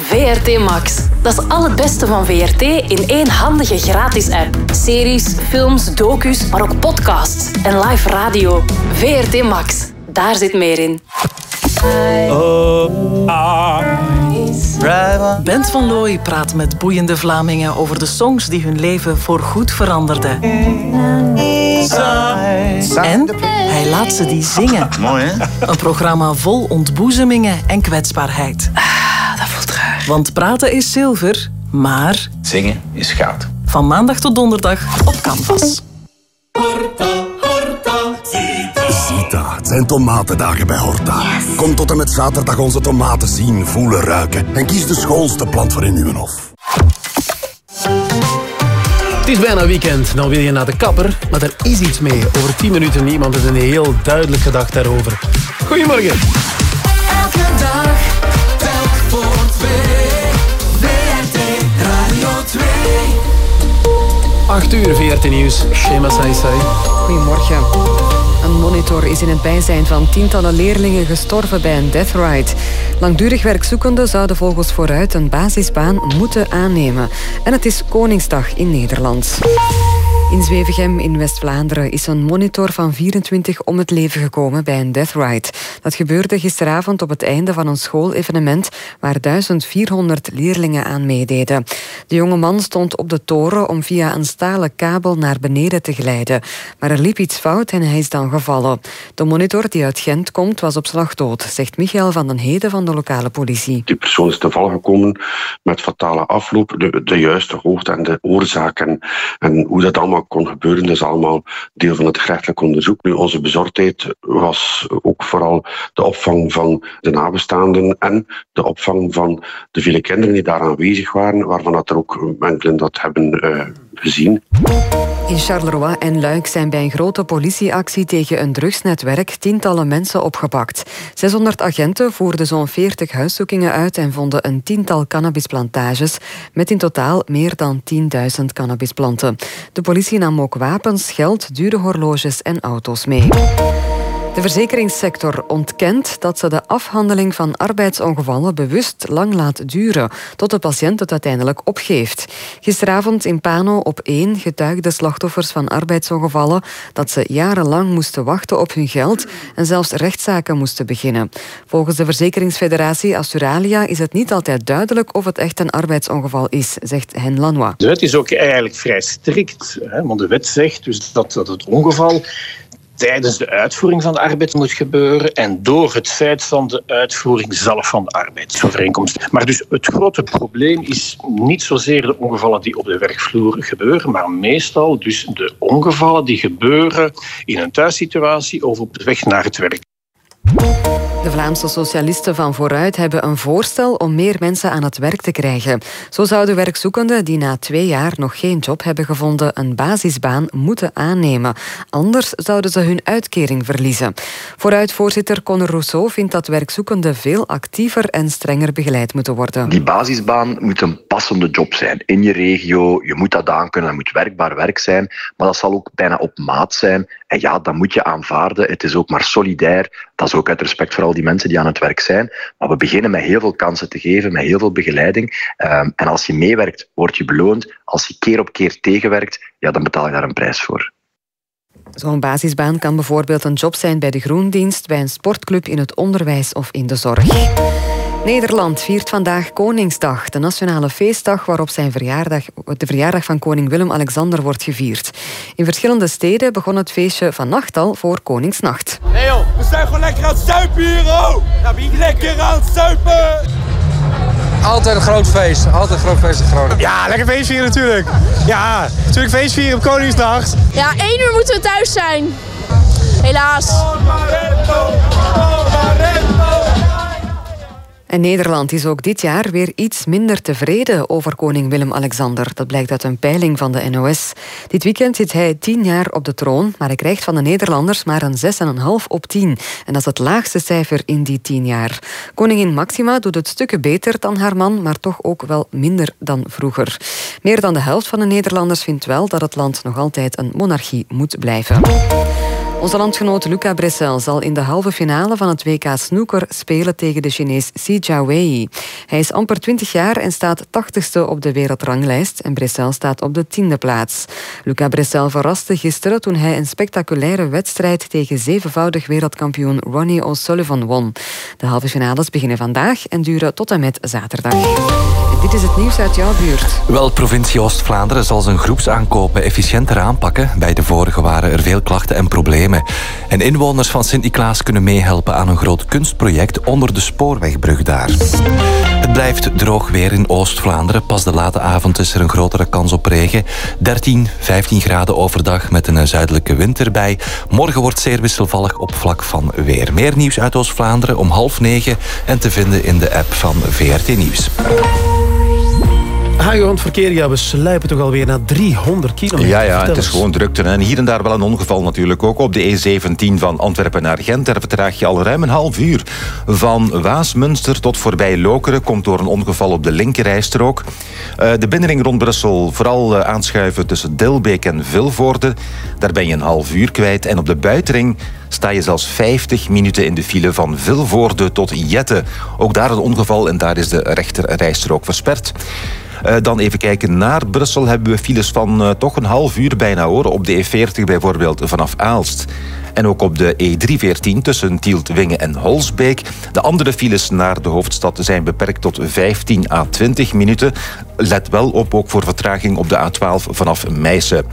VRT Max. Dat is al het beste van VRT in één handige gratis app. Series, films, docus, maar ook podcasts en live radio. VRT Max. Daar zit meer in. Bent van Looy praat met boeiende Vlamingen over de songs die hun leven voorgoed veranderden. En hij laat ze die zingen. Mooi, hè? Een programma vol ontboezemingen en kwetsbaarheid. Dat voelt raar. Want praten is zilver, maar Zingen is goud. van maandag tot donderdag op Canvas. Het zijn tomatendagen bij Horta. Kom tot en met zaterdag onze tomaten zien, voelen, ruiken. En kies de schoonste plant voor in uw hof. Het is bijna weekend, dan wil je naar de kapper, maar er is iets mee. Over 10 minuten iemand met een heel duidelijk gedacht daarover. Goedemorgen. Elke dag, telk voor twee. VRT Radio 2. 8 uur VRT Nieuws. Shema Saisai. Goedemorgen. Een monitor is in het bijzijn van tientallen leerlingen gestorven bij een death ride. Langdurig werkzoekenden zouden volgens vooruit een basisbaan moeten aannemen. En het is Koningsdag in Nederland. In Zwevegem in West-Vlaanderen is een monitor van 24 om het leven gekomen bij een death ride. Dat gebeurde gisteravond op het einde van een schoolevenement waar 1400 leerlingen aan meededen. De jonge man stond op de toren om via een stalen kabel naar beneden te glijden. Maar er liep iets fout en hij is dan gevallen. De monitor die uit Gent komt was op slag dood, zegt Michael van den Heden van de lokale politie. Die persoon is te vallen gekomen met fatale afloop. De, de juiste hoogte en de oorzaak en, en hoe dat allemaal kon gebeuren, dat is allemaal deel van het gerechtelijk onderzoek. Nu, onze bezorgdheid was ook vooral de opvang van de nabestaanden en de opvang van de vele kinderen die daar aanwezig waren, waarvan dat er ook enkelen dat hebben eh, In Charleroi en Luik zijn bij een grote politieactie tegen een drugsnetwerk tientallen mensen opgepakt. 600 agenten voerden zo'n 40 huiszoekingen uit en vonden een tiental cannabisplantages met in totaal meer dan 10.000 cannabisplanten. De politie nam ook wapens, geld, dure horloges en auto's mee. De verzekeringssector ontkent dat ze de afhandeling van arbeidsongevallen bewust lang laat duren, tot de patiënt het uiteindelijk opgeeft. Gisteravond in Pano op 1 getuigden slachtoffers van arbeidsongevallen dat ze jarenlang moesten wachten op hun geld en zelfs rechtszaken moesten beginnen. Volgens de verzekeringsfederatie Asturalia is het niet altijd duidelijk of het echt een arbeidsongeval is, zegt Hen Lanois. De wet is ook eigenlijk vrij strikt. Hè, want de wet zegt dus dat, dat het ongeval tijdens de uitvoering van de arbeid moet gebeuren en door het feit van de uitvoering zelf van de arbeidsovereenkomst. Maar dus het grote probleem is niet zozeer de ongevallen die op de werkvloer gebeuren, maar meestal dus de ongevallen die gebeuren in een thuissituatie of op de weg naar het werk. De Vlaamse socialisten van Vooruit hebben een voorstel om meer mensen aan het werk te krijgen. Zo zouden werkzoekenden die na twee jaar nog geen job hebben gevonden een basisbaan moeten aannemen. Anders zouden ze hun uitkering verliezen. Vooruit-voorzitter Conor Rousseau vindt dat werkzoekenden veel actiever en strenger begeleid moeten worden. Die basisbaan moet een passende job zijn in je regio. Je moet dat aankunnen, dat moet werkbaar werk zijn. Maar dat zal ook bijna op maat zijn. En ja, dat moet je aanvaarden. Het is ook maar solidair. Dat is ook uit respect voor al die mensen die aan het werk zijn. Maar we beginnen met heel veel kansen te geven, met heel veel begeleiding. Ehm, en als je meewerkt, word je beloond. Als je keer op keer tegenwerkt, ja, dan betaal je daar een prijs voor. Zo'n basisbaan kan bijvoorbeeld een job zijn bij de groendienst, bij een sportclub, in het onderwijs of in de zorg. Nederland viert vandaag Koningsdag, de nationale feestdag waarop zijn verjaardag, de verjaardag van koning Willem-Alexander wordt gevierd. In verschillende steden begon het feestje vannacht al voor Koningsnacht. Hé joh, we zijn gewoon lekker aan het zuipen hier, oh! Ja, wie lekker aan het zuipen! Altijd een groot feest. Altijd een groot feest in Groningen. Ja, lekker feest vieren natuurlijk. Ja, natuurlijk feest vieren op Koningsdag. Ja, één uur moeten we thuis zijn. Helaas. En Nederland is ook dit jaar weer iets minder tevreden over koning Willem-Alexander. Dat blijkt uit een peiling van de NOS. Dit weekend zit hij tien jaar op de troon, maar hij krijgt van de Nederlanders maar een 6,5 op 10. En dat is het laagste cijfer in die tien jaar. Koningin Maxima doet het stukken beter dan haar man, maar toch ook wel minder dan vroeger. Meer dan de helft van de Nederlanders vindt wel dat het land nog altijd een monarchie moet blijven. Onze landgenoot Luca Bressel zal in de halve finale van het WK Snooker spelen tegen de Chinees Xi Jiawei. Hij is amper 20 jaar en staat 80ste op de wereldranglijst en Bressel staat op de tiende plaats. Luca Bressel verraste gisteren toen hij een spectaculaire wedstrijd tegen zevenvoudig wereldkampioen Ronnie O'Sullivan won. De halve finales beginnen vandaag en duren tot en met zaterdag. Dit is het nieuws uit jouw buurt. Wel, provincie Oost-Vlaanderen zal zijn groepsaankopen efficiënter aanpakken. Bij de vorige waren er veel klachten en problemen. En inwoners van Sint-Niklaas kunnen meehelpen aan een groot kunstproject onder de spoorwegbrug daar. Het blijft droog weer in Oost-Vlaanderen. Pas de late avond is er een grotere kans op regen. 13, 15 graden overdag met een zuidelijke wind erbij. Morgen wordt zeer wisselvallig op vlak van weer. Meer nieuws uit Oost-Vlaanderen om half negen en te vinden in de app van VRT Nieuws. Het verkeer, ja, we sluipen toch alweer naar 300 kilometer. Ja, ja, het is gewoon drukte. En hier en daar wel een ongeval natuurlijk ook. Op de E17 van Antwerpen naar Gent. Daar vertraag je al ruim een half uur. Van Waasmunster tot voorbij Lokeren komt door een ongeval op de linkerrijstrook. Eh, de binnenring rond Brussel vooral eh, aanschuiven tussen Dilbeek en Vilvoorde. Daar ben je een half uur kwijt. En op de buitenring sta je zelfs 50 minuten in de file van Vilvoorde tot Jette. Ook daar een ongeval en daar is de rechterrijstrook versperd. Eh, dan even kijken naar Brussel. Hebben we files van eh, toch een half uur bijna hoor. Op de E40 bijvoorbeeld vanaf Aalst. En ook op de E314 tussen Tielt, Wingen en Holsbeek. De andere files naar de hoofdstad zijn beperkt tot 15 à 20 minuten. Let wel op ook voor vertraging op de A12 vanaf Meissen.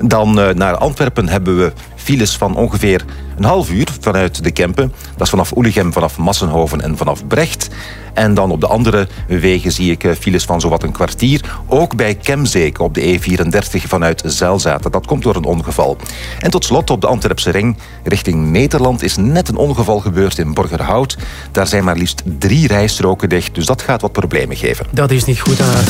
Dan eh, naar Antwerpen hebben we files van ongeveer een half uur vanuit de Kempen. Dat is vanaf Oelichem, vanaf Massenhoven en vanaf Brecht. En dan op de andere wegen zie ik eh, files van zowat een kwartier. Ook bij Kemzeke op de E34 vanuit Zelzaten. Dat komt door een ongeval. En tot slot op de Antwerpse ring richting Nederland is net een ongeval gebeurd in Borgerhout. Daar zijn maar liefst drie rijstroken dicht, dus dat gaat wat problemen geven. Dat is niet goed aan.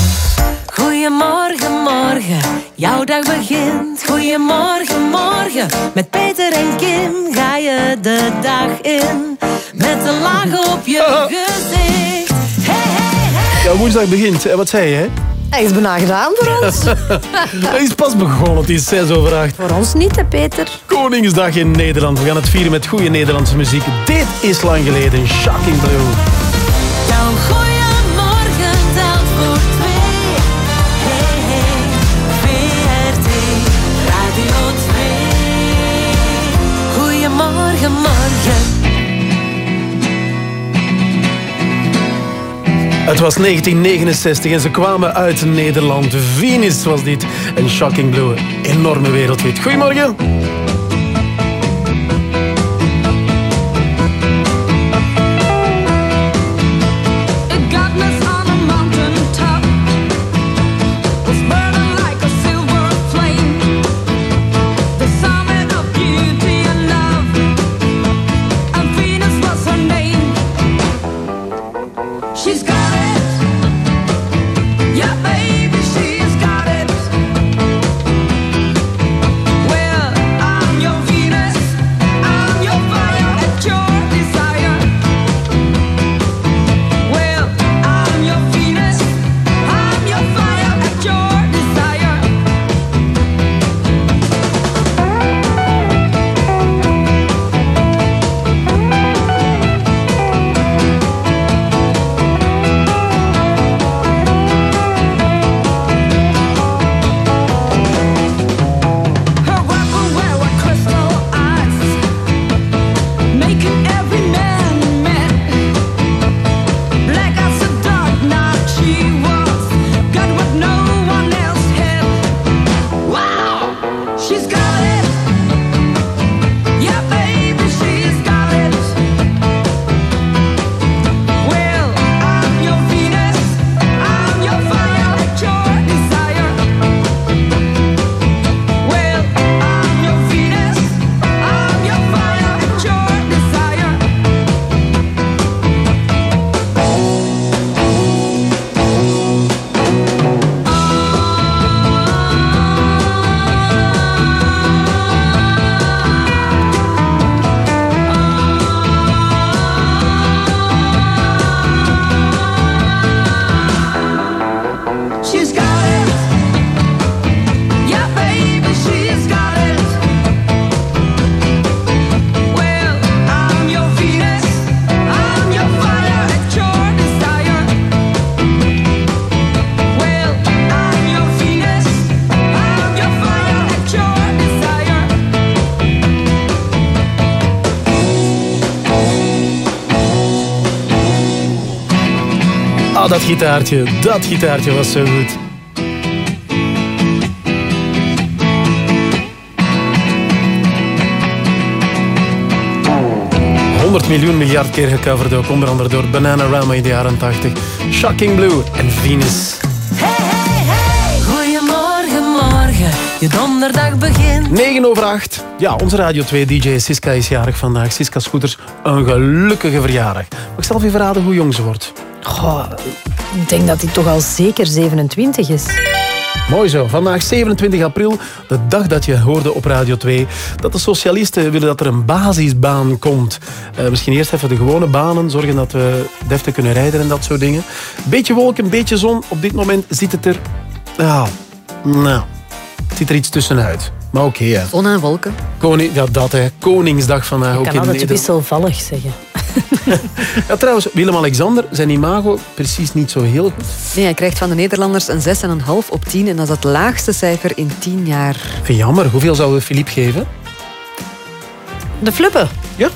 Goedemorgen, morgen, jouw dag begint. Goedemorgen, morgen, met Peter en Kim ga je de dag in. Met een laag op je gezicht. Hey, hey, hey. Ja, woensdag begint. En wat zei je? hè? Hij is bijna gedaan voor ons. Hij is pas begonnen, het is zes over acht. Voor ons niet, hè, Peter. Koningsdag in Nederland. We gaan het vieren met goede Nederlandse muziek. Dit is lang geleden. Shocking Blue. Het was 1969 en ze kwamen uit Nederland. Venus was dit. En Shocking Blue. Enorme wereldhit. Goedemorgen. Dat gitaartje. Dat gitaartje was zo goed. ...100 miljoen miljard keer gecoverd ook. Onder andere door Bananarama in de jaren 80. Shocking Blue en Venus. Goedemorgen, morgen, je donderdag begint. 9 over 8. Ja, onze Radio 2 DJ Siska is jarig vandaag. Siska Scooters, een gelukkige verjaardag. Mag ik zelf even verraden hoe jong ze wordt? Ik denk dat hij toch al zeker 27 is. Mooi zo. Vandaag 27 april, de dag dat je hoorde op Radio 2 dat de socialisten willen dat er een basisbaan komt. Eh, misschien eerst even de gewone banen, zorgen dat we deftig kunnen rijden en dat soort dingen. Beetje wolken, beetje zon. Op dit moment ziet het er... Ja, nou, het ziet er iets tussenuit. Maar oké. Zon en wolken. Koning, ja, dat, hè. Koningsdag vandaag Ik ook kan in altijd Nederland. wisselvallig zeggen. Ja, trouwens, Willem-Alexander, zijn imago precies niet zo heel goed. Nee, hij krijgt van de Nederlanders een 6,5 op 10 en dat is het laagste cijfer in 10 jaar. Jammer. Hoeveel zouden we Philippe geven? De fluppen. Ja?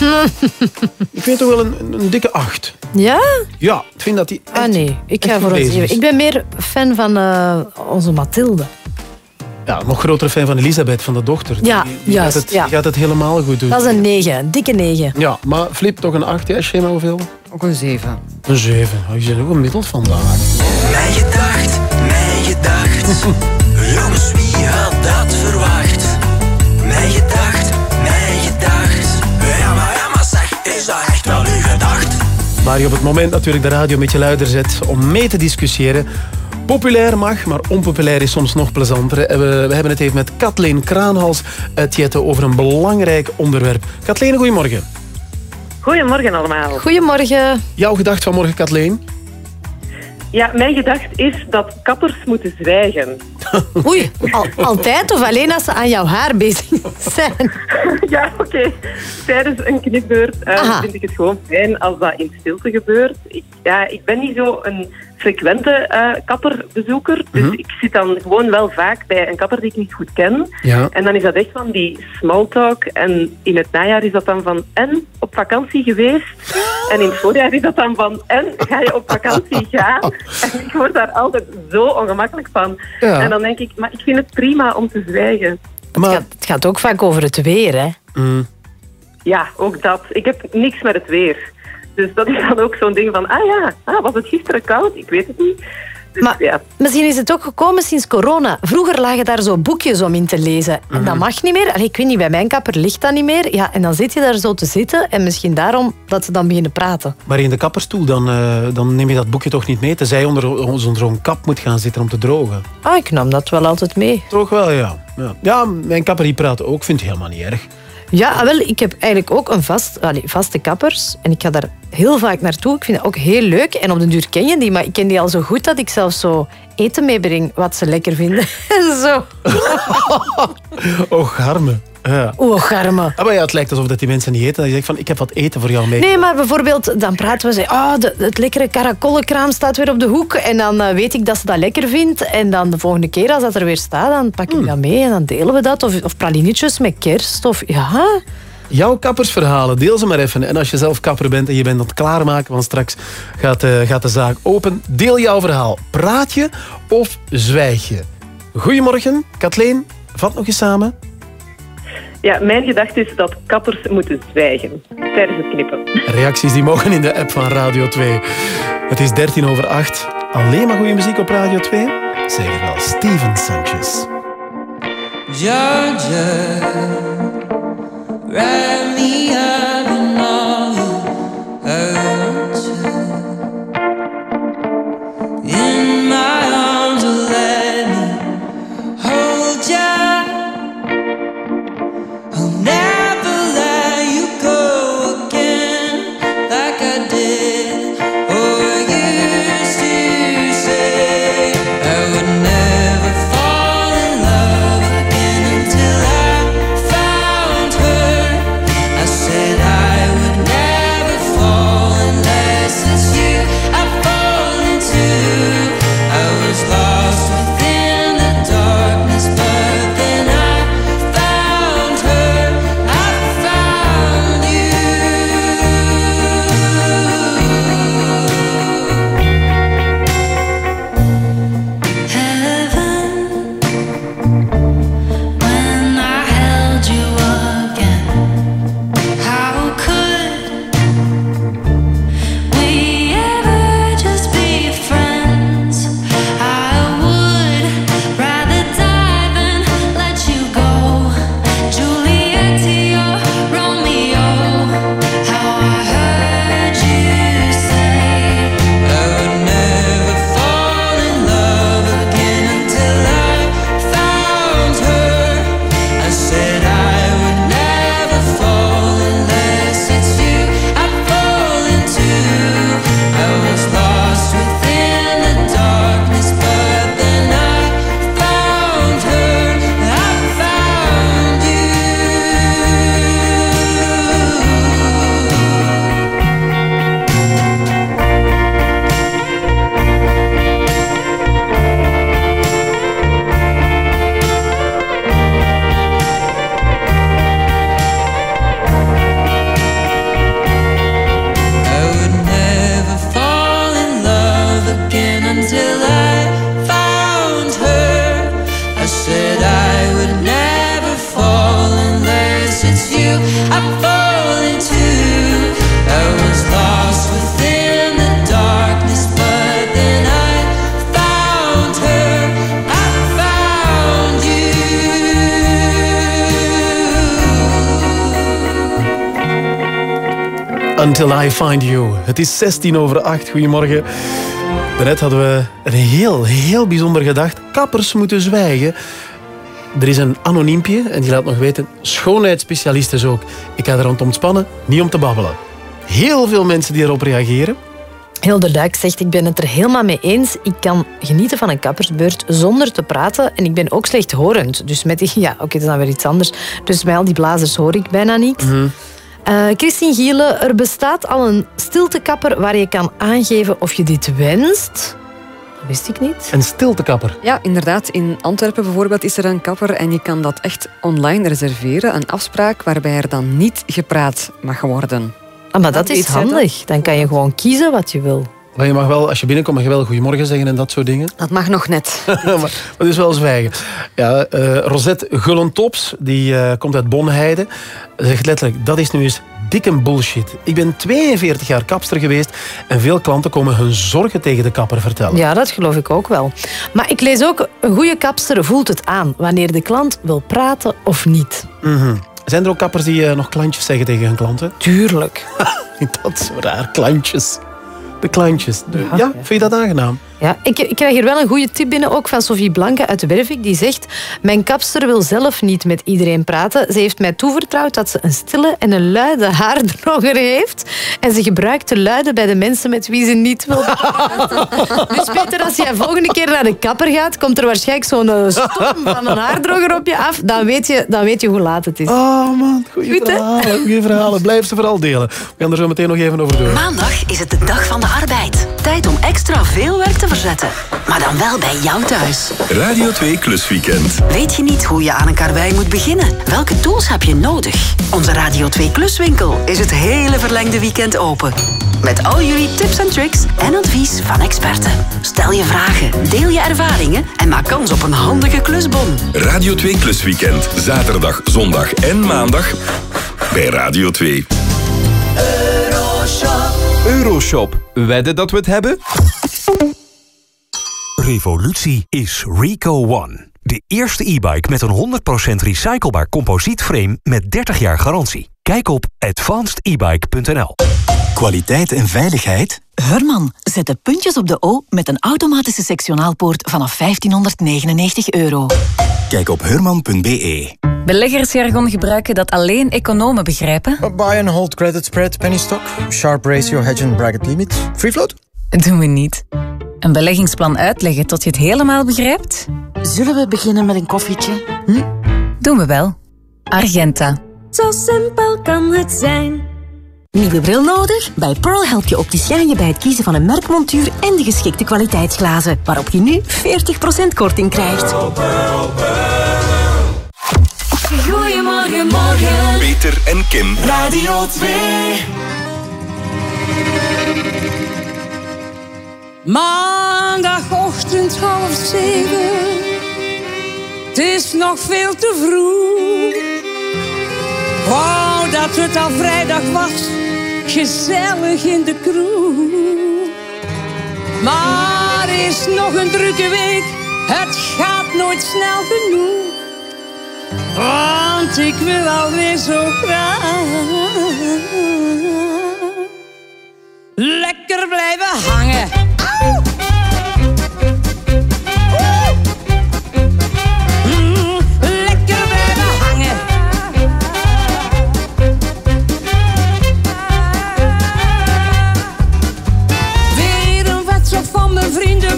Ik vind toch wel een, dikke 8. Ja? Ja, ik vind dat die Ah nee, ik ga echt voor goed een bezig 7. is. Ik ben meer fan van eh, onze Mathilde. Ja, nog grotere fan van Elisabeth, van de dochter. Ja, die, die juist, Gaat het, ja. die gaat het helemaal goed doen. Dat is een 9, een dikke 9. Ja, maar Flip toch een 8, hè? Schema hoeveel? Ook een 7. Een 7. Oh, je bent ook gemiddeld vandaag. Mij gedacht, mij gedacht. Jongens, wie had dat verwacht? Mij gedacht, mij gedacht. Ja, maar, ja, maar zeg, is dat echt wel uw gedacht? Waar je op het moment natuurlijk de radio een beetje luider zet om mee te discussiëren. Populair mag, maar onpopulair is soms nog plezanter. We, we hebben het even met Kathleen Kraanhals uit Jette over een belangrijk onderwerp. Kathleen, goedemorgen. Goedemorgen allemaal. Goedemorgen. Jouw gedacht van morgen, Kathleen? Ja, mijn gedacht is dat kappers moeten zwijgen. Oei, al- altijd of alleen als ze aan jouw haar bezig zijn? ja, oké. Tijdens een knipbeurt eh, vind ik het gewoon fijn als dat in stilte gebeurt. Ik, ja, ik ben niet zo een frequente eh, kapperbezoeker, dus Mhm. ik zit dan gewoon wel vaak bij een kapper die ik niet goed ken. Ja. En dan is dat echt van die small talk. En in het najaar is dat dan van en op vakantie geweest. En in het voorjaar is dat dan van en ga je op vakantie gaan. En ik word daar altijd zo ongemakkelijk van. Ja. En dan denk ik, maar ik vind het prima om te zwijgen. Het, gaat, het gaat ook vaak over het weer, hè? Mm. Ja, ook dat. Ik heb niks met het weer. Dus dat is dan ook zo'n ding van, ah ja, ah, was het gisteren koud? Ik weet het niet. Dus Maar ja. misschien is het ook gekomen sinds corona. Vroeger lagen daar zo boekjes om in te lezen. En Mhm. dat mag niet meer. Allee, ik weet niet, bij mijn kapper ligt dat niet meer. Ja, en dan zit je daar zo te zitten. En misschien daarom dat ze dan beginnen praten. Maar in de kapperstoel, dan, eh, dan neem je dat boekje toch niet mee. Tenzij je onder, onder zo'n kap moet gaan zitten om te drogen. Ah, ik nam dat wel altijd mee. Toch wel, ja. Ja, ja mijn kapper die praat ook. Vindt het helemaal niet erg. Ja, ah, wel, ik heb eigenlijk ook een vast, allee, vaste kappers. En ik ga daar heel vaak naartoe. Ik vind dat ook heel leuk. En op den duur ken je die. Maar ik ken die al zo goed dat ik zelfs zo eten meebreng wat ze lekker vinden. En zo. Oh, garme. Ja. Oeh, garme. Ah, maar ja, het lijkt alsof dat die mensen niet eten. Dat je zegt van, ik heb wat eten voor jou mee. Nee, maar bijvoorbeeld, dan praten we, zeggen, oh, de, het lekkere karakollenkraam staat weer op de hoek. En dan eh, weet ik dat ze dat lekker vindt. En dan de volgende keer als dat er weer staat, dan pak ik Hmm. dat mee en dan delen we dat. Of, of pralinetjes met kerst. Of, ja. Jouw kappersverhalen, deel ze maar even. En als je zelf kapper bent en je bent aan het klaarmaken, want straks gaat, eh, gaat de zaak open. Deel jouw verhaal. Praat je of zwijg je? Goedemorgen, Kathleen. Vat nog eens samen. Ja, mijn gedachte is dat kappers moeten zwijgen tijdens het knippen. Reacties die mogen in de app van Radio 2. Het is 13 over 8. Alleen maar goede muziek op Radio 2? Zeker wel. Steven Sanchez. Georgia, I Find You. Het is 16 over 8. Goedemorgen. Daarnet hadden we een heel, heel bijzonder gedacht. Kappers moeten zwijgen. Er is een anoniempje en die laat nog weten... schoonheidsspecialist is ook. Ik ga er rond ontspannen, niet om te babbelen. Heel veel mensen die erop reageren. Hilde Duik zegt, ik ben het er helemaal mee eens. Ik kan genieten van een kappersbeurt zonder te praten. En ik ben ook slechthorend. Dus met die... Ja, oké, dat is dan weer iets anders. Dus bij al die blazers hoor ik bijna niks. Eh, Christine Gielen, er bestaat al een stiltekapper waar je kan aangeven of je dit wenst. Dat wist ik niet. Een stiltekapper. Ja, inderdaad. In Antwerpen bijvoorbeeld is er een kapper en je kan dat echt online reserveren. Een afspraak waarbij er dan niet gepraat mag worden. Ah, maar dat is handig. Dan kan je gewoon kiezen wat je wil. Maar je mag wel, als je binnenkomt, mag je wel goedemorgen zeggen en dat soort dingen. Dat mag nog net. maar, het is wel zwijgen. Ja, eh, Rosette Gullentops, die eh, komt uit Bonheide, zegt letterlijk, dat is nu eens dikke bullshit. Ik ben 42 jaar kapster geweest en veel klanten komen hun zorgen tegen de kapper vertellen. Ja, dat geloof ik ook wel. Maar ik lees ook, een goede kapster voelt het aan wanneer de klant wil praten of niet. Mhm. Zijn er ook kappers die eh, nog klantjes zeggen tegen hun klanten? Tuurlijk. dat is raar, klantjes. De klantjes. De- ja, vind je dat aangenaam? Ja, ik, ik krijg hier wel een goede tip binnen, ook van Sophie Blanke uit Wervik. Die zegt, mijn kapster wil zelf niet met iedereen praten. Ze heeft mij toevertrouwd dat ze een stille en een luide haardroger heeft. En ze gebruikt de luide bij de mensen met wie ze niet wil praten. Dus Peter, als jij volgende keer naar de kapper gaat, komt er waarschijnlijk zo'n eh, storm van een haardroger op je af. Dan weet je, dan weet je hoe laat het is. Oh man, goede verhalen. Goeie verhalen. Blijf ze vooral delen. We gaan er zo meteen nog even over door. Maandag is het de dag van de arbeid. Tijd om extra veel werk te Maar dan wel bij jou thuis. Radio 2 Klusweekend. Weet je niet hoe je aan een karwei moet beginnen? Welke tools heb je nodig? Onze Radio 2 Kluswinkel is het hele verlengde weekend open. Met al jullie tips en tricks en advies van experten. Stel je vragen, deel je ervaringen en maak kans op een handige klusbon. Radio 2 Klusweekend. Zaterdag, zondag en maandag bij Radio 2. Euroshop. Wedden dat we het hebben? Revolutie is Rico One. De eerste e-bike met een 100% recyclebaar composietframe met 30 jaar garantie. Kijk op advancedebike.nl. Kwaliteit en veiligheid? Herman, zet de puntjes op de O met een automatische sectionaalpoort vanaf 1599 euro. Kijk op herman.be. Beleggersjargon gebruiken dat alleen economen begrijpen? Buy and hold credit spread, penny stock, sharp ratio, hedge and bracket limit, free float. Doen we niet. Een beleggingsplan uitleggen tot je het helemaal begrijpt? Zullen we beginnen met een koffietje? Hm? Doen we wel. Argenta. Zo simpel kan het zijn. Nieuwe bril nodig? Bij Pearl helpt je opticien je bij het kiezen van een merkmontuur en de geschikte kwaliteitsglazen, waarop je nu 40% korting krijgt. Goedemorgen, morgen. Peter en Kim. Radio 2. Maandagochtend half zeven. Het is nog veel te vroeg. Wou dat het al vrijdag was, gezellig in de kroeg. Maar is nog een drukke week, het gaat nooit snel genoeg. Want ik wil alweer zo graag lekker blijven hangen.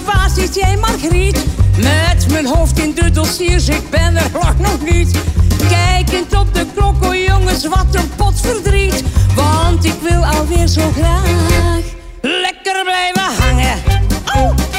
Waar zit jij Margriet? Met mijn hoofd in de dossiers, ik ben er lang nog niet. Kijkend op de klok, oh jongens, wat een pot verdriet. Want ik wil alweer zo graag lekker blijven hangen. Oh.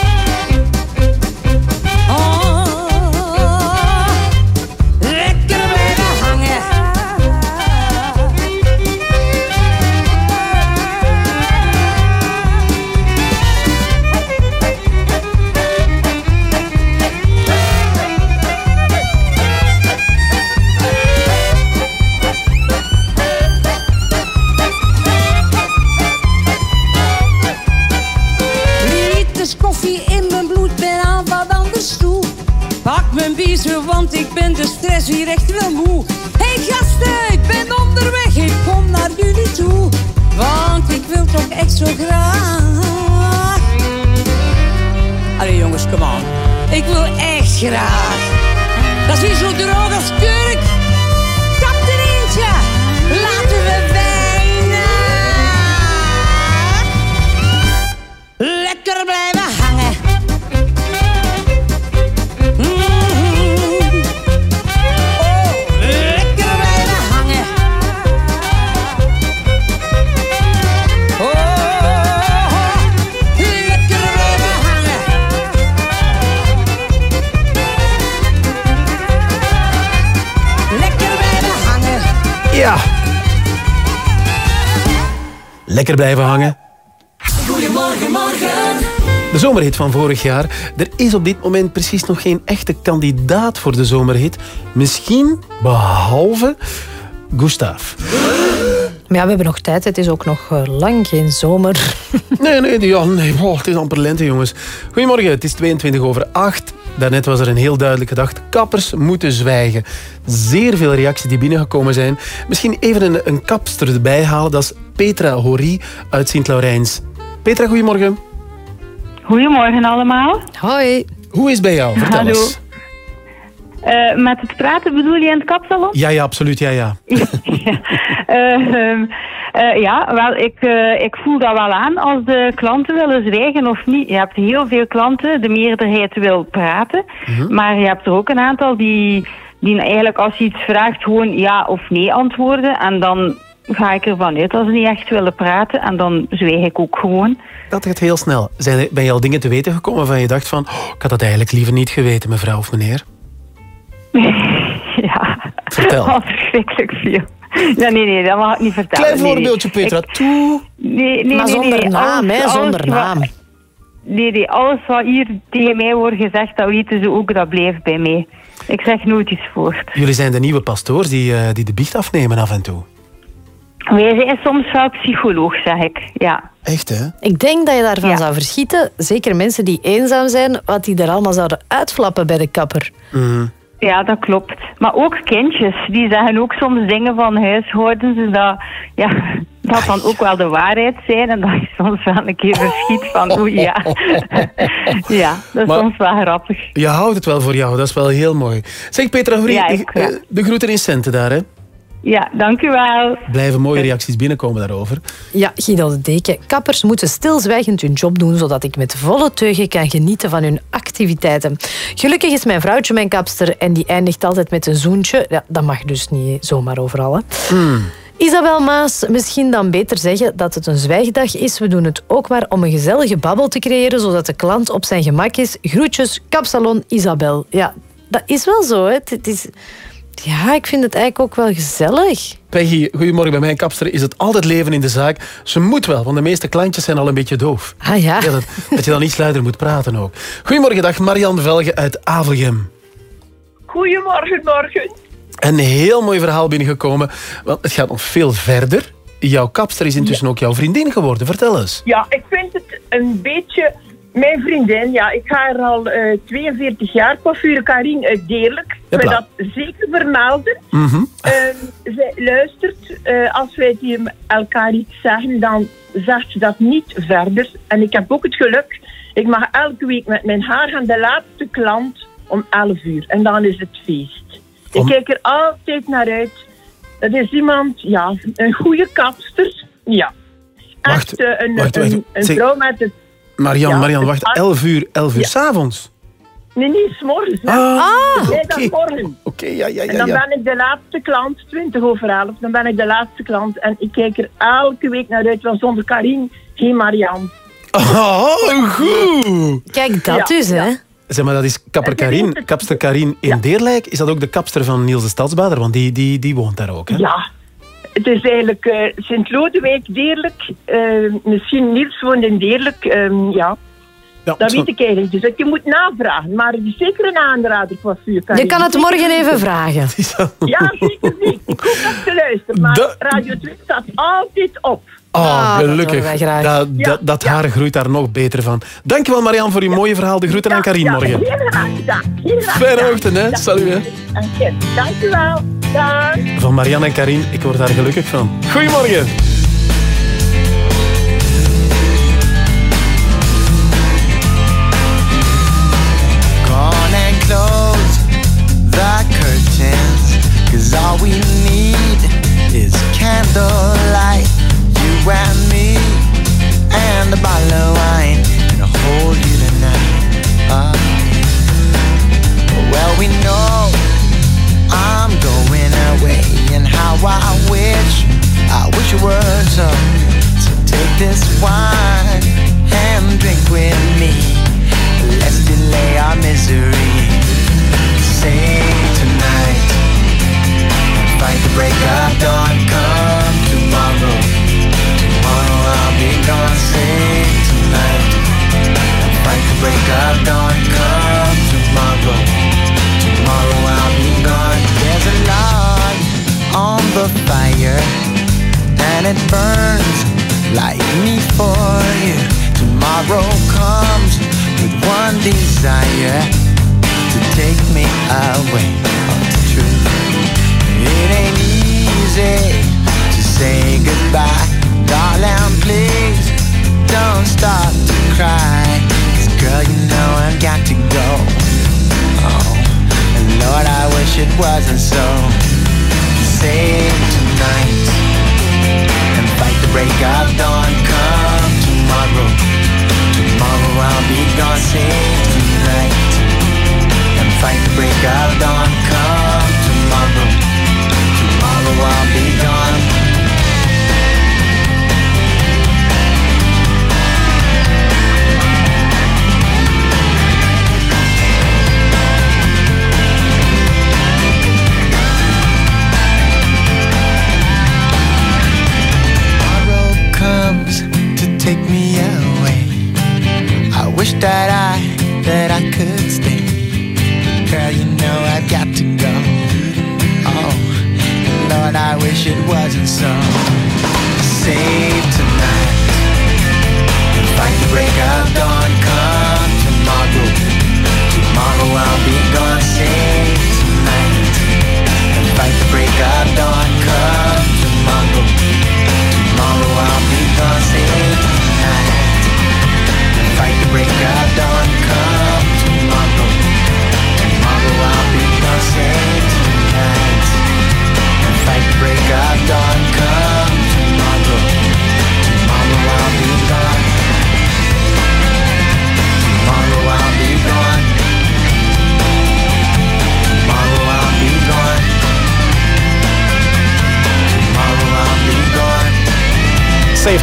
Ben de stress hier echt wel moe. Hey gasten, ik ben onderweg, ik kom naar jullie toe. Want ik wil toch echt zo graag. Allee jongens, come on. Ik wil echt graag. Dat is zo droog als kurk. Lekker blijven hangen. Goedemorgen, morgen. De zomerhit van vorig jaar. Er is op dit moment precies nog geen echte kandidaat voor de zomerhit. Misschien behalve Gustav. Maar ja, we hebben nog tijd. Het is ook nog eh, lang geen zomer. Nee, nee, die- ja, nee oh, het is amper lente, jongens. Goedemorgen, het is 22 over 8. Daarnet was er een heel duidelijke dag. Kappers moeten zwijgen. Zeer veel reacties die binnengekomen zijn. Misschien even een, een kapster erbij halen. Dat is Petra Horie uit Sint-Laurijns. Petra, goedemorgen. Goedemorgen allemaal. Hoi. Hoe is het bij jou? Vertel Hallo. eens. Eh, met het praten bedoel je in het kapsalon? Ja, ja, absoluut. Ja, ja. Eh, eh, ja, wel, ik, ik voel dat wel aan als de klanten willen zwijgen of niet. Je hebt heel veel klanten, de meerderheid wil praten. Maar je hebt er ook een aantal die, die eigenlijk als je iets vraagt gewoon ja of nee antwoorden. En dan ga ik ervan uit dat ze niet echt willen praten. En dan zwijg ik ook gewoon. Dat gaat heel snel. Zijn er, ben je al dingen te weten gekomen waarvan je dacht van... "Oh, ik had dat eigenlijk liever niet geweten, mevrouw of meneer? ja. Vertel. Oh, verschrikkelijk veel. Ja, nee, nee, dat mag ik niet vertellen. Klein Nee, nee. voorbeeldje, Petra. Ik- Toe. Nee, nee, Maar nee, zonder nee, naam, hè, alles zonder wat- naam. Nee, nee, alles wat hier tegen mij wordt gezegd, dat weten ze ook, dat blijft bij mij. Ik zeg nooit iets voort. Jullie zijn de nieuwe pastoors die, eh, die de biecht afnemen af en toe. Wij zijn soms wel psycholoog, zeg ik. Ja. Echt, hè? Ik denk dat je daarvan zou verschieten. Zeker mensen die eenzaam zijn, wat die er allemaal zouden uitflappen bij de kapper. Ja, dat klopt. Maar ook kindjes, die zeggen ook soms dingen van huishoudens, dus dat, ja, dat kan ook wel de waarheid zijn. En dat is soms wel een keer verschiet van, oeh ja. ja, dat is Maar- soms wel grappig. Je houdt het wel voor jou, dat is wel heel mooi. Zeg Petra Horie, Ja, de, eh, de groeten in centen daar, hè? Ja, dank u wel. Blijven mooie reacties binnenkomen daarover. Ja, Guido de Deken. Kappers moeten stilzwijgend hun job doen, zodat ik met volle teugen kan genieten van hun activiteiten. Gelukkig is mijn vrouwtje mijn kapster en die eindigt altijd met een zoentje. Ja, dat mag dus niet zomaar overal, hè. Isabel Maas, misschien dan beter zeggen dat het een zwijgdag is. We doen het ook maar om een gezellige babbel te creëren, zodat de klant op zijn gemak is. Groetjes, kapsalon Isabel. Ja, dat is wel zo, hè. Het is... Ja, ik vind het eigenlijk ook wel gezellig. Peggy, goedemorgen. Bij mijn kapster is het altijd leven in de zaak. Ze moet wel, want de meeste klantjes zijn al een beetje doof. Ah ja. dat, dat je dan iets luider moet praten ook. Goedemorgen, dag Marian Velge uit Avelgem. Goedemorgen, morgen. Een heel mooi verhaal binnengekomen, want het gaat nog veel verder. Jouw kapster is intussen ook jouw vriendin geworden. Vertel eens. Ja, ik vind het een beetje... Mijn vriendin, ja, ik ga er al eh 42 jaar, coiffure Karin uit Deerlijk. Ik wil dat zeker vermelden. Ehm, zij luistert, eh, als wij tegen elkaar iets zeggen, dan zegt ze dat niet verder. En ik heb ook het geluk, ik mag elke week met mijn haar gaan de laatste klant om 11 uur. En dan is het feest. Ik kijk er altijd naar uit. Dat is iemand, ja, een goede kapster. Ja. Echt eh, een, wacht, wacht. een, een vrouw met het... Marian, Ja, Marian, wacht. hart- 11 uur, 11 uur Ja. s'avonds. Nee, niet s'morgens. hè. Ah, nee, oké. dat is morgen. Oké, ja, ja, En ja. dan ja. ben ik de laatste klant, 20 over 11. Dan ben ik de laatste klant. En ik kijk er elke week naar uit. Want zonder Karin, geen Marianne. Oh, goed. Kijk, dat Ja, dus, hè. Zeg maar, dat is kapper Karin, kapster Karin in Deerlijk. Is dat ook de kapster van Niels de Stadsbader? Want die, die, die woont daar ook, hè? Ja. Het is eigenlijk eh, Sint-Lodewijk, Deerlijk. Eh, misschien Niels woont in Deerlijk. ehm, ja. dat zo- weet ik eigenlijk. Dus je moet navragen. Maar het is zeker een aanrader qua vuur. Je kan het morgen even vragen. Ja, zeker niet. Ik hoef dat te luisteren. Maar Radio 2 staat altijd op. Oh, dat gelukkig. wij graag. Dat, Ja, dat, dat haar groeit daar nog beter van. Dankjewel, Marian, voor je mooie verhaal. De groeten aan Karin Ja, morgen. Heel graag gedaan. Heel graag Fijne ochtend, hè. Salut, hè. En Kit, Dankjewel. Dag. Van Marian en Karin, ik word daar gelukkig van. Goedemorgen. It wasn't so.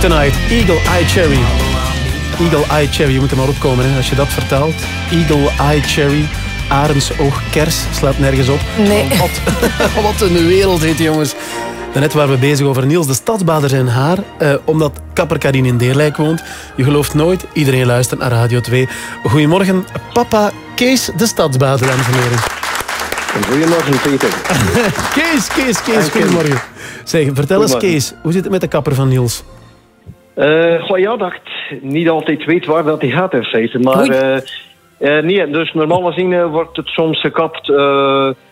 Tonight, Eagle Eye Cherry. Eagle Eye Cherry, je moet er maar opkomen hè, als je dat vertelt. Eagle Eye Cherry, arendsoog kers, slaat nergens op. Nee. Wat, wat een wereld heet jongens. Daarnet waren we bezig over Niels de Stadsbader en haar. eh, omdat kapper Karin in Deerlijk woont. Je gelooft nooit, iedereen luistert naar Radio 2. Goedemorgen, papa Kees de Stadsbader, dames en heren. Goedemorgen, Peter. Kees, Kees, Kees, goedemorgen. Zeg, vertel eens. Kees, hoe zit het met de kapper van Niels? Eh goh, ja, dat ik niet altijd weet waar dat hij gaat in feite. Maar eh, eh, nee, dus normaal gezien wordt het soms gekapt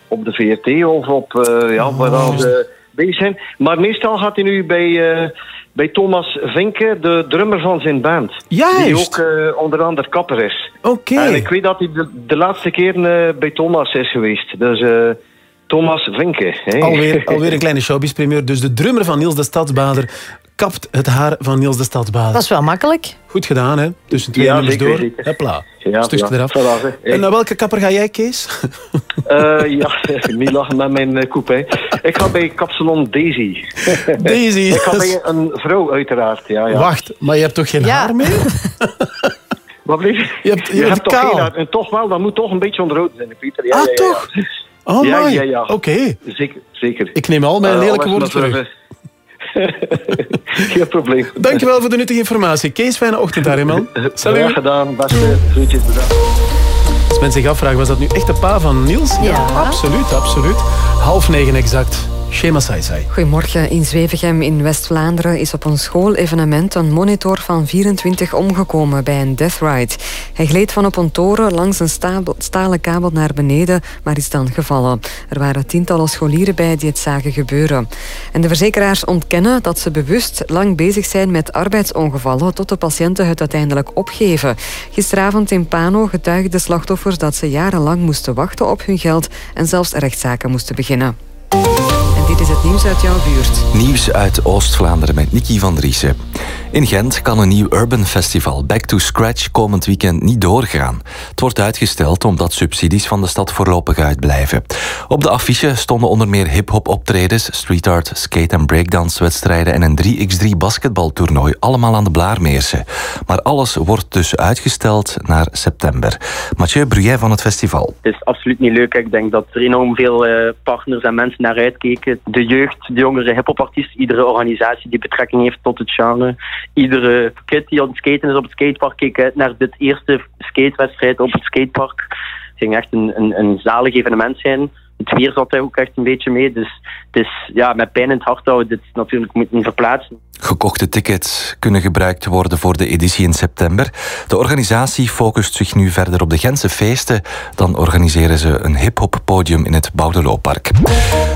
op de VRT of op ja, waar dan ze bezig zijn. Maar meestal gaat hij nu bij, bij Thomas Vinke, de drummer van zijn band. Juist. Die ook onder andere kapper is. Oké. En ik weet dat hij de, de laatste keer bij Thomas is geweest. Dus Thomas Vinke. hè. Alweer, alweer een kleine showbiz-primeur. Dus de drummer van Niels de Stadsbader kapt het haar van Niels de Stadsbader. Dat is wel makkelijk. Goed gedaan, hè? Tussen twee Ja, nummers zeker, door. zeker. Hopla. Ja, Stukje ja, eraf. voilà, en naar welke kapper ga jij, Kees? Eh, ja, niet lachen met mijn uh, coupé. Ik ga bij kapsalon Daisy. Daisy. ik ga bij een vrouw, uiteraard. Ja, ja. Wacht, maar je hebt toch geen haar meer? Wat bleef? Je hebt, je bent hebt toch geen haar. En toch wel, dat moet toch een beetje onderhouden zijn, Pieter. Ja, Ah, ja, ja, toch? Ja. Oh, ja, my. ja, ja. Oké. Zeker, zeker. Ik neem al mijn Eh, lelijke woorden terug. Eh, Geen probleem. Dankjewel voor de nuttige informatie. Kees, fijne ochtend daar, hè, man. Salut. Graag gedaan, beste groetjes, bedankt. Als mensen zich afvragen, was dat nu echt de pa van Niels? Ja. absoluut, absoluut. Half negen exact. Goedemorgen. In Zwevegem in West-Vlaanderen is op een schoolevenement een monitor van 24 omgekomen bij een death ride. Hij gleed van op een toren langs een stalen kabel naar beneden, maar is dan gevallen. Er waren tientallen scholieren bij die het zagen gebeuren. En de verzekeraars ontkennen dat ze bewust lang bezig zijn met arbeidsongevallen tot de patiënten het uiteindelijk opgeven. Gisteravond in Pano getuigden de slachtoffers dat ze jarenlang moesten wachten op hun geld en zelfs rechtszaken moesten beginnen. Is het nieuws uit jouw buurt. Nieuws uit Oost-Vlaanderen met Nicky van Driessen. In Gent kan een nieuw Urban Festival Back to Scratch komend weekend niet doorgaan. Het wordt uitgesteld omdat subsidies van de stad voorlopig uitblijven. Op de affiche stonden onder meer hip-hop optredens, street art, skate- en breakdance wedstrijden en een 3x3 basketbaltoernooi, allemaal aan de Blaarmeerse. Maar alles wordt dus uitgesteld naar september. Mathieu Bruyet van het festival. Het is absoluut niet leuk. Ik denk dat er enorm veel eh, partners en mensen naar uitkeken. De jeugd, de jongere hiphopartiesten, iedere organisatie die betrekking heeft tot het genre. Iedere kid die aan het skaten is op het skatepark keek naar dit eerste skatewedstrijd op het skatepark. Het ging echt een, een, een zalig evenement zijn. Het weer zat daar ook echt een beetje mee. Dus is ja, met pijn in het hart we dit natuurlijk moeten verplaatsen. Gekochte tickets kunnen gebruikt worden voor de editie in september. De organisatie focust zich nu verder op de Gentse feesten. Dan organiseren ze een hip-hop podium in het Boudelooppark.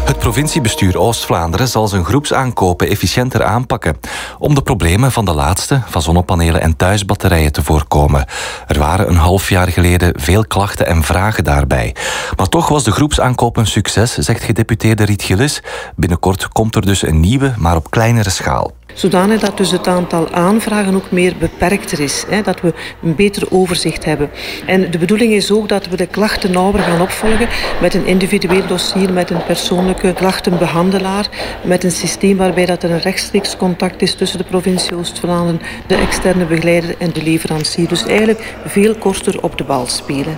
Het provinciebestuur Oost-Vlaanderen zal zijn groepsaankopen efficiënter aanpakken. Om de problemen van de laatste, van zonnepanelen en thuisbatterijen te voorkomen. Er waren een half jaar geleden veel klachten en vragen daarbij. Maar toch was de groepsaankoop een succes, zegt gedeputeerde Riet Gillis. Binnenkort komt er dus een nieuwe, maar op kleinere schaal. Zodanig dat dus het aantal aanvragen ook meer beperkter is. Hè, dat we een beter overzicht hebben. En de bedoeling is ook dat we de klachten nauwer gaan opvolgen met een individueel dossier, met een persoonlijke klachtenbehandelaar, met een systeem waarbij dat er een rechtstreeks contact is tussen de provincie Oost-Vlaanderen, de externe begeleider en de leverancier. Dus eigenlijk veel korter op de bal spelen.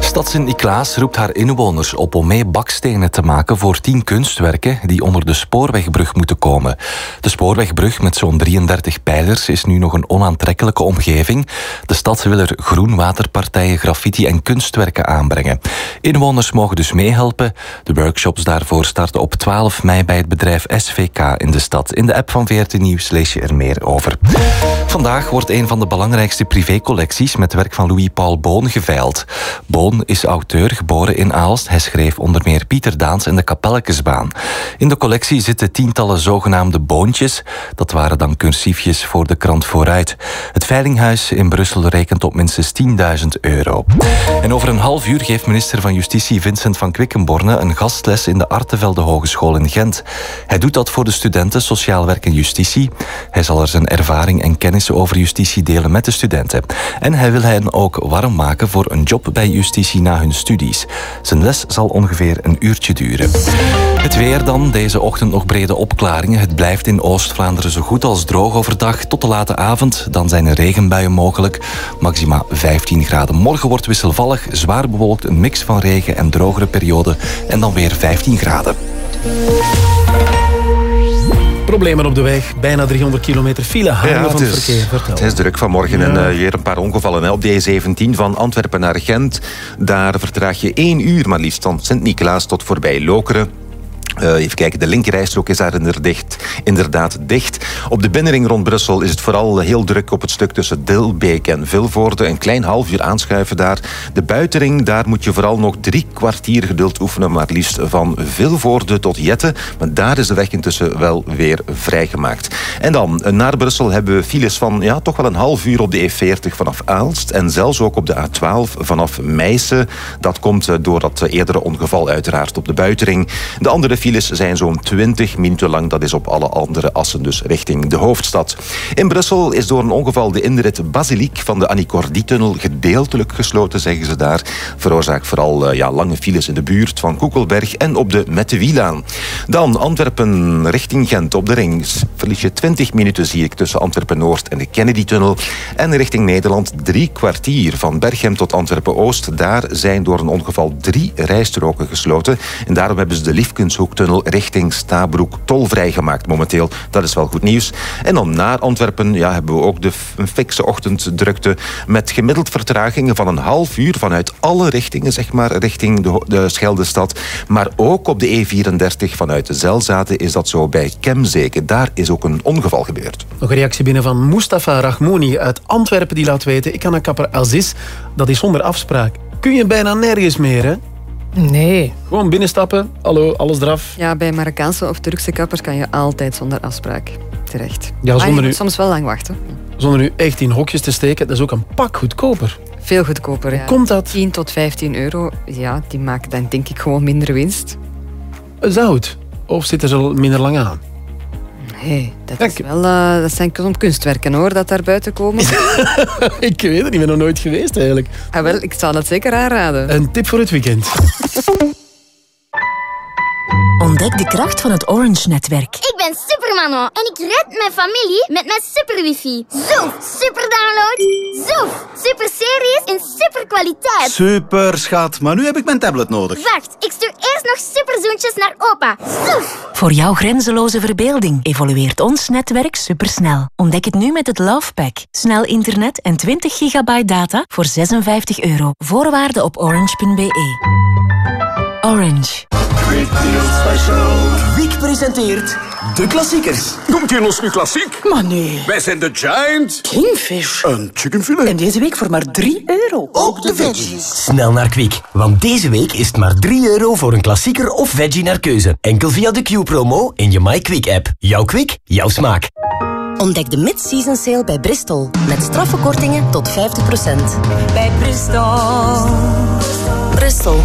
Stad Sint-Niklaas roept haar inwoners op om mee bakstenen te maken voor tien kunstwerken die onder de spoorwegbrug moeten komen. De spoorwegbrug met zo'n 33 pijlers is nu nog een onaantrekkelijke omgeving. De stad wil er groenwaterpartijen, graffiti en kunstwerken aanbrengen. Inwoners mogen dus meehelpen. De workshops daarvoor starten op 12 mei bij het bedrijf SVK in de stad. In de app van VRT Nieuws lees je er meer over. Vandaag wordt een van de belangrijkste privécollecties met werk van Louis-Paul Boon geveild. Boon is auteur, geboren in Aalst. Hij schreef onder meer Pieter Daans en de Kapelkesbaan. In de collectie zitten tientallen zogenaamde boontjes. Dat waren dan cursiefjes voor de krant Vooruit. Het veilinghuis in Brussel rekent op minstens 10.000 euro. En over een half uur geeft minister van Justitie Vincent van Quickenborne een gastles in de Artevelde Hogeschool in Gent. Hij doet dat voor de studenten Sociaal Werk en Justitie. Hij zal er zijn ervaring en kennis over justitie delen met de studenten. En hij wil hen ook warm maken voor een job bij justitie na hun studies. Zijn les zal ongeveer een uurtje duren. Het weer dan, deze ochtend nog brede opklaringen. Het blijft in Oost-Vlaanderen zo goed als droog overdag tot de late avond. Dan zijn er regenbuien mogelijk. Maxima 15 graden. Morgen wordt wisselvallig, zwaar bewolkt, een mix van regen en drogere perioden. En dan weer 15 graden. Problemen op de weg. Bijna 300 kilometer file. Ja, van het het is, verkeer. Vertel. het is druk vanmorgen en eh, weer een paar ongevallen. Hè. Op de E17 van Antwerpen naar Gent. Daar vertraag je één uur maar liefst van Sint-Niklaas tot voorbij Lokeren. Eh, even kijken, de linkerrijstrook is daar inder- dicht, inderdaad dicht. Op de binnenring rond Brussel is het vooral heel druk op het stuk tussen Dilbeek en Vilvoorde. Een klein half uur aanschuiven daar. De buitenring, daar moet je vooral nog drie kwartier geduld oefenen, maar liefst van Vilvoorde tot Jette. Maar daar is de weg intussen wel weer vrijgemaakt. En dan, eh, naar Brussel hebben we files van ja, toch wel een half uur op de E40 vanaf Aalst. En zelfs ook op de A12 vanaf Meissen. Dat komt eh, door dat eerdere ongeval uiteraard op de buitenring. De andere files zijn zo'n 20 minuten lang. Dat is op alle andere assen, dus richting de hoofdstad. In Brussel is door een ongeval de inrit Basiliek van de Annicordy-tunnel gedeeltelijk gesloten, zeggen ze daar. Veroorzaakt vooral eh, ja, lange files in de buurt van Koekelberg en op de Mettewielaan. Dan Antwerpen richting Gent op de ring. Verlies je 20 minuten, zie ik, tussen Antwerpen-Noord en de Kennedy-tunnel. En richting Nederland drie kwartier van Berchem tot Antwerpen-Oost. Daar zijn door een ongeval drie rijstroken gesloten. En daarom hebben ze de Liefkenshoektunnel richting Stabroek tolvrij gemaakt momenteel. Dat is wel goed nieuws. En dan naar Antwerpen ja, hebben we ook de een fikse ochtenddrukte met gemiddeld vertragingen van een half uur vanuit alle richtingen, zeg maar, richting de, de Scheldestad. Maar ook op de E34 vanuit de Zelzate is dat zo bij Kemzeke. Daar is ook een ongeval gebeurd. Nog een reactie binnen van Mustafa Rahmouni uit Antwerpen. Die laat weten, ik kan een kapper Aziz. Dat is zonder afspraak. Kun je bijna nergens meer, hè? Nee. Gewoon binnenstappen. Hallo, alles eraf. Ja, bij Marokkaanse of Turkse kappers kan je altijd zonder afspraak terecht. Ja, Maar je zonder moet nu- soms wel lang wachten. Zonder nu echt in hokjes te steken. Dat is ook een pak goedkoper. Veel goedkoper, ja. komt dat? 10 tot 15 euro, ja, die maken dan denk ik gewoon minder winst. Zout. of zitten ze al minder lang aan? Nee, dat, is wel, eh, dat zijn kunstwerken hoor, dat daar buiten komen. ik weet het, ik ben nog nooit geweest eigenlijk. Ah, wel, ik zou het zeker aanraden. Een tip voor het weekend. Ontdek de kracht van het Orange-netwerk. Ik ben Supermano en ik red mijn familie met mijn super wifi. Zoef, super download. Zoef, super series in super kwaliteit. Super, schat. Maar nu heb ik mijn tablet nodig. Wacht, ik stuur eerst nog superzoentjes naar opa. Zoef. Voor jouw grenzeloze verbeelding evolueert ons netwerk supersnel. Ontdek het nu met het Love Pack. Snel internet en 20 gigabyte data voor 56 euro. Voorwaarden op orange.be. Orange. Kwik presenteert de klassiekers. Komt hier los nu klassiek? Maar nee. Wij zijn de Giant. Kingfish. Een chickenfilet. En deze week voor maar 3 euro. Ook de veggies. Snel naar Kwik, want deze week is het maar 3 euro voor een klassieker of veggie naar keuze. Enkel via de Q-promo in je MyQuick-app. Jouw Kwik, jouw smaak. Ontdek de mid-season sale bij Bristol. Met straffe kortingen tot 50%. Bij Bristol. Bristol.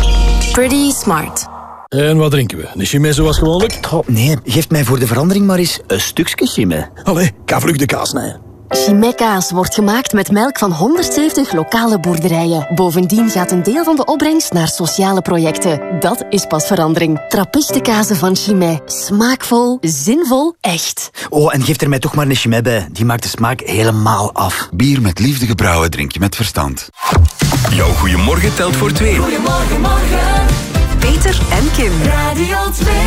Pretty smart. En wat drinken we? Een chimay zoals gewoonlijk? Oh, nee, geef mij voor de verandering maar eens een stukje chimay. Allee, ga vlug de kaas snijden. Chimay-kaas wordt gemaakt met melk van 170 lokale boerderijen. Bovendien gaat een deel van de opbrengst naar sociale projecten. Dat is pas verandering. Trappiste-kazen van Chimay. Smaakvol, zinvol, echt. Oh, en geef er mij toch maar een chimay bij. Die maakt de smaak helemaal af. Bier met liefde gebrouwen drink je met verstand. Jouw goeiemorgen telt voor twee. Goedemorgen, morgen. Kim. Radio 2.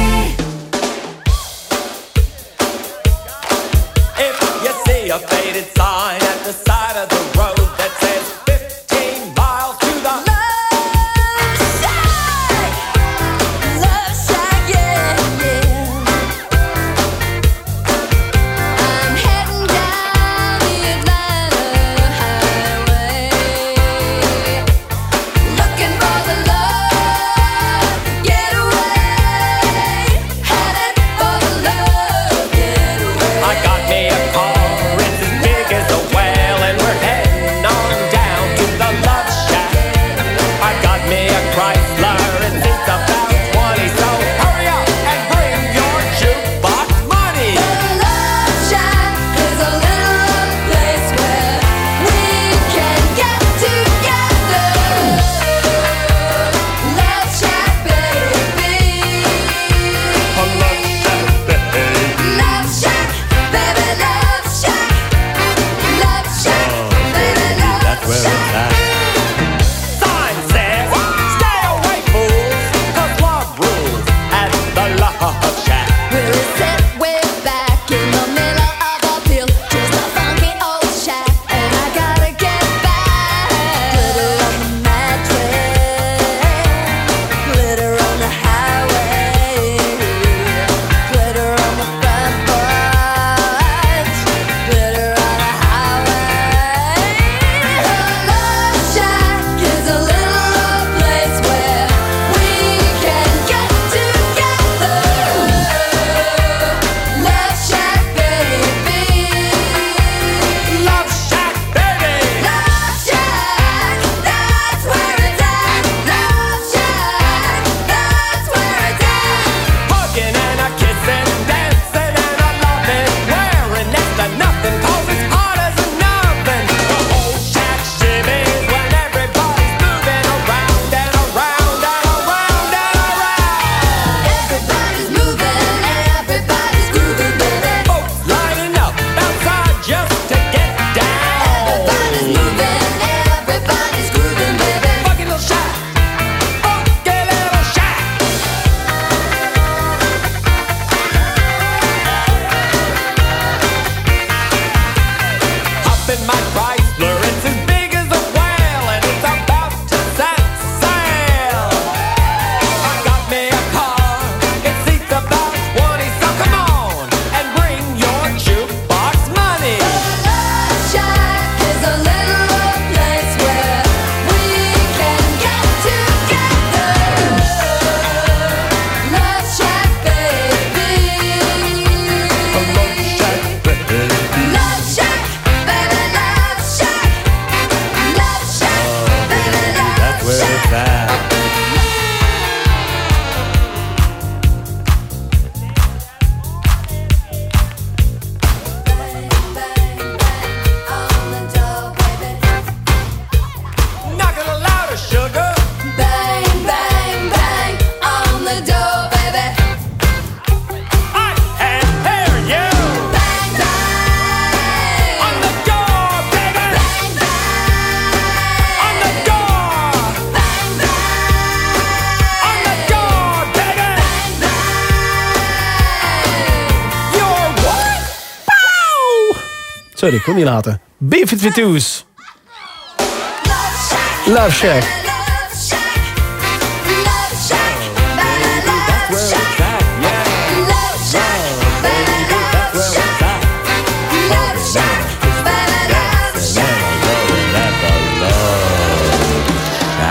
Kon niet laten. B-52's. Love Shack.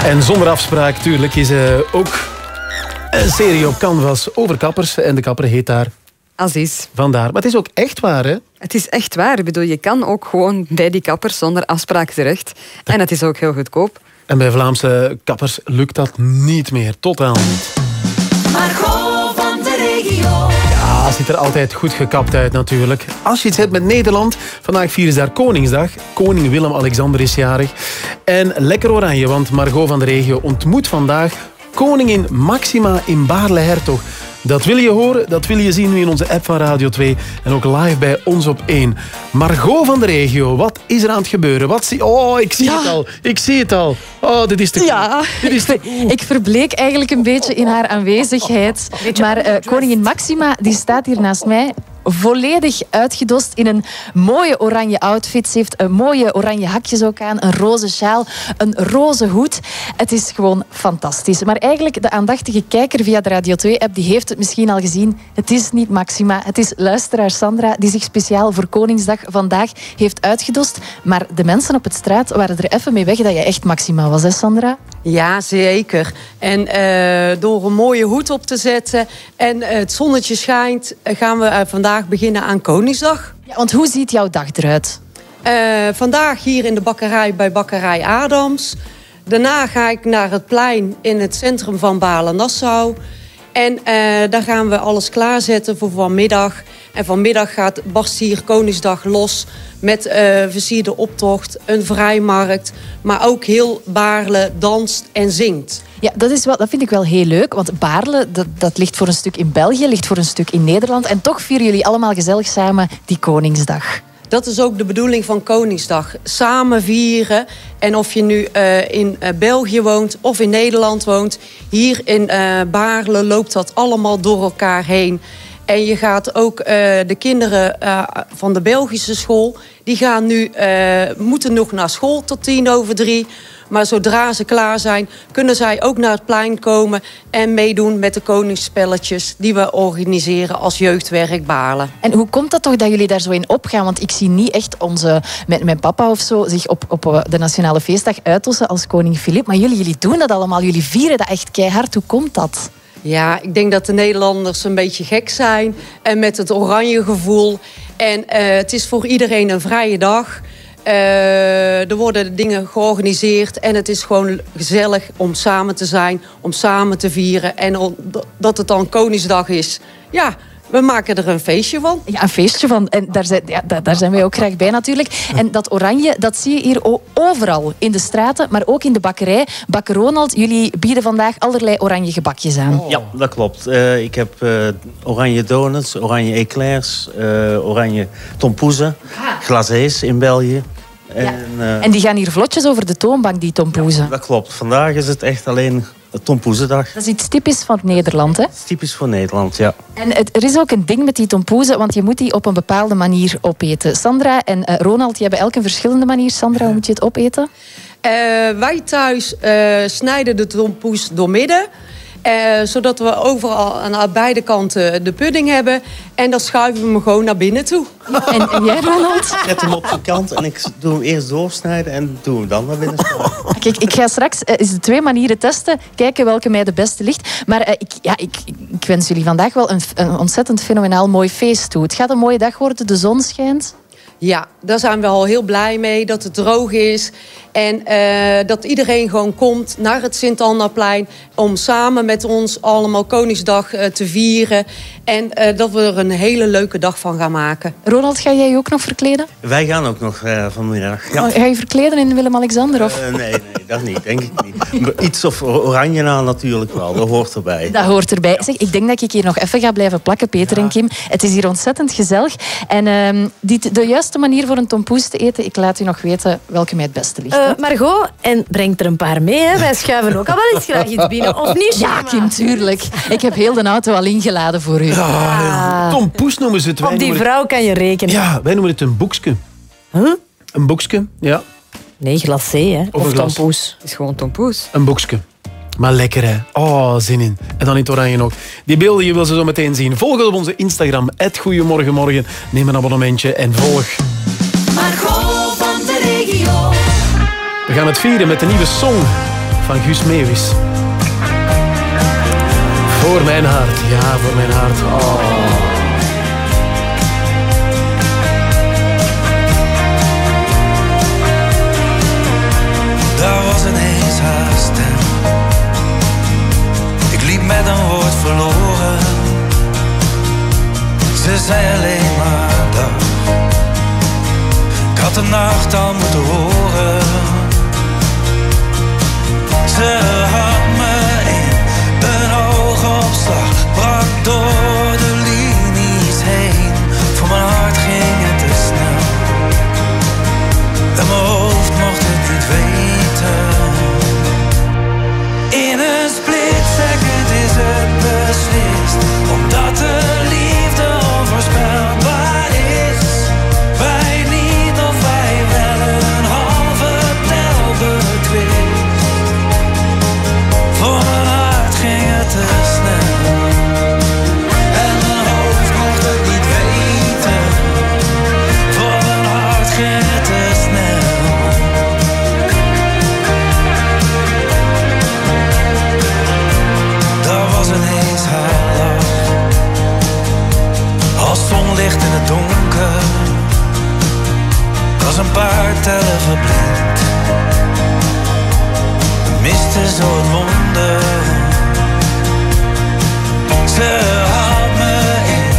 En zonder afspraak, tuurlijk, is er ook een serie op Canvas over kappers. En de kapper heet daar Aziz. Vandaar. Maar het is ook echt waar, hè? Het is echt waar. Ik bedoel, je kan ook gewoon bij die kappers zonder afspraak terecht. En het is ook heel goedkoop. En bij Vlaamse kappers lukt dat niet meer. Totaal niet. Margot van de regio. Ja, ziet er altijd goed gekapt uit natuurlijk. Als je iets hebt met Nederland, vandaag vieren ze daar Koningsdag. Koning Willem-Alexander is jarig. En lekker oranje, want Margot van de regio ontmoet vandaag koningin Maxima in Baarle-Hertog. Dat wil je horen, dat wil je zien nu in onze app van Radio 2 en ook live bij ons op 1. Margot van de regio, wat is er aan het gebeuren? Wat zie... Oh, ik zie het al. Ik zie het al. Oh, dit is te Ja, Dit is te... ik verbleek eigenlijk een beetje in haar aanwezigheid. Maar eh, koningin Maxima die staat hier naast mij volledig uitgedost in een mooie oranje outfit. Ze heeft een mooie oranje hakjes ook aan, een roze sjaal, een roze hoed. Het is gewoon fantastisch. Maar eigenlijk, de aandachtige kijker via de Radio 2-app, die heeft het misschien al gezien. Het is niet Maxima, het is luisteraar Sandra, die zich speciaal voor Koningsdag vandaag heeft uitgedost. Maar de mensen op het straat waren er even mee weg dat je echt Maxima was, hè Sandra? Ja, zeker. En eh, door een mooie hoed op te zetten en het zonnetje schijnt, eh, gaan we eh, vandaag beginnen aan Koningsdag. Ja, want hoe ziet jouw dag eruit? Eh, vandaag hier in de bakkerij bij Bakkerij Adams. Daarna ga ik naar het plein in het centrum van Balen-Nassau. En eh, daar gaan we alles klaarzetten voor vanmiddag. En vanmiddag gaat barst hier Koningsdag los met eh versierde optocht, een vrijmarkt. Maar ook heel Baarle danst en zingt. Ja, dat, is wel, dat vind ik wel heel leuk. Want Baarle, dat, dat ligt voor een stuk in België, ligt voor een stuk in Nederland. En toch vieren jullie allemaal gezellig samen die Koningsdag. Dat is ook de bedoeling van Koningsdag. Samen vieren. En of je nu eh, in eh, België woont of in Nederland woont. Hier in eh Baarle loopt dat allemaal door elkaar heen. En je gaat ook de kinderen van de Belgische school... die gaan nu, moeten nog naar school tot tien over drie... Maar zodra ze klaar zijn, kunnen zij ook naar het plein komen en meedoen met de koningsspelletjes die we organiseren als jeugdwerk Baarle. En hoe komt dat toch dat jullie daar zo in opgaan? Want ik zie niet echt onze, met mijn papa of zo zich op, op eh, de Nationale Feestdag uitossen als koning Filip. Maar jullie, jullie doen dat allemaal, jullie vieren dat echt keihard. Hoe komt dat? Ja, ik denk dat de Nederlanders een beetje gek zijn en met het oranje gevoel. En eh, het is voor iedereen een vrije dag. Eh, er worden dingen georganiseerd en het is gewoon gezellig om samen te zijn, om samen te vieren. En dat het dan Koningsdag is. Ja, we maken er een feestje van. Ja, een feestje van. En daar zijn, ja, daar, daar zijn wij ook graag bij natuurlijk. En dat oranje, dat zie je hier overal. In de straten, maar ook in de bakkerij. Bakker Ronald, jullie bieden vandaag allerlei oranje gebakjes aan. Ja, dat klopt. Eh, ik heb eh, oranje donuts, oranje eclairs, eh, oranje tompoezen, glazés in België. En, eh, En die gaan hier vlotjes over de toonbank, die tompoezen. dat klopt. Vandaag is het echt alleen tompoezendag. Dat is iets typisch van Nederland, hè? Typisch voor Nederland, ja. En het, er is ook een ding met die tompoezen, want je moet die op een bepaalde manier opeten. Sandra en eh, Ronald, die hebben elk een verschillende manier. Sandra, hoe moet je het opeten? Eh, wij thuis eh, snijden de tompoes doormidden. Eh, zodat we overal aan beide kanten de pudding hebben. En dan schuiven we hem gewoon naar binnen toe. En, en jij, Ronald? Ik zet hem op de kant en ik doe hem eerst doorsnijden en doe hem dan naar binnen schuiven. Kijk, ik ga straks eh, eens de twee manieren testen. Kijken welke mij de beste ligt. Maar eh, ik, ja, ik, ik wens jullie vandaag wel een, een ontzettend fenomenaal mooi feest toe. Het gaat een mooie dag worden, de zon schijnt. Ja, daar zijn we al heel blij mee dat het droog is. En eh, dat iedereen gewoon komt naar het Sint-Annaplein... om samen met ons allemaal Koningsdag eh, te vieren. En eh, dat we er een hele leuke dag van gaan maken. Ronald, ga jij je ook nog verkleden? Wij gaan ook nog eh, vanmiddag. Ja. Oh, Ga je verkleden in Willem-Alexander? Of? Nee, nee, dat niet. Denk ik niet. Maar Iets of oranje aan natuurlijk wel. Dat hoort erbij. Dat hoort erbij. Zeg, ik denk dat ik hier nog even ga blijven plakken, Peter en Kim. Het is hier ontzettend gezellig. En ehm, die, de juiste manier voor een tompoes te eten, ik laat u nog weten welke mij het beste ligt. Eh, Margot, en brengt er een paar mee. Hè? Wij schuiven ook al wel eens graag iets binnen. Of niet, Ja, Shema? Kim, tuurlijk. Ik heb heel de auto al ingeladen voor u. Tom Poes noemen ze het. Wij Op die het- vrouw kan je rekenen. Ja, wij noemen het een boekske. Een boekje, ja. Nee, glacé, hè. Of, een glas. tompoes. is gewoon tompoes. Een boekje. Maar lekker, hè. Oh, zin in. En dan in het oranje nog. Die beelden, je wil ze zo meteen zien. Volg ons op onze Instagram, Goedemorgenmorgen. Neem een abonnementje en volg. We gaan het vieren met de nieuwe song van Guus Meeuwis. Voor mijn hart. Ja, voor mijn hart. Oh. Daar was ineens haar stem. Ik liep met een woord verloren. Ze zei alleen maar dag. Ik had de nacht al moeten horen. Ze had tellen verblind. Miste zo het wonder. Ze had me in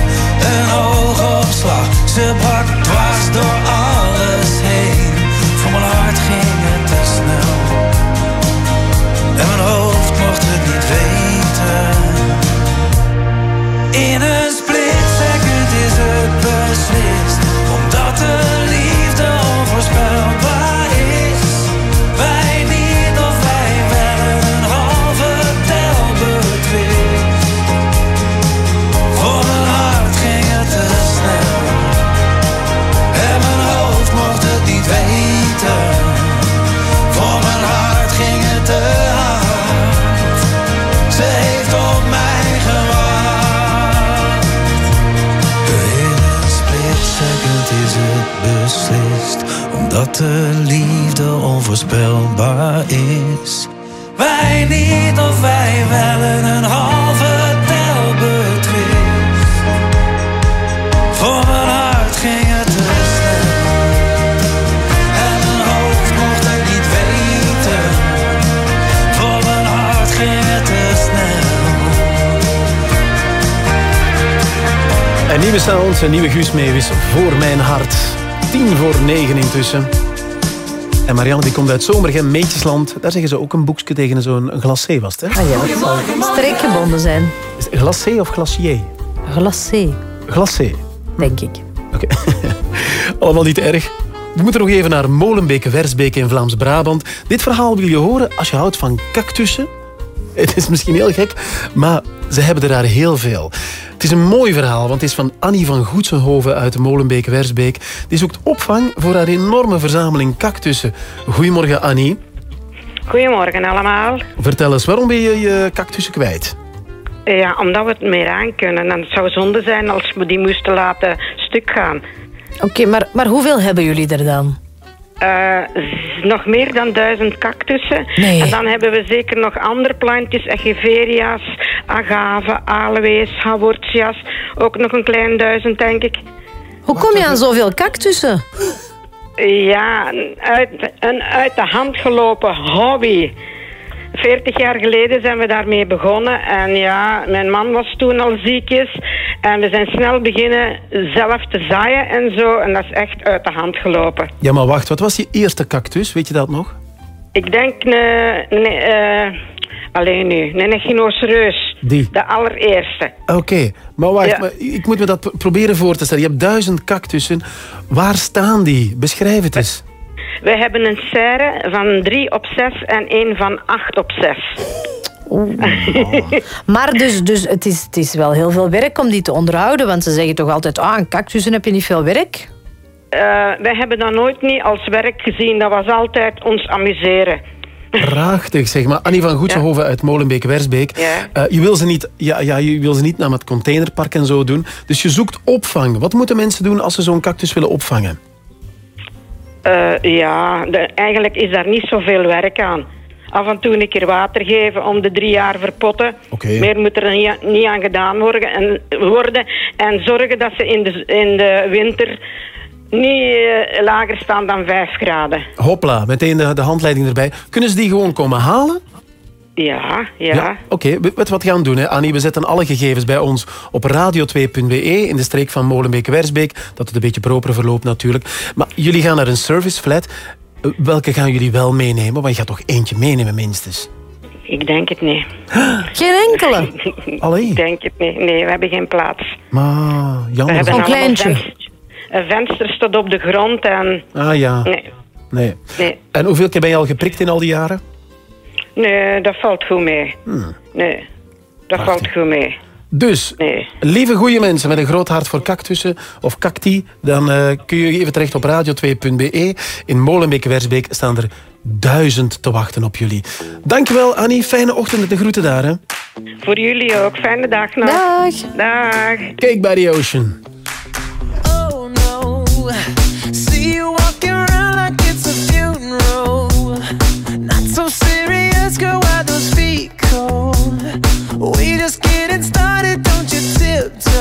een oogopslag. Ze brak dwars door alles heen. Voor mijn hart ging het te snel. En mijn hoofd mocht het niet weten. In een split second is het beslist. Sound, een nieuwe Guus Meeuwis voor mijn hart. Tien voor negen intussen. En Marianne die komt uit Zomergem, Meetjesland. Daar zeggen ze ook een boekje tegen zo'n een glacé was hè? Ah ja, dat zal streekgebonden zijn. Is het glacé of glacier? Glacé, Glacé. denk ik. Allemaal niet erg. We moeten nog even naar Molenbeek, Versbeek in Vlaams-Brabant. Dit verhaal wil je horen als je houdt van cactussen. Het is misschien heel gek, maar ze hebben er daar heel veel. Het is een mooi verhaal, want het is van Annie van Goetsenhoven uit Molenbeek, Versbeek. Die zoekt opvang voor haar enorme verzameling cactussen. Goedemorgen, Annie. Goedemorgen allemaal. Vertel eens, waarom ben je je cactussen kwijt? Ja, omdat we het meer aan kunnen. En het zou zonde zijn als we die moesten laten stuk gaan. Oké, maar, maar hoeveel hebben jullie er dan? Eh, nog meer dan duizend cactussen. Nee. En dan hebben we zeker nog andere plantjes. Echeveria's, agave, aloes, hawortia's. Ook nog een klein duizend, denk ik. Hoe kom je aan zoveel cactussen? Ja, uit, een uit de hand gelopen hobby. 40 jaar geleden zijn we daarmee begonnen. En ja, mijn man was toen al ziekjes. En we zijn snel beginnen zelf te zaaien en zo. En dat is echt uit de hand gelopen. Ja, maar wacht, wat was je eerste cactus? Weet je dat nog? Ik denk, ne, eh, alleen nu, een echinocereus. Die. De allereerste. Oké, maar wacht, Ja. maar ik moet me dat pro- proberen voor te stellen. Je hebt duizend cactussen. Waar staan die? Beschrijf het eens. We hebben een serre van 3 op 6 en één van 8 op 6. Maar dus, dus het, is, het is wel heel veel werk om die te onderhouden. Want ze zeggen toch altijd, ah, aan cactussen heb je niet veel werk. eh, wij hebben dat nooit niet als werk gezien. Dat was altijd ons amuseren. Prachtig, zeg maar. Annie van Goetsenhoven uit Molenbeek-Wersbeek. Eh, je, wil ze niet, ja, ja, je wil ze niet naar het containerpark en zo doen. Dus je zoekt opvang. Wat moeten mensen doen als ze zo'n cactus willen opvangen? Eh, ja, de- eigenlijk is daar niet zoveel werk aan. Af en toe een keer water geven om de drie jaar verpotten. Meer moet er niet, niet aan gedaan worden en, worden. En zorgen dat ze in de, in de winter niet eh, lager staan dan 5 graden. Hopla, meteen de, de handleiding erbij. Kunnen ze die gewoon komen halen? Ja, ja. Oké, we- weet wat we gaan doen, hè, Annie? We zetten alle gegevens bij ons op radio2.be in de streek van Molenbeek-Wersbeek. Dat het een beetje proper verloopt natuurlijk. Maar jullie gaan naar een service flat. Eh, Welke gaan jullie wel meenemen? Want je gaat toch eentje meenemen minstens? Ik denk het niet. Geen enkele? Allee. Ik denk het niet. Nee, we hebben geen plaats. Maar, we jammer. hebben zeg. allemaal venst- Een venster staat op de grond en... Ah ja. Nee, Nee. nee, En hoeveel keer ben je al geprikt in al die jaren? Nee, dat valt goed mee. Hmm. Nee, dat valt goed mee. Dus, Nee. lieve goede mensen met een groot hart voor cactussen of cacti, dan eh, kun je even terecht op radio2.be. In Molenbeek-Wersbeek staan er duizend te wachten op jullie. Dankjewel, Annie. Fijne ochtend en de groeten daar. Hè. Voor jullie ook. Fijne dag nog. Dag. Dag. Cake by the Ocean. Oh no.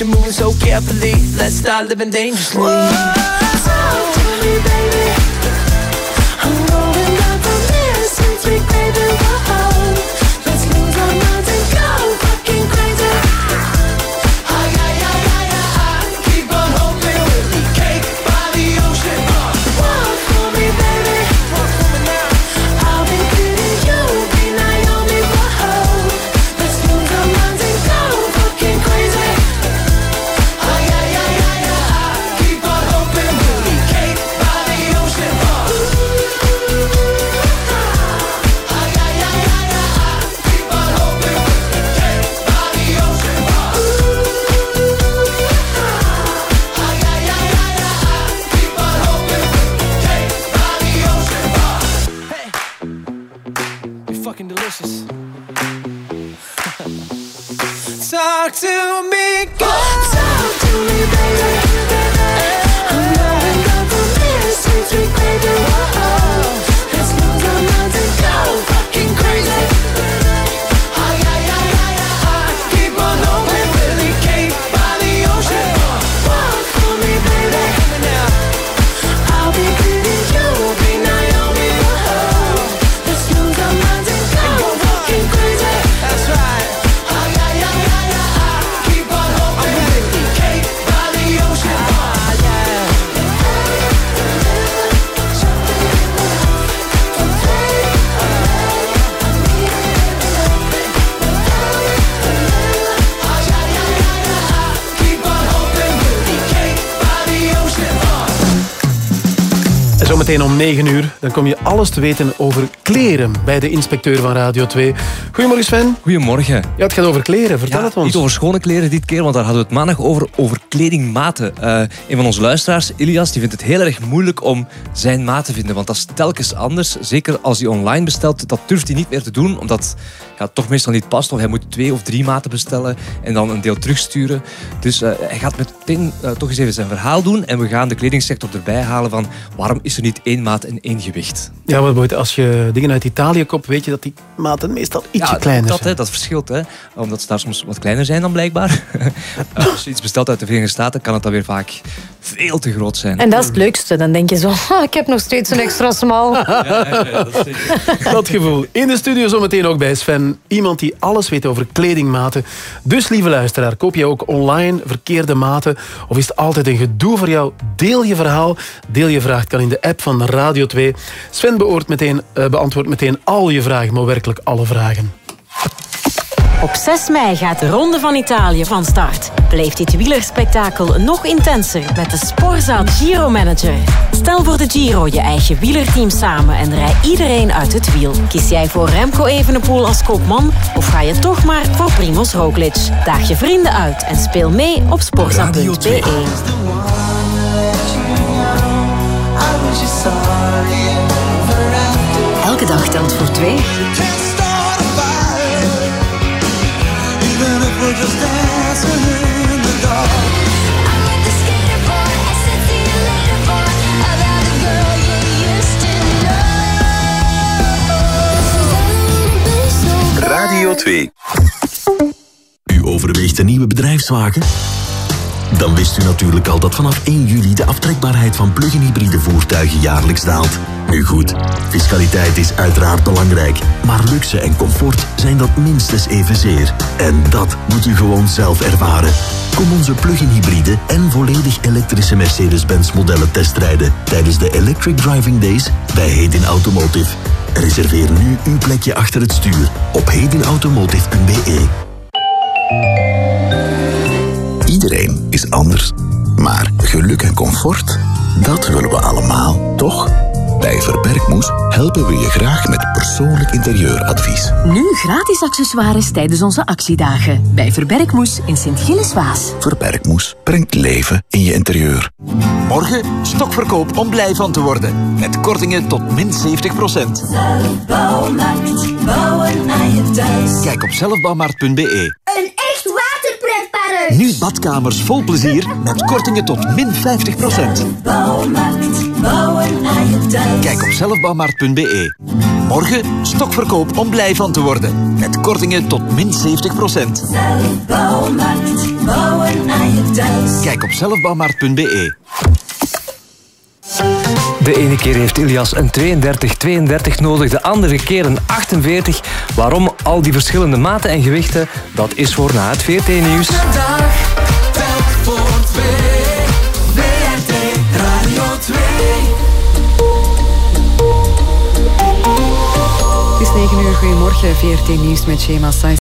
You're moving so carefully. Let's start living dangerously. Talk to me, baby. Zometeen om 9 uur. Dan kom je alles te weten over kleren bij de inspecteur van Radio 2. Goedemorgen Sven. Goedemorgen. Ja, het gaat over kleren. Vertel Ja, het ons. Niet over schone kleren dit keer, want daar hadden we het maandag over, over kledingmaten. Eh, een van onze luisteraars, Ilias, die vindt het heel erg moeilijk om zijn maat te vinden. Want dat is telkens anders. Zeker als hij online bestelt, dat durft hij niet meer te doen. Omdat ja, het toch meestal niet past. Of hij moet twee of drie maten bestellen en dan een deel terugsturen. Dus eh, hij gaat meteen eh, toch eens even zijn verhaal doen. En we gaan de kledingsector erbij halen van waarom is er niet één maat en één gewicht. Ja, maar als je dingen uit Italië koopt, weet je dat die maten meestal ietsje Ja, kleiner dat, zijn. hè, dat verschilt, hè. omdat ze daar soms wat kleiner zijn dan blijkbaar. Als je iets bestelt uit de Verenigde Staten, kan het dan weer vaak veel te groot zijn. En dat is het leukste. Dan denk je zo, "Ah, ik heb nog steeds een extra smal. Dat gevoel. In de studio zometeen ook bij Sven. Iemand die alles weet over kledingmaten. Dus lieve luisteraar, koop je ook online verkeerde maten? Of is het altijd een gedoe voor jou? Deel je verhaal. Deel je vraag kan in de app van Radio 2. Sven beoort meteen, eh, beantwoordt meteen al je vragen, maar werkelijk alle vragen. Op 6 mei gaat de Ronde van Italië van start. Beleef dit wielerspektakel nog intenser met de Sporza Giro Manager. Stel voor de Giro je eigen wielerteam samen en rij iedereen uit het wiel. Kies jij voor Remco Evenepoel als kopman of ga je toch maar voor Primoz Roglic? Daag je vrienden uit en speel mee op sporza.be. Elke dag telt voor twee. Radio 2. U overweegt een nieuwe bedrijfswagen? Dan wist u natuurlijk al dat vanaf 1 juli de aftrekbaarheid van plug-in hybride voertuigen jaarlijks daalt. Nu goed, fiscaliteit is uiteraard belangrijk, maar luxe en comfort zijn dat minstens evenzeer. En dat moet u gewoon zelf ervaren. Kom onze plug-in hybride en volledig elektrische Mercedes-Benz modellen testrijden tijdens de Electric Driving Days bij Hedin Automotive. Reserveer nu uw plekje achter het stuur op hedinautomotive.be. Iedereen is anders. Maar geluk en comfort, dat willen we allemaal, toch? Bij Verbergmoes helpen we je graag met persoonlijk interieuradvies. Nu gratis accessoires tijdens onze actiedagen. Bij Verbergmoes in Sint-Gilles-Waas. Verbergmoes brengt leven in je interieur. Morgen stokverkoop om blij van te worden. Met kortingen tot min 70% Zelfbouwmarkt, bouwen aan je thuis. Kijk op zelfbouwmarkt.be. Een echt waterpretpark. Nu badkamers vol plezier met kortingen tot min 50% Bouwmarkt, bouwen aan je thuis. Kijk op zelfbouwmarkt.be. Morgen stokverkoop om blij van te worden. Met kortingen tot min 70 Zelfbouwmarkt, bouwen aan je thuis. Kijk op zelfbouwmarkt.be. De ene keer heeft Ilias een 32-32 nodig, de andere keer een 48. Waarom al die verschillende maten en gewichten? Dat is voor na het VRT-nieuws. Telt voor twee. Goedemorgen. VRT Nieuws met Shema Sais.